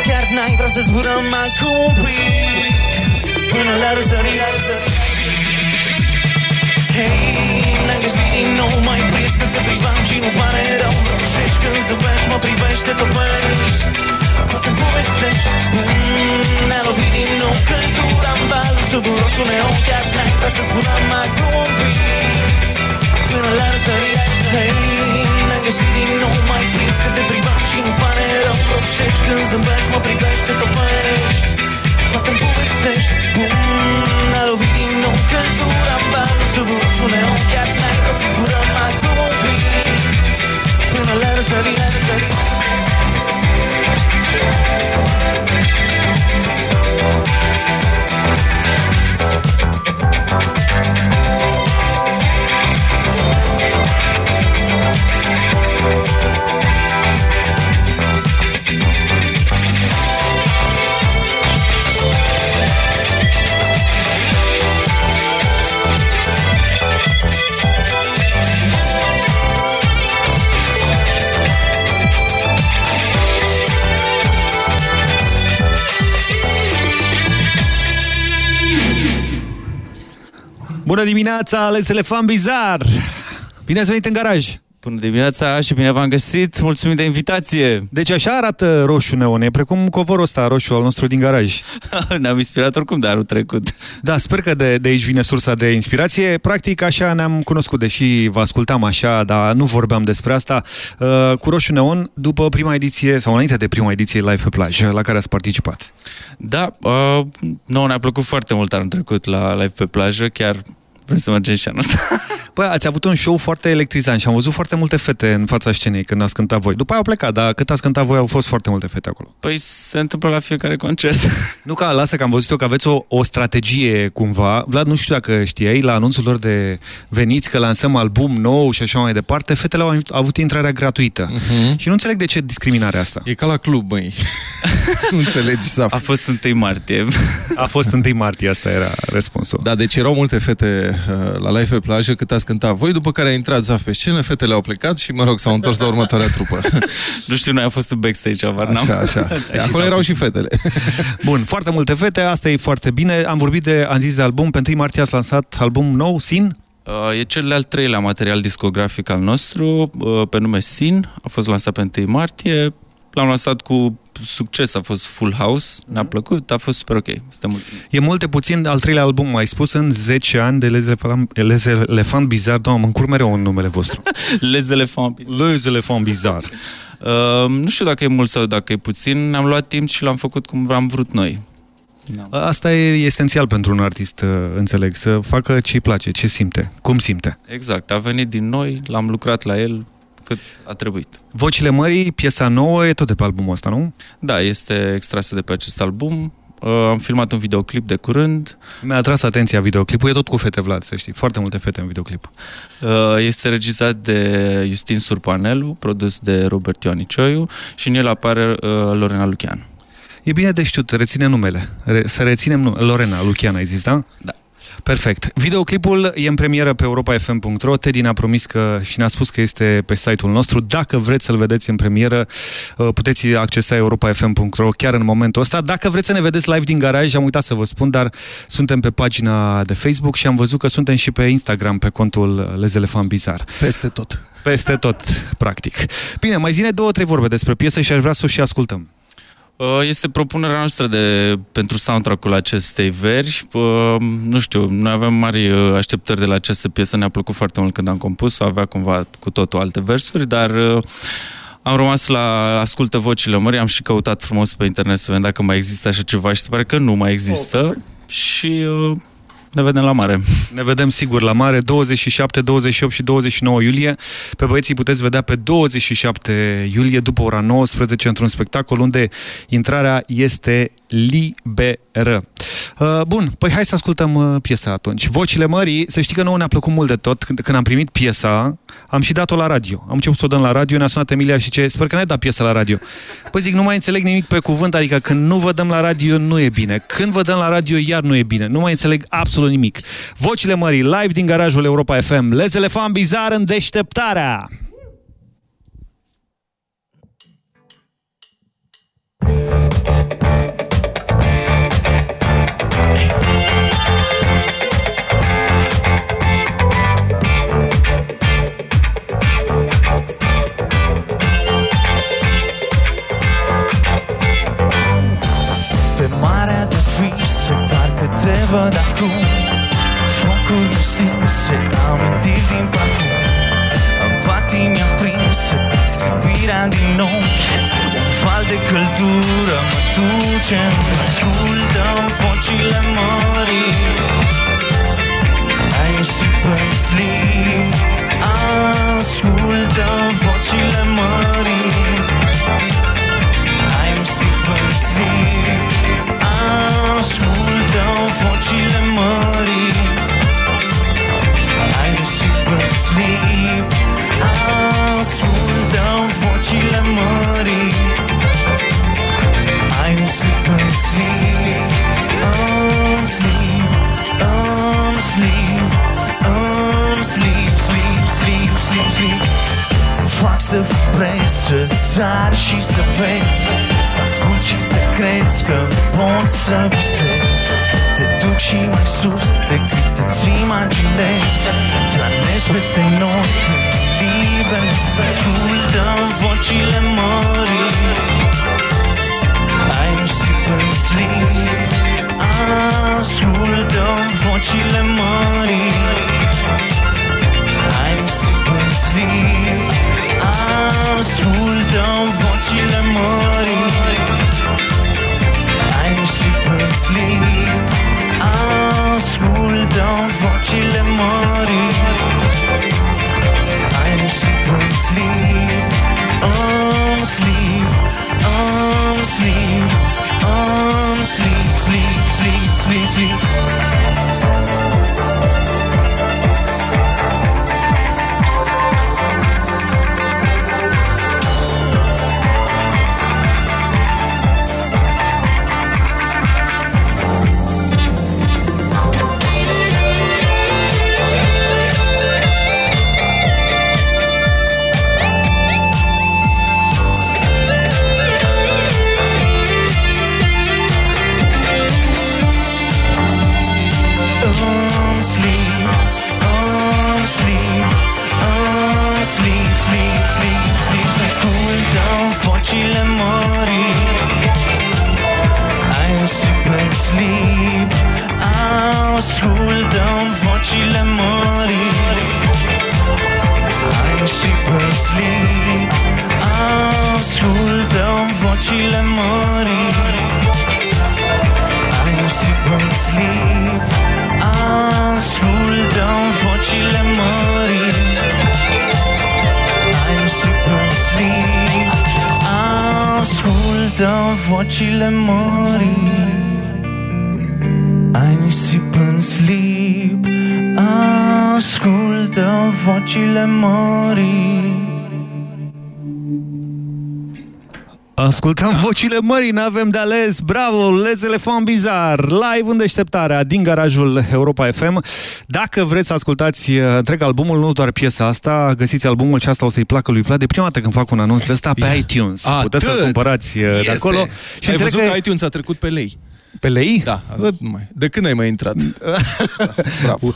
Chiar n-ai vrea să zburăm acum un pic. Până la răsărit Hei, ne-am găsit din nou mai prins Că te privam și nu pare rău. Roșești când zâmbești, mă privești, te topești Poate povestești mm, Ne-a lovit din nou căldura În val, sub un roșu neon Chiar n-ai vrea să zburăm acum un pic Până la răsărit Hei, ne-am găsit din nou mai prins Că te privam și nu pare rău. Roșești când zâmbești, mă privești, te toate îmi povestești Ne-a lovit din nou căldura Bani sub ușuneau Chiar ne-a răsfură Acum oprit Până la răsărit La răsărit Bună dimineața, ales elefant bizar! Bine ați venit în garaj! Bună dimineața și bine v-am găsit. Mulțumim de invitație. Deci așa arată roșu neon, e precum covorul ăsta roșu al nostru din garaj. Ne-am inspirat oricum de anul trecut. Da, sper că de, de aici vine sursa de inspirație. Practic așa ne-am cunoscut, deși vă ascultam așa, dar nu vorbeam despre asta. Uh, cu roșu neon, după prima ediție, sau înainte de prima ediție Live pe plajă, la care ați participat. Da, uh, nouă ne-a plăcut foarte mult anul trecut la Live pe plajă, chiar vrem să mergem și anul ăsta. Bă, ați avut un show foarte electrizant și am văzut foarte multe fete în fața scenei când ați cântat voi. După aia au plecat, dar cât ați cântat voi au fost foarte multe fete acolo. Păi se întâmplă la fiecare concert. Nu ca, lasă că am văzut eu că aveți o, o strategie cumva. Vlad, nu știu dacă știai, la anunțul lor de veniți că lansăm album nou și așa mai departe, fetele au avut intrarea gratuită. Uh-huh. Și nu înțeleg de ce discriminarea asta. E ca la club, băi. nu înțelegi, Zaf. A fost 1 martie. A fost 1 martie, asta era răspunsul. Da, deci erau multe fete uh, la live pe plajă cât ați cântat voi, după care a intrat Zaf pe scenă, fetele au plecat și, mă rog, s-au întors la următoarea trupă. nu știu, noi am fost în backstage, avar Așa, așa. Acolo erau și fetele. Bun, foarte multe fete, asta e foarte bine. Am vorbit de, am zis de album, pe 1 martie ați lansat album nou, Sin? Uh, e cel de-al treilea material discografic al nostru, uh, pe nume Sin, a fost lansat pe 1 martie, l-am lansat cu succes, a fost full house, ne-a plăcut, a fost super ok, suntem mulțumim. E mult de puțin al treilea album, ai spus, în 10 ani de Les Elefant, Les Elefant Bizar, doamne, mă încur mereu în numele vostru. Les Elefant Bizar. Les Elefant Bizar. Uh, nu știu dacă e mult sau dacă e puțin, ne-am luat timp și l-am făcut cum am vrut noi. Asta e esențial pentru un artist, uh, înțeleg, să facă ce îi place, ce simte, cum simte. Exact, a venit din noi, l-am lucrat la el cât a trebuit. Vocile Mării, piesa nouă, e tot de pe albumul ăsta, nu? Da, este extrasă de pe acest album. Uh, am filmat un videoclip de curând. Mi-a atras atenția videoclipul, e tot cu fete, Vlad, să știi, foarte multe fete în videoclip. Uh, este regizat de Justin Surpanelu, produs de Robert Ioanicioiu și în el apare uh, Lorena Lucian. E bine de știut, reține numele. Re să reținem numele. Lorena Lucian, ai zis, da? Da. Perfect. Videoclipul e în premieră pe europafm.ro. Teddy ne-a promis că și ne-a spus că este pe site-ul nostru. Dacă vreți să-l vedeți în premieră, puteți accesa europafm.ro chiar în momentul ăsta. Dacă vreți să ne vedeți live din garaj, am uitat să vă spun, dar suntem pe pagina de Facebook și am văzut că suntem și pe Instagram, pe contul Les Elefant Bizar. Peste tot. Peste tot, practic. Bine, mai zine două, trei vorbe despre piesă și aș vrea să o și ascultăm. Este propunerea noastră de, pentru soundtrack-ul acestei veri. Nu știu, noi avem mari așteptări de la această piesă, ne-a plăcut foarte mult când am compus-o, avea cumva cu totul alte versuri, dar am rămas la Ascultă vocile mării, am și căutat frumos pe internet să vedem dacă mai există așa ceva și se pare că nu mai există. Oh, și ne vedem la mare. Ne vedem sigur la mare, 27, 28 și 29 iulie. Pe băieții puteți vedea pe 27 iulie, după ora 19, într-un spectacol unde intrarea este liberă. Uh, bun, păi hai să ascultăm uh, piesa atunci. Vocile Mării, să știi că nouă ne-a plăcut mult de tot. Când, când am primit piesa, am și dat-o la radio. Am început să o dăm la radio, ne-a sunat Emilia și ce, sper că ne-ai dat piesa la radio. Păi zic, nu mai înțeleg nimic pe cuvânt, adică când nu vă dăm la radio, nu e bine. Când vă dăm la radio, iar nu e bine. Nu mai înțeleg absolut nimic. Vocile Mării, live din garajul Europa FM. Les Elefant Bizar în deșteptarea! Pe văd acum. Focuri nestinse, amintiri din parfum. În patimi aprinse, scripirea din ochi Un val de căldură mă duce Ascultă vocile mării. Ai nisipă în slip. Ascultă vocile mării. Ai nisipă în slip Ascultă vocile mării. Ai nisipă în slip Ascultă vocile mării. Ai nisipă în slip În slip În slip În slip Slip, slip, slip, slip Fac să vibrezi, să sari și să vezi. Să ascult și să crezi că pot să visezi Te duc și mai sus decât te țin imaginez Planezi peste noi Liber Ascultăm vocile mării. I'm super sleep Ascultăm vocile mării. I'm super sleep Ascultăm vocile mării. I'm super sleep skole da var Chile-Mari. Ei musikk oms liv, oms liv, oms liv, oms liv, sliv, sliv, sliv. Vocile mării. I'm super sleep Ascultăm vocile mării Ascultăm vocile mării, n-avem de ales. Bravo, Les Elefant Bizar, live în deșteptarea din garajul Europa FM. Dacă vreți să ascultați uh, întreg albumul, nu doar piesa asta, găsiți albumul și asta o să-i placă lui Vlad. De prima dată când fac un anunț de ăsta pe iTunes. Atât. Puteți să-l cumpărați uh, de Este. acolo. Și Ai înțeleg văzut că iTunes a trecut pe lei. Pe lei? Da. Mai. De când ai mai intrat? Bravo.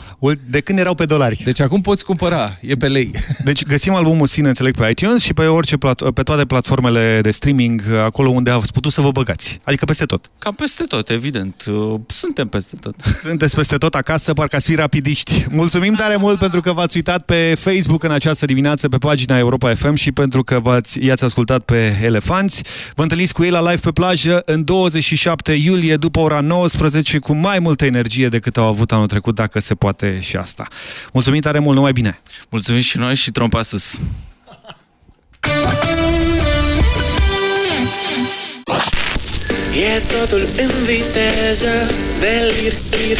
De când erau pe dolari. Deci acum poți cumpăra, e pe lei. Deci găsim albumul sine, înțeleg, pe iTunes și pe orice plat- pe toate platformele de streaming, acolo unde ați putut să vă băgați. Adică peste tot. Cam peste tot, evident. Uh, Suntem peste tot. Sunteți peste tot acasă, parcă ați fi rapidiști. Mulțumim tare mult pentru că v-ați uitat pe Facebook în această dimineață, pe pagina Europa FM și pentru că v-ați, i-ați ascultat pe Elefanți. Vă întâlniți cu ei la live pe plajă în 27 iulie după ora 19 cu mai multă energie decât au avut anul trecut, dacă se poate și asta. Mulțumim tare mult, numai bine! Mulțumim și noi și trompa sus! E totul în viteză de lir, lir,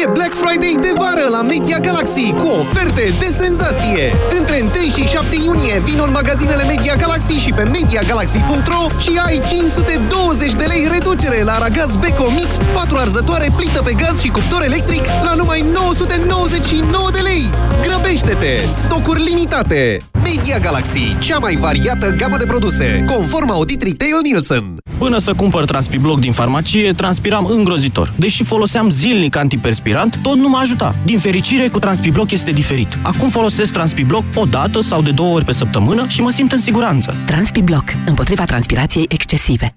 E Black Friday de vară la Media Galaxy cu oferte de senzație! Între 1 și 7 iunie vin în magazinele Media Galaxy și pe MediaGalaxy.ro și ai 520 de lei reducere la aragaz Beko Mixed, 4 arzătoare, plită pe gaz și cuptor electric la numai 999 de lei! Grăbește-te! Stocuri limitate! Media Galaxy, cea mai variată gamă de produse, conform audit Retail Nielsen. Până să cumpăr Transpibloc din farmacie, transpiram îngrozitor. Deși foloseam zilnic antiperspirant, tot nu mă ajuta. Din fericire, cu Transpibloc este diferit. Acum folosesc Transpibloc o dată sau de două ori pe săptămână și mă simt în siguranță. Transpibloc, împotriva transpirației excesive.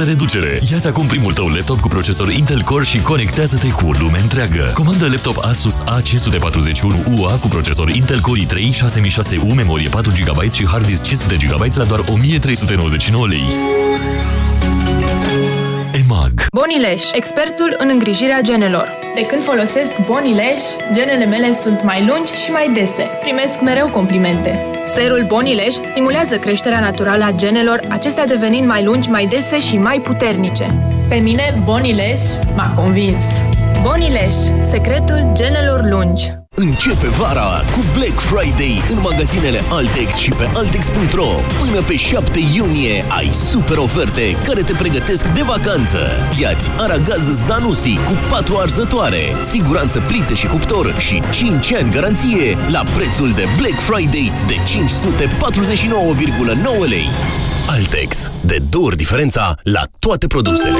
reducere. Ia-ți acum primul tău laptop cu procesor Intel Core și conectează-te cu o lume întreagă. Comandă laptop Asus A541UA cu procesor Intel Core i3 6600U, memorie 4 GB și hard disk 500 GB la doar 1399 lei. EMAG Bonileș, expertul în îngrijirea genelor. De când folosesc Bonileș, genele mele sunt mai lungi și mai dese. Primesc mereu complimente. Serul Bonileș stimulează creșterea naturală a genelor, acestea devenind mai lungi, mai dese și mai puternice. Pe mine, Bonileș m-a convins. Bonileș, secretul genelor lungi. Începe vara cu Black Friday în magazinele Altex și pe Altex.ro. Până pe 7 iunie ai super oferte care te pregătesc de vacanță. Iați aragaz Zanussi cu 4 arzătoare, siguranță plită și cuptor și 5 ani garanție la prețul de Black Friday de 549,9 lei. Altex. De două ori diferența la toate produsele.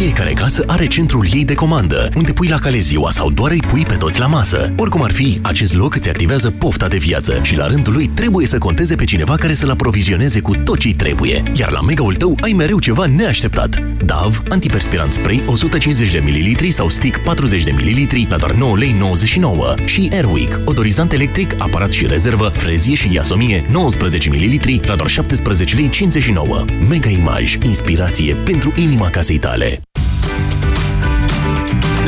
Fiecare casă are centrul ei de comandă, unde pui la cale ziua sau doar îi pui pe toți la masă. Oricum ar fi, acest loc îți activează pofta de viață și la rândul lui trebuie să conteze pe cineva care să-l aprovizioneze cu tot ce trebuie. Iar la mega-ul tău ai mereu ceva neașteptat. DAV, antiperspirant spray 150 de ml sau stick 40 de ml la doar 9 lei 99 și Airwick, odorizant electric, aparat și rezervă, frezie și iasomie 19 ml la doar 17 lei 59. Mega Image, inspirație pentru inima casei tale.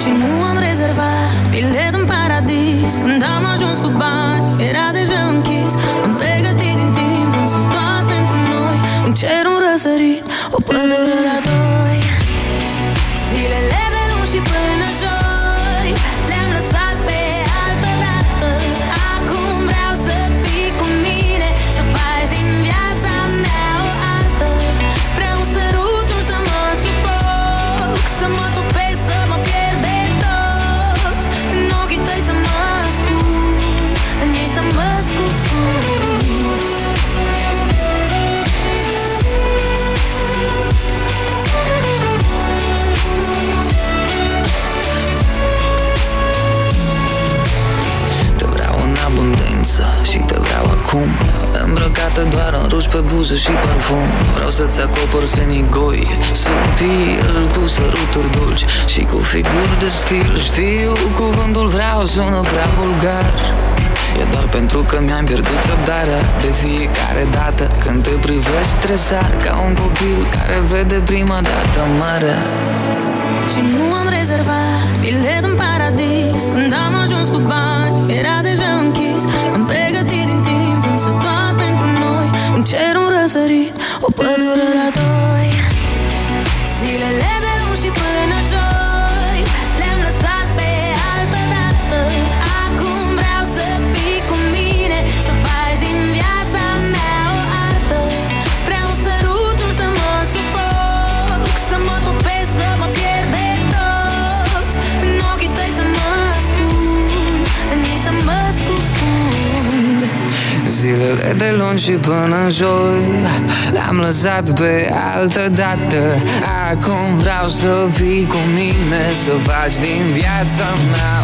Și nu am rezervat bilet în paradis. Când am ajuns cu bani, era deja închis. Am pregătit din timp, însă tot pentru noi. Un cer, un răsărit, o pădure la doi. Zilele de luni și până acum. Îmbrăcată doar în ruși pe buză și parfum. Vreau să-ți acopăr senii goi Subtil, cu săruturi dulci Și cu figuri de stil. Știu, cuvântul vreau sună prea vulgar. E doar pentru că mi-am pierdut răbdarea. De fiecare dată când te privesc Tresar ca un copil care vede prima dată mare Și nu am rezervat bilet în paradis. Când am ajuns cu bani, era deja închis pădure la doi Zilele de luni și și până joi Zilele de luni și până în joi Le-am lăsat pe altă dată. Acum vreau să fii cu mine Să faci din viața mea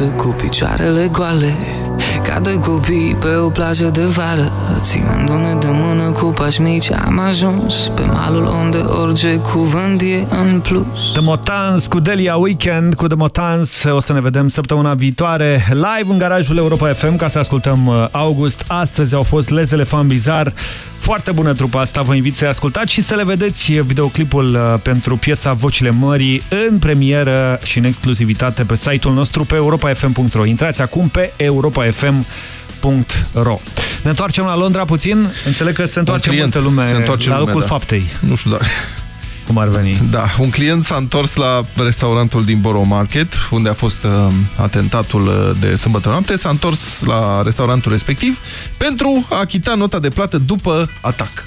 prin viață cu picioarele goale Ca doi copii pe o plajă de vară Ținându-ne de mână cu pași mici Am ajuns pe malul unde orice cuvânt e în plus The Motans cu Delia Weekend, cu The Motans. O să ne vedem săptămâna viitoare live în garajul Europa FM ca să ascultăm uh, August. Astăzi au fost Les Elefant Bizar. Foarte bună trupa asta, vă invit să ascultați și să le vedeți videoclipul uh, pentru piesa Vocile Mării în premieră și în exclusivitate pe site-ul nostru pe europafm.ro. Intrați acum pe europafm.ro Ne întoarcem la Londra puțin. Înțeleg că se întoarce client multă lume se întoarce la lumea, locul da. faptei. Nu știu dacă... Cum ar veni? Da, un client s-a întors la restaurantul din Borough Market, unde a fost uh, atentatul uh, de sâmbătă noapte, s-a întors la restaurantul respectiv pentru a achita nota de plată după atac.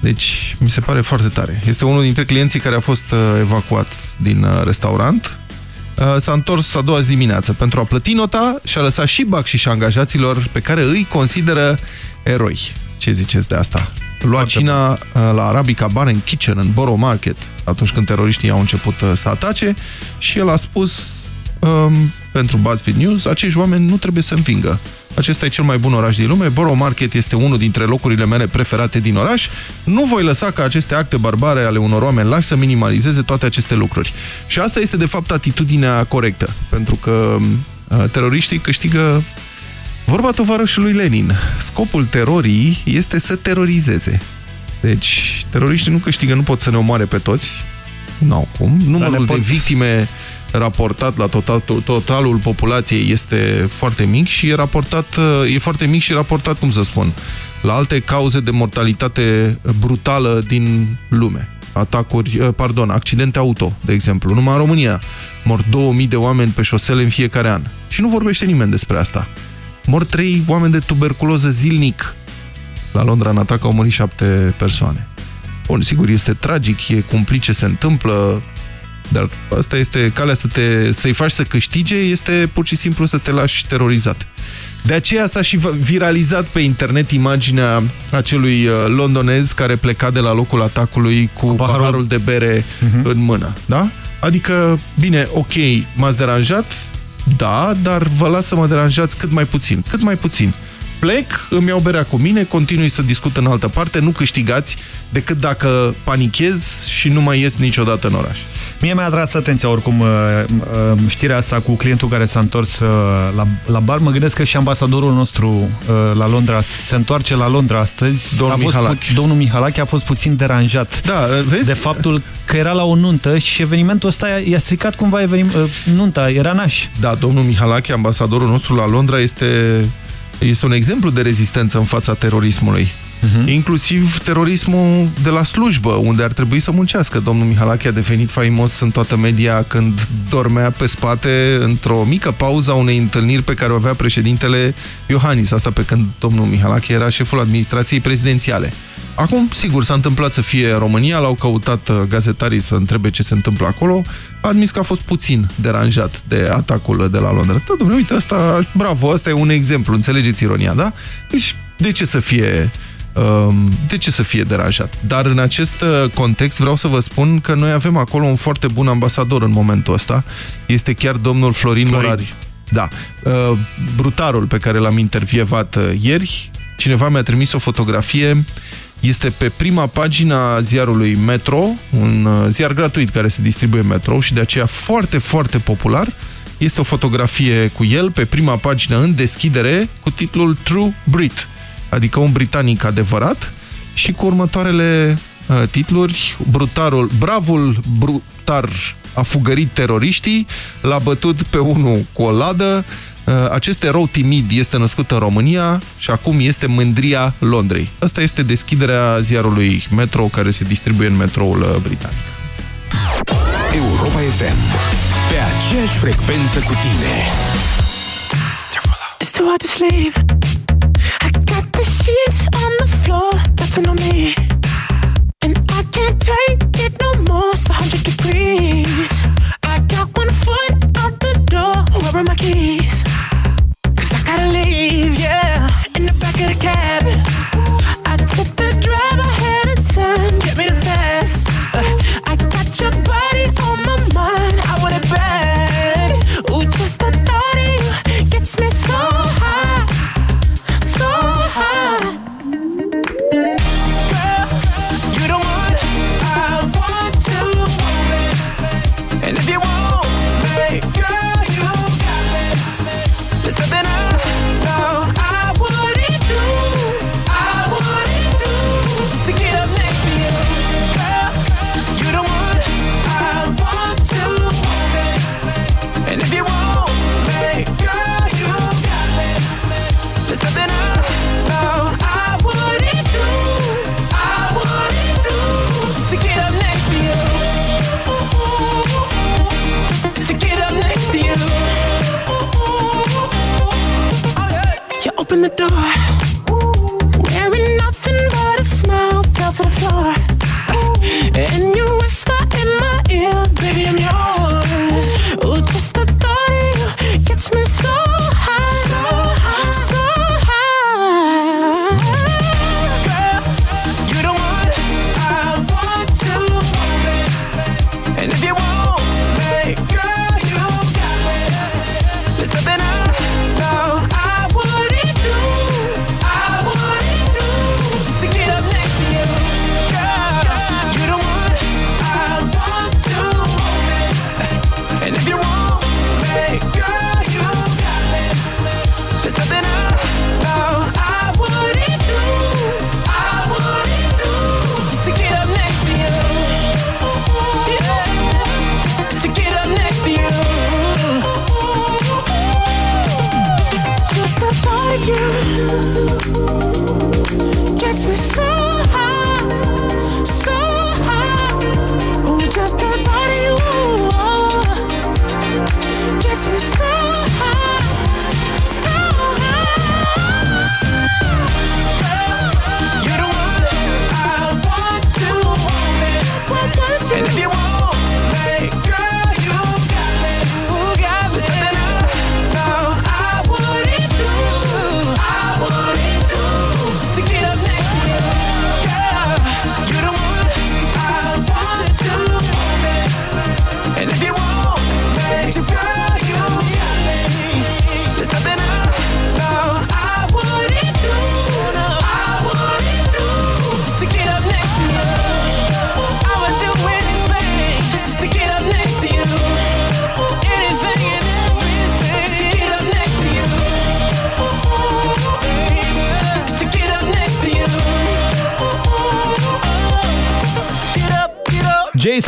Deci, mi se pare foarte tare. Este unul dintre clienții care a fost uh, evacuat din uh, restaurant. Uh, s-a întors a doua zi dimineață pentru a plăti nota și a lăsat și bac și șangajaților pe care îi consideră eroi. Ce ziceți de asta? Lua cina uh, la Arabica Bar and Kitchen în Borough Market atunci când teroriștii au început uh, să atace și el a spus um, pentru BuzzFeed News, acești oameni nu trebuie să învingă. Acesta e cel mai bun oraș din lume, Borough Market este unul dintre locurile mele preferate din oraș. Nu voi lăsa ca aceste acte barbare ale unor oameni lași să minimalizeze toate aceste lucruri. Și asta este de fapt atitudinea corectă, pentru că uh, teroriștii câștigă Vorba tovarășului Lenin, scopul terorii este să terorizeze. Deci, teroriștii nu câștigă, nu pot să ne omoare pe toți. Nu au cum. Numărul de victime raportat la total, totalul populației este foarte mic și e raportat, e foarte mic și raportat, cum să spun, la alte cauze de mortalitate brutală din lume. Atacuri, eh, pardon, accidente auto, de exemplu. Numai în România mor 2000 de oameni pe șosele în fiecare an. Și nu vorbește nimeni despre asta. Mor trei oameni de tuberculoză zilnic. La Londra, în atac, au murit șapte persoane. Bun, sigur, este tragic, e cumplit ce se întâmplă, dar asta este calea să te, să-i faci să câștige, este pur și simplu să te lași terorizat. De aceea s-a și viralizat pe internet imaginea acelui uh, londonez care pleca de la locul atacului cu, cu paharul. paharul de bere uh -huh. în mână. Da? Adică, bine, ok, m-ați deranjat, da, dar vă las să mă deranjați cât mai puțin. Cât mai puțin. Plec, îmi iau berea cu mine, continui să discut în altă parte, nu câștigați decât dacă panichez și nu mai ies niciodată în oraș. Mie mi-a atras atenția oricum uh, uh, știrea asta cu clientul care s-a întors uh, la, la bar. Mă gândesc că și ambasadorul nostru la Londra se întoarce la Londra astăzi. Domnul a fost, Mihalache. Domnul Mihalache a fost puțin deranjat da, vezi? de faptul că era la o nuntă și evenimentul ăsta i-a stricat cumva evenim, nunta, era naș. Da, domnul Mihalache, ambasadorul nostru la Londra, este este un exemplu de rezistență în fața terorismului. Uh -huh. Inclusiv terorismul de la slujbă, unde ar trebui să muncească. Domnul Mihalache a devenit faimos în toată media când dormea pe spate într-o mică pauză a unei întâlniri pe care o avea președintele Iohannis. Asta pe când domnul Mihalache era șeful administrației prezidențiale. Acum, sigur, s-a întâmplat să fie România, l-au căutat gazetarii să întrebe ce se întâmplă acolo, a admis că a fost puțin deranjat de atacul de la Londra. Da, domnule, uite, asta, bravo, asta e un exemplu, înțelegeți ironia, da? Deci, de ce să fie de ce să fie deranjat. Dar în acest context vreau să vă spun că noi avem acolo un foarte bun ambasador în momentul ăsta. Este chiar domnul Florin, Florin. Morari. Da. Brutarul pe care l-am intervievat ieri cineva mi-a trimis o fotografie, este pe prima pagina ziarului Metro, un uh, ziar gratuit care se distribuie Metro și de aceea foarte, foarte popular. Este o fotografie cu el pe prima pagină în deschidere cu titlul True Brit, adică un britanic adevărat și cu următoarele uh, titluri, brutarul, bravul brutar a fugărit teroriștii, l-a bătut pe unul cu o ladă, uh, acest erou timid este născut în România și acum este mândria Londrei. Asta este deschiderea ziarului Metro care se distribuie în metroul uh, britanic. Europa FM. Pe aceeași frecvență cu tine. It's too hard to sleep. I got the sheets on the floor, nothing on me. And I can't take it no more. It's 100 degrees. I got one foot out the are my keys? I gotta leave, yeah. In the back of the cab. I the drive ahead of time. Get me fast. Uh, I got your body on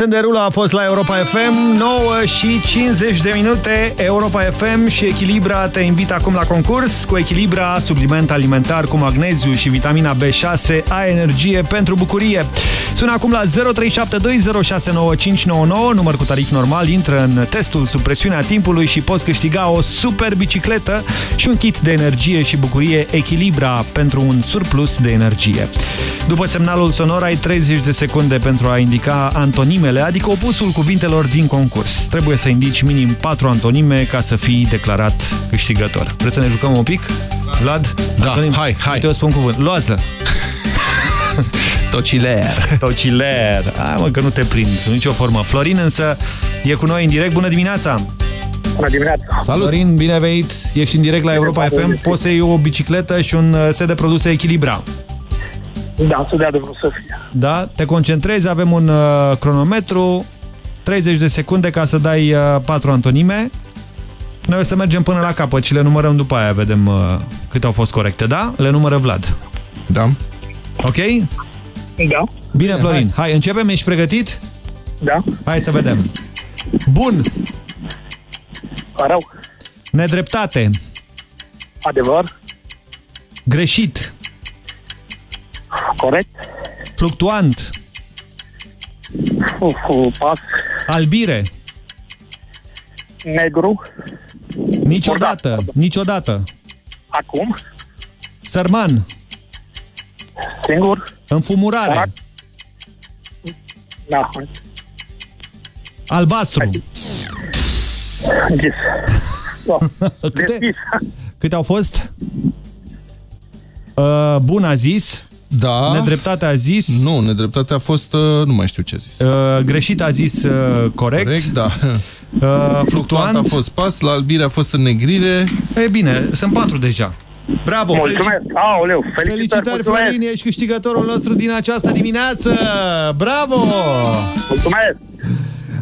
up. Jason Derulo a fost la Europa FM 9 și 50 de minute Europa FM și Echilibra te invită acum la concurs cu Echilibra, supliment alimentar cu magneziu și vitamina B6 ai energie pentru bucurie Sună acum la 0372069599 număr cu tarif normal intră în testul sub presiunea timpului și poți câștiga o super bicicletă și un kit de energie și bucurie Echilibra pentru un surplus de energie După semnalul sonor ai 30 de secunde pentru a indica antonimele, adică opusul cuvintelor din concurs. Trebuie să indici minim 4 antonime ca să fii declarat câștigător. Vreți să ne jucăm un pic? Vlad? Da, Antonim? hai, hai. Eu spun cuvânt. Luață! Tociler. Tociler. Hai mă că nu te prind, în nicio formă. Florin însă e cu noi în direct. Bună dimineața! Bună dimineața! Salut! Florin, bine ai venit! Ești în direct la Europa FM. Poți să iei o bicicletă și un uh, set de produse Echilibra. Da, să dea de vreo să fie. Da? Te concentrezi, avem un uh, cronometru, 30 de secunde ca să dai uh, 4 antonime. Noi o să mergem până la capăt și le numărăm după aia, vedem uh, câte au fost corecte, da? Le numără Vlad. Da. Ok? Da. Bine, Florin. Hai. hai, începem? Ești pregătit? Da. Hai să vedem. Bun. Rău. Nedreptate. Adevăr. Greșit. Corect. Fluctuant. Uf, pas. Albire. Negru. Niciodată. Niciodată. Acum. Sărman. Singur. Înfumurare. Sărac. Da. Albastru. Gis. Câte, câte au fost? Uh, bun a zis. Da. Nedreptatea a zis. Nu, nedreptatea a fost, uh, nu mai știu ce a zis. Uh, greșit a zis uh, corect. Corect, da. Uh, Fluctuant a fost pas, la albire a fost înnegrire. E bine, sunt patru deja. Bravo! Mulțumesc! Aoleu, felicitări, Felicitări mulțumesc. Florin, ești câștigătorul nostru din această dimineață! Bravo! Mulțumesc!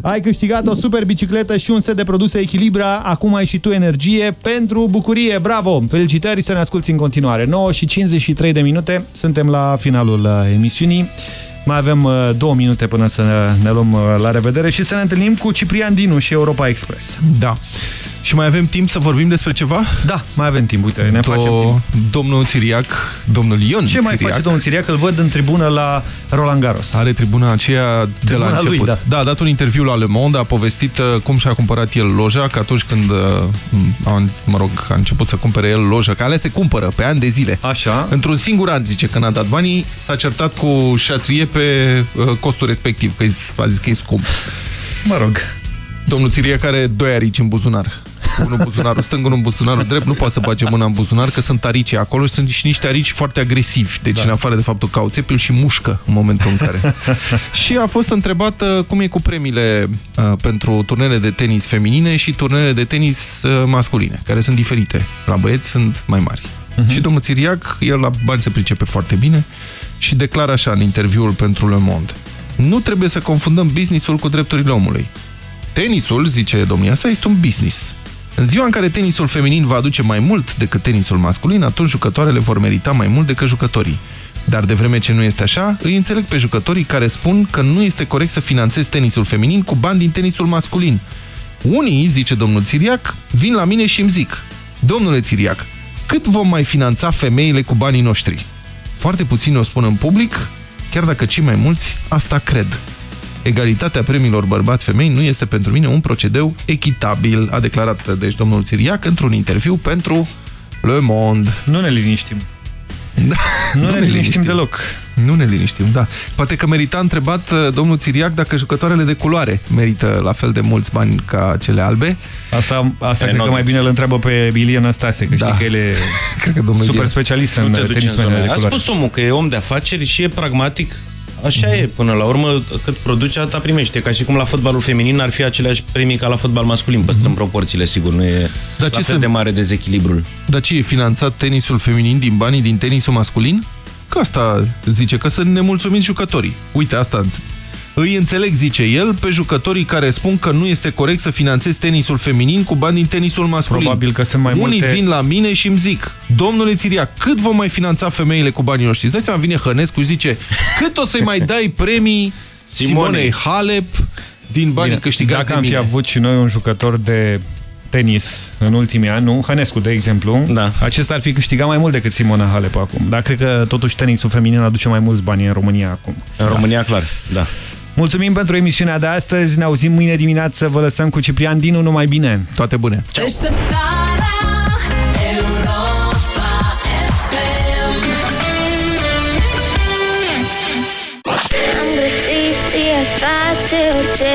Ai câștigat o super bicicletă și un set de produse Echilibra. Acum ai și tu energie pentru bucurie. Bravo! Felicitări să ne asculti în continuare. 9 și 53 de minute. Suntem la finalul uh, emisiunii. Mai avem uh, două minute până să ne luăm uh, la revedere și să ne întâlnim cu Ciprian Dinu și Europa Express. Da. Și mai avem timp să vorbim despre ceva? Da, mai avem timp. Uite, ne Do facem timp. Domnul Țiriac, domnul Ion Ce mai Țiriac, face domnul Țiriac? Îl văd în tribună la Roland Garros. Are tribuna aceea de Tribuna la lui, început. da. da, a dat un interviu la Le Monde, a povestit uh, cum și-a cumpărat el loja, că atunci când uh, a, mă rog, a început să cumpere el loja, că alea se cumpără pe ani de zile. Așa. Într-un singur an, zice, când a dat banii, s-a certat cu Chatrier pe uh, costul respectiv, că a zis că e scump. Mă rog. Domnul Țiriac are doi arici în buzunar. Unul buzunarul stâng, unul buzunarul drept, nu poate să bage mâna în buzunar, că sunt arici acolo și sunt și niște arici foarte agresivi. Deci, da. în afară de faptul că au țepil și mușcă în momentul în care. și a fost întrebat uh, cum e cu premiile uh, pentru turnele de tenis feminine și turnele de tenis uh, masculine, care sunt diferite. La băieți sunt mai mari. Uh-huh. Și domnul Țiriac, el la bani se pricepe foarte bine și declară așa în interviul pentru Le Monde. Nu trebuie să confundăm businessul cu drepturile omului. Tenisul, zice domnia sa, este un business. În ziua în care tenisul feminin va aduce mai mult decât tenisul masculin, atunci jucătoarele vor merita mai mult decât jucătorii. Dar de vreme ce nu este așa, îi înțeleg pe jucătorii care spun că nu este corect să finanțezi tenisul feminin cu bani din tenisul masculin. Unii, zice domnul Țiriac, vin la mine și îmi zic Domnule Țiriac, cât vom mai finanța femeile cu banii noștri? Foarte puțini o spun în public, chiar dacă cei mai mulți asta cred. Egalitatea premiilor bărbați-femei nu este pentru mine un procedeu echitabil, a declarat deci domnul Țiriac într-un interviu pentru Le Monde. Nu ne liniștim. Da, nu, nu ne, ne liniștim deloc. Nu ne liniștim, da. Poate că merita întrebat uh, domnul Țiriac dacă jucătoarele de culoare merită la fel de mulți bani ca cele albe. Asta, asta cred că mai bine îl întreabă pe Ilie Stase, că da. știi că el e cred că super Ilie. specialist în Nu te duci în tenismenele zona de aia. A culoare. spus omul că e om de afaceri și e pragmatic. Așa e, până la urmă, cât produce, atâta primește. Ca și cum la fotbalul feminin ar fi aceleași premii ca la fotbal masculin. Păstrăm proporțiile, sigur, nu e Dar la ce fel se- de mare dezechilibrul. Dar ce, e finanțat tenisul feminin din banii din tenisul masculin? Că asta zice, că sunt nemulțumiți jucătorii. Uite, asta îi înțeleg, zice el, pe jucătorii care spun că nu este corect să finanțezi tenisul feminin cu bani din tenisul masculin. Probabil că sunt mai Unii multe- vin la mine și îmi zic, domnule Țiria, cât vom mai finanța femeile cu banii noștri? Îți dai seama, vine Hănescu și zice, cât o să-i mai dai premii Simonei Halep din banii Bine, câștigați Dacă de am mine? fi avut și noi un jucător de tenis în ultimii ani, nu? Hănescu, de exemplu, da. acesta ar fi câștigat mai mult decât Simona Halep acum. Dar cred că totuși tenisul feminin aduce mai mulți bani în România acum. În România, clar, da. Mulțumim pentru emisiunea de astăzi, ne auzim mâine dimineață, vă lăsăm cu Ciprian Dinu, numai bine! Toate bune! Deșteptarea Europa FM Am găsit, ție-aș face orice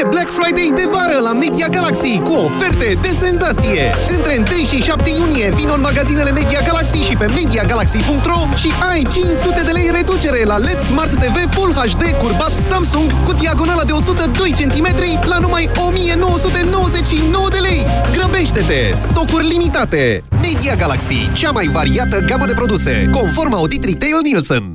E Black Friday de vară la Media Galaxy cu oferte de senzație! Între 1 și 7 iunie vin în magazinele Media Galaxy și pe MediaGalaxy.ro și ai 500 de lei reducere la LED Smart TV Full HD curbat Samsung cu diagonala de 102 cm la numai 1999 de lei! Grăbește-te! Stocuri limitate! Media Galaxy, cea mai variată gamă de produse, conform audit Retail Nielsen.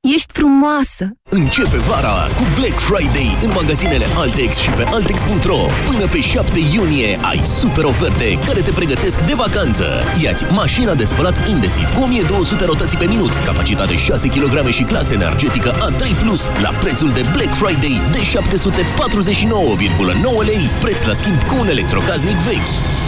ești frumoasă! Începe vara cu Black Friday în magazinele Altex și pe Altex.ro. Până pe 7 iunie ai super oferte care te pregătesc de vacanță. Iați mașina de spălat Indesit cu 1200 rotații pe minut, capacitate 6 kg și clasă energetică A3+, la prețul de Black Friday de 749,9 lei, preț la schimb cu un electrocaznic vechi.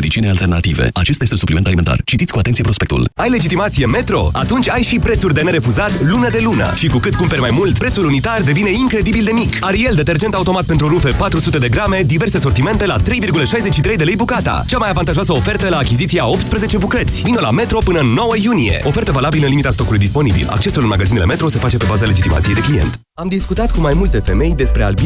medicine alternative. Acesta este supliment alimentar. Citiți cu atenție prospectul. Ai legitimație Metro? Atunci ai și prețuri de nerefuzat lună de lună. Și cu cât cumperi mai mult, prețul unitar devine incredibil de mic. Ariel, detergent automat pentru rufe 400 de grame, diverse sortimente la 3,63 de lei bucata. Cea mai avantajoasă ofertă la achiziția 18 bucăți. Vino la Metro până în 9 iunie. Ofertă valabilă în limita stocului disponibil. Accesul în magazinele Metro se face pe baza legitimației de client. Am discutat cu mai multe femei despre albirea